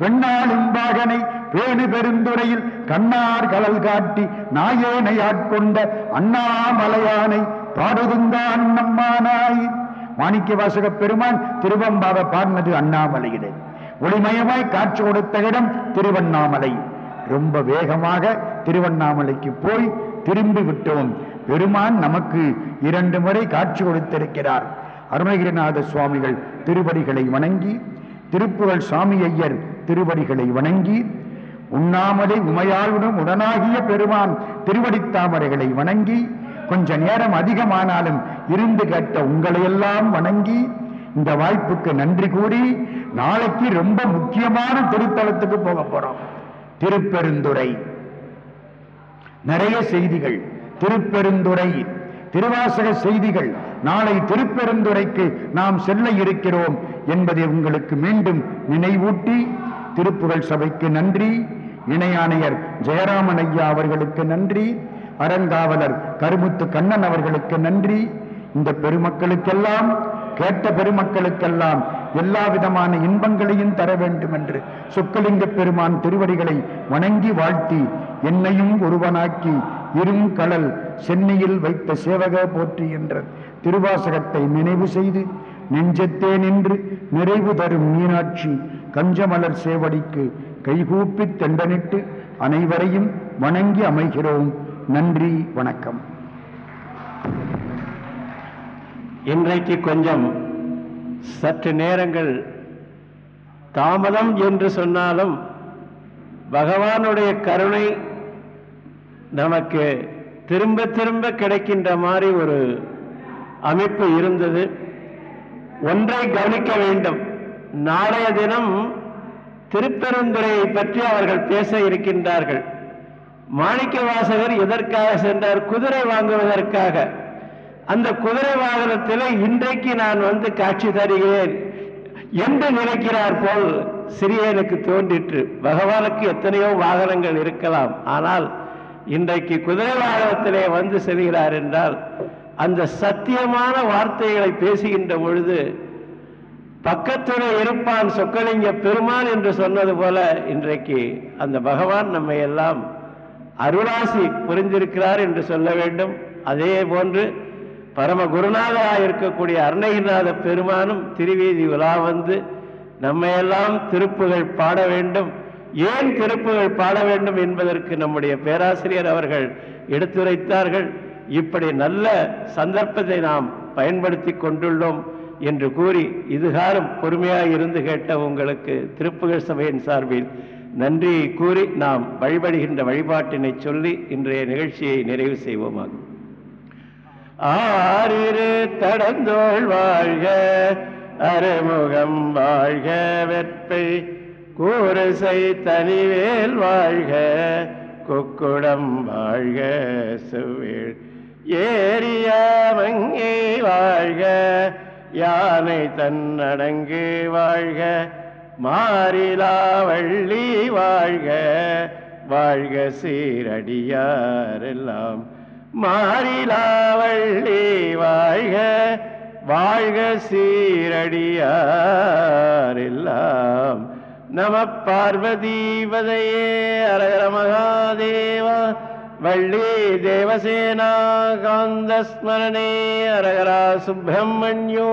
பெண்ணாளும் பாகனை பேணு பெருந்துறையில் கண்ணார் கலல் காட்டி நாயேனை ஆட்கொண்ட அண்ணாமலையானை பாடுதுந்தான் நம்மானாய் மாணிக்க வாசக பெருமான் திருவம்பாவை பாடினது அண்ணாமலையிலே. ஒளிமயமாய் காட்சி கொடுத்த இடம் திருவண்ணாமலை. ரொம்ப வேகமாக திருவண்ணாமலைக்கு போய் திரும்பி விட்டோம். பெருமான் நமக்கு இரண்டு முறை காட்சி கொடுத்திருக்கிறார். அருணகிரிநாத சுவாமிகள் திருவடிகளை வணங்கி திருப்புகழ் சாமி ஐயர் திருவடிகளை வணங்கி உண்ணாமலை உமையாளுடன் உடனாகிய பெருமான் திருவடித்தாமரைகளை வணங்கி கொஞ்ச நேரம் அதிகமானாலும் இருந்து கேட்ட உங்களையெல்லாம் வணங்கி இந்த வாய்ப்புக்கு நன்றி கூறி நாளைக்கு ரொம்ப முக்கியமான திருத்தலத்துக்கு போக போறோம். திருப்பெருந்துறை. நிறைய செய்திகள். திருப்பெருந்துறை. திருவாசக செய்திகள் நாளை திருப்பெருந்துறைக்கு நாம் செல்ல இருக்கிறோம் என்பதை உங்களுக்கு மீண்டும் நினைவூட்டி திருப்புகழ் சபைக்கு நன்றி. இணை ஆணையர் ஜெயராமன் ஐயா அவர்களுக்கு நன்றி. அறங்காவலர் கருமுத்து கண்ணன் அவர்களுக்கு நன்றி. இந்த பெருமக்களுக்கெல்லாம் கேட்ட பெருமக்களுக்கெல்லாம் எல்லா விதமான இன்பங்களையும் தர வேண்டும் என்று சொக்கலிங்க பெருமான் திருவடிகளை வணங்கி வாழ்த்தி என்னையும் ஒருவனாக்கி இருங்கடல் சென்னையில் வைத்த சேவக போற்றி என்ற திருவாசகத்தை நினைவு செய்து நெஞ்சத்தே நின்று நிறைவு தரும் மீனாட்சி கஞ்சமலர் சேவடிக்கு கைகூப்பி தெண்டனிட்டு அனைவரையும் வணங்கி அமைகிறோம். நன்றி வணக்கம். இன்றைக்கு கொஞ்சம் சற்று நேரங்கள் தாமதம் என்று சொன்னாலும் பகவானுடைய கருணை நமக்கு திரும்ப திரும்ப கிடைக்கின்ற மாதிரி ஒரு அமைப்பு இருந்தது. ஒன்றை கவனிக்க வேண்டும். நாளைய தினம் திருப்பெருந்துறையை பற்றி அவர்கள் பேச இருக்கின்றார்கள். மாணிக்க வாசகர் எதற்காக சென்றார்? குதிரை வாங்குவதற்காக. அந்த குதிரை வாகனத்தில் இன்றைக்கு நான் வந்து காட்சி தருகிறேன் என்று நினைக்கிறார் போல் சிறியனுக்கு தோன்றிற்று. பகவானுக்கு எத்தனையோ வாகனங்கள் இருக்கலாம். ஆனால் இன்றைக்கு குதிரைவாகனத்திலே வந்து செல்கிறார் என்றால் அந்த சத்தியமான வார்த்தைகளை பேசுகின்ற பொழுது பக்கத்துணை இருப்பான் சொக்கலிங்க பெருமான் என்று சொன்னது போல இன்றைக்கு அந்த பகவான் நம்மை எல்லாம் அருளாசி புரிந்திருக்கிறார் என்று சொல்ல வேண்டும். அதே போன்று பரம குருநாதராக இருக்கக்கூடிய அருணகிரிநாத பெருமானும் திருவீதி உலா வந்து நம்மையெல்லாம் திருப்புகள் பாட வேண்டும். ஏன் திருப்புகள் பாட வேண்டும் என்பதற்கு நம்முடைய பேராசிரியர் அவர்கள் எடுத்துரைத்தார்கள். இப்படி நல்ல சந்தர்ப்பத்தை நாம் பயன்படுத்தி கொண்டுள்ளோம் என்று கூறி இதுகாரம் பொறுமையாக இருந்து கேட்ட உங்களுக்கு திருப்புகழ் சபையின் சார்பில் நன்றி கூறி நாம் வழிபடுகின்ற வழிபாட்டினை சொல்லி இன்றைய நிகழ்ச்சியை நிறைவு செய்வோமாக. ஆறிரு தடந்தோள் வாழ்க அறுமுகம் வாழ்க வெற்பை கூரசை தனிவேல் வாழ்க கொக்குடம் வாழ்க செவ்வேள். ஏரிய வாழ்க யானை தன்னடங்கு வாழ்க மாறிலா வள்ளி வாழ்க வாழ்க சீரடியாரெல்லாம். மாறிலாவள்ளி வாழ்க வாழ்க சீரடியாரெல்லாம். नमः पार्वतीवदये अरहर महादेव वल्ली देवसेना कान्दस्मरणे अरहरा सुब्रह्मण्यो।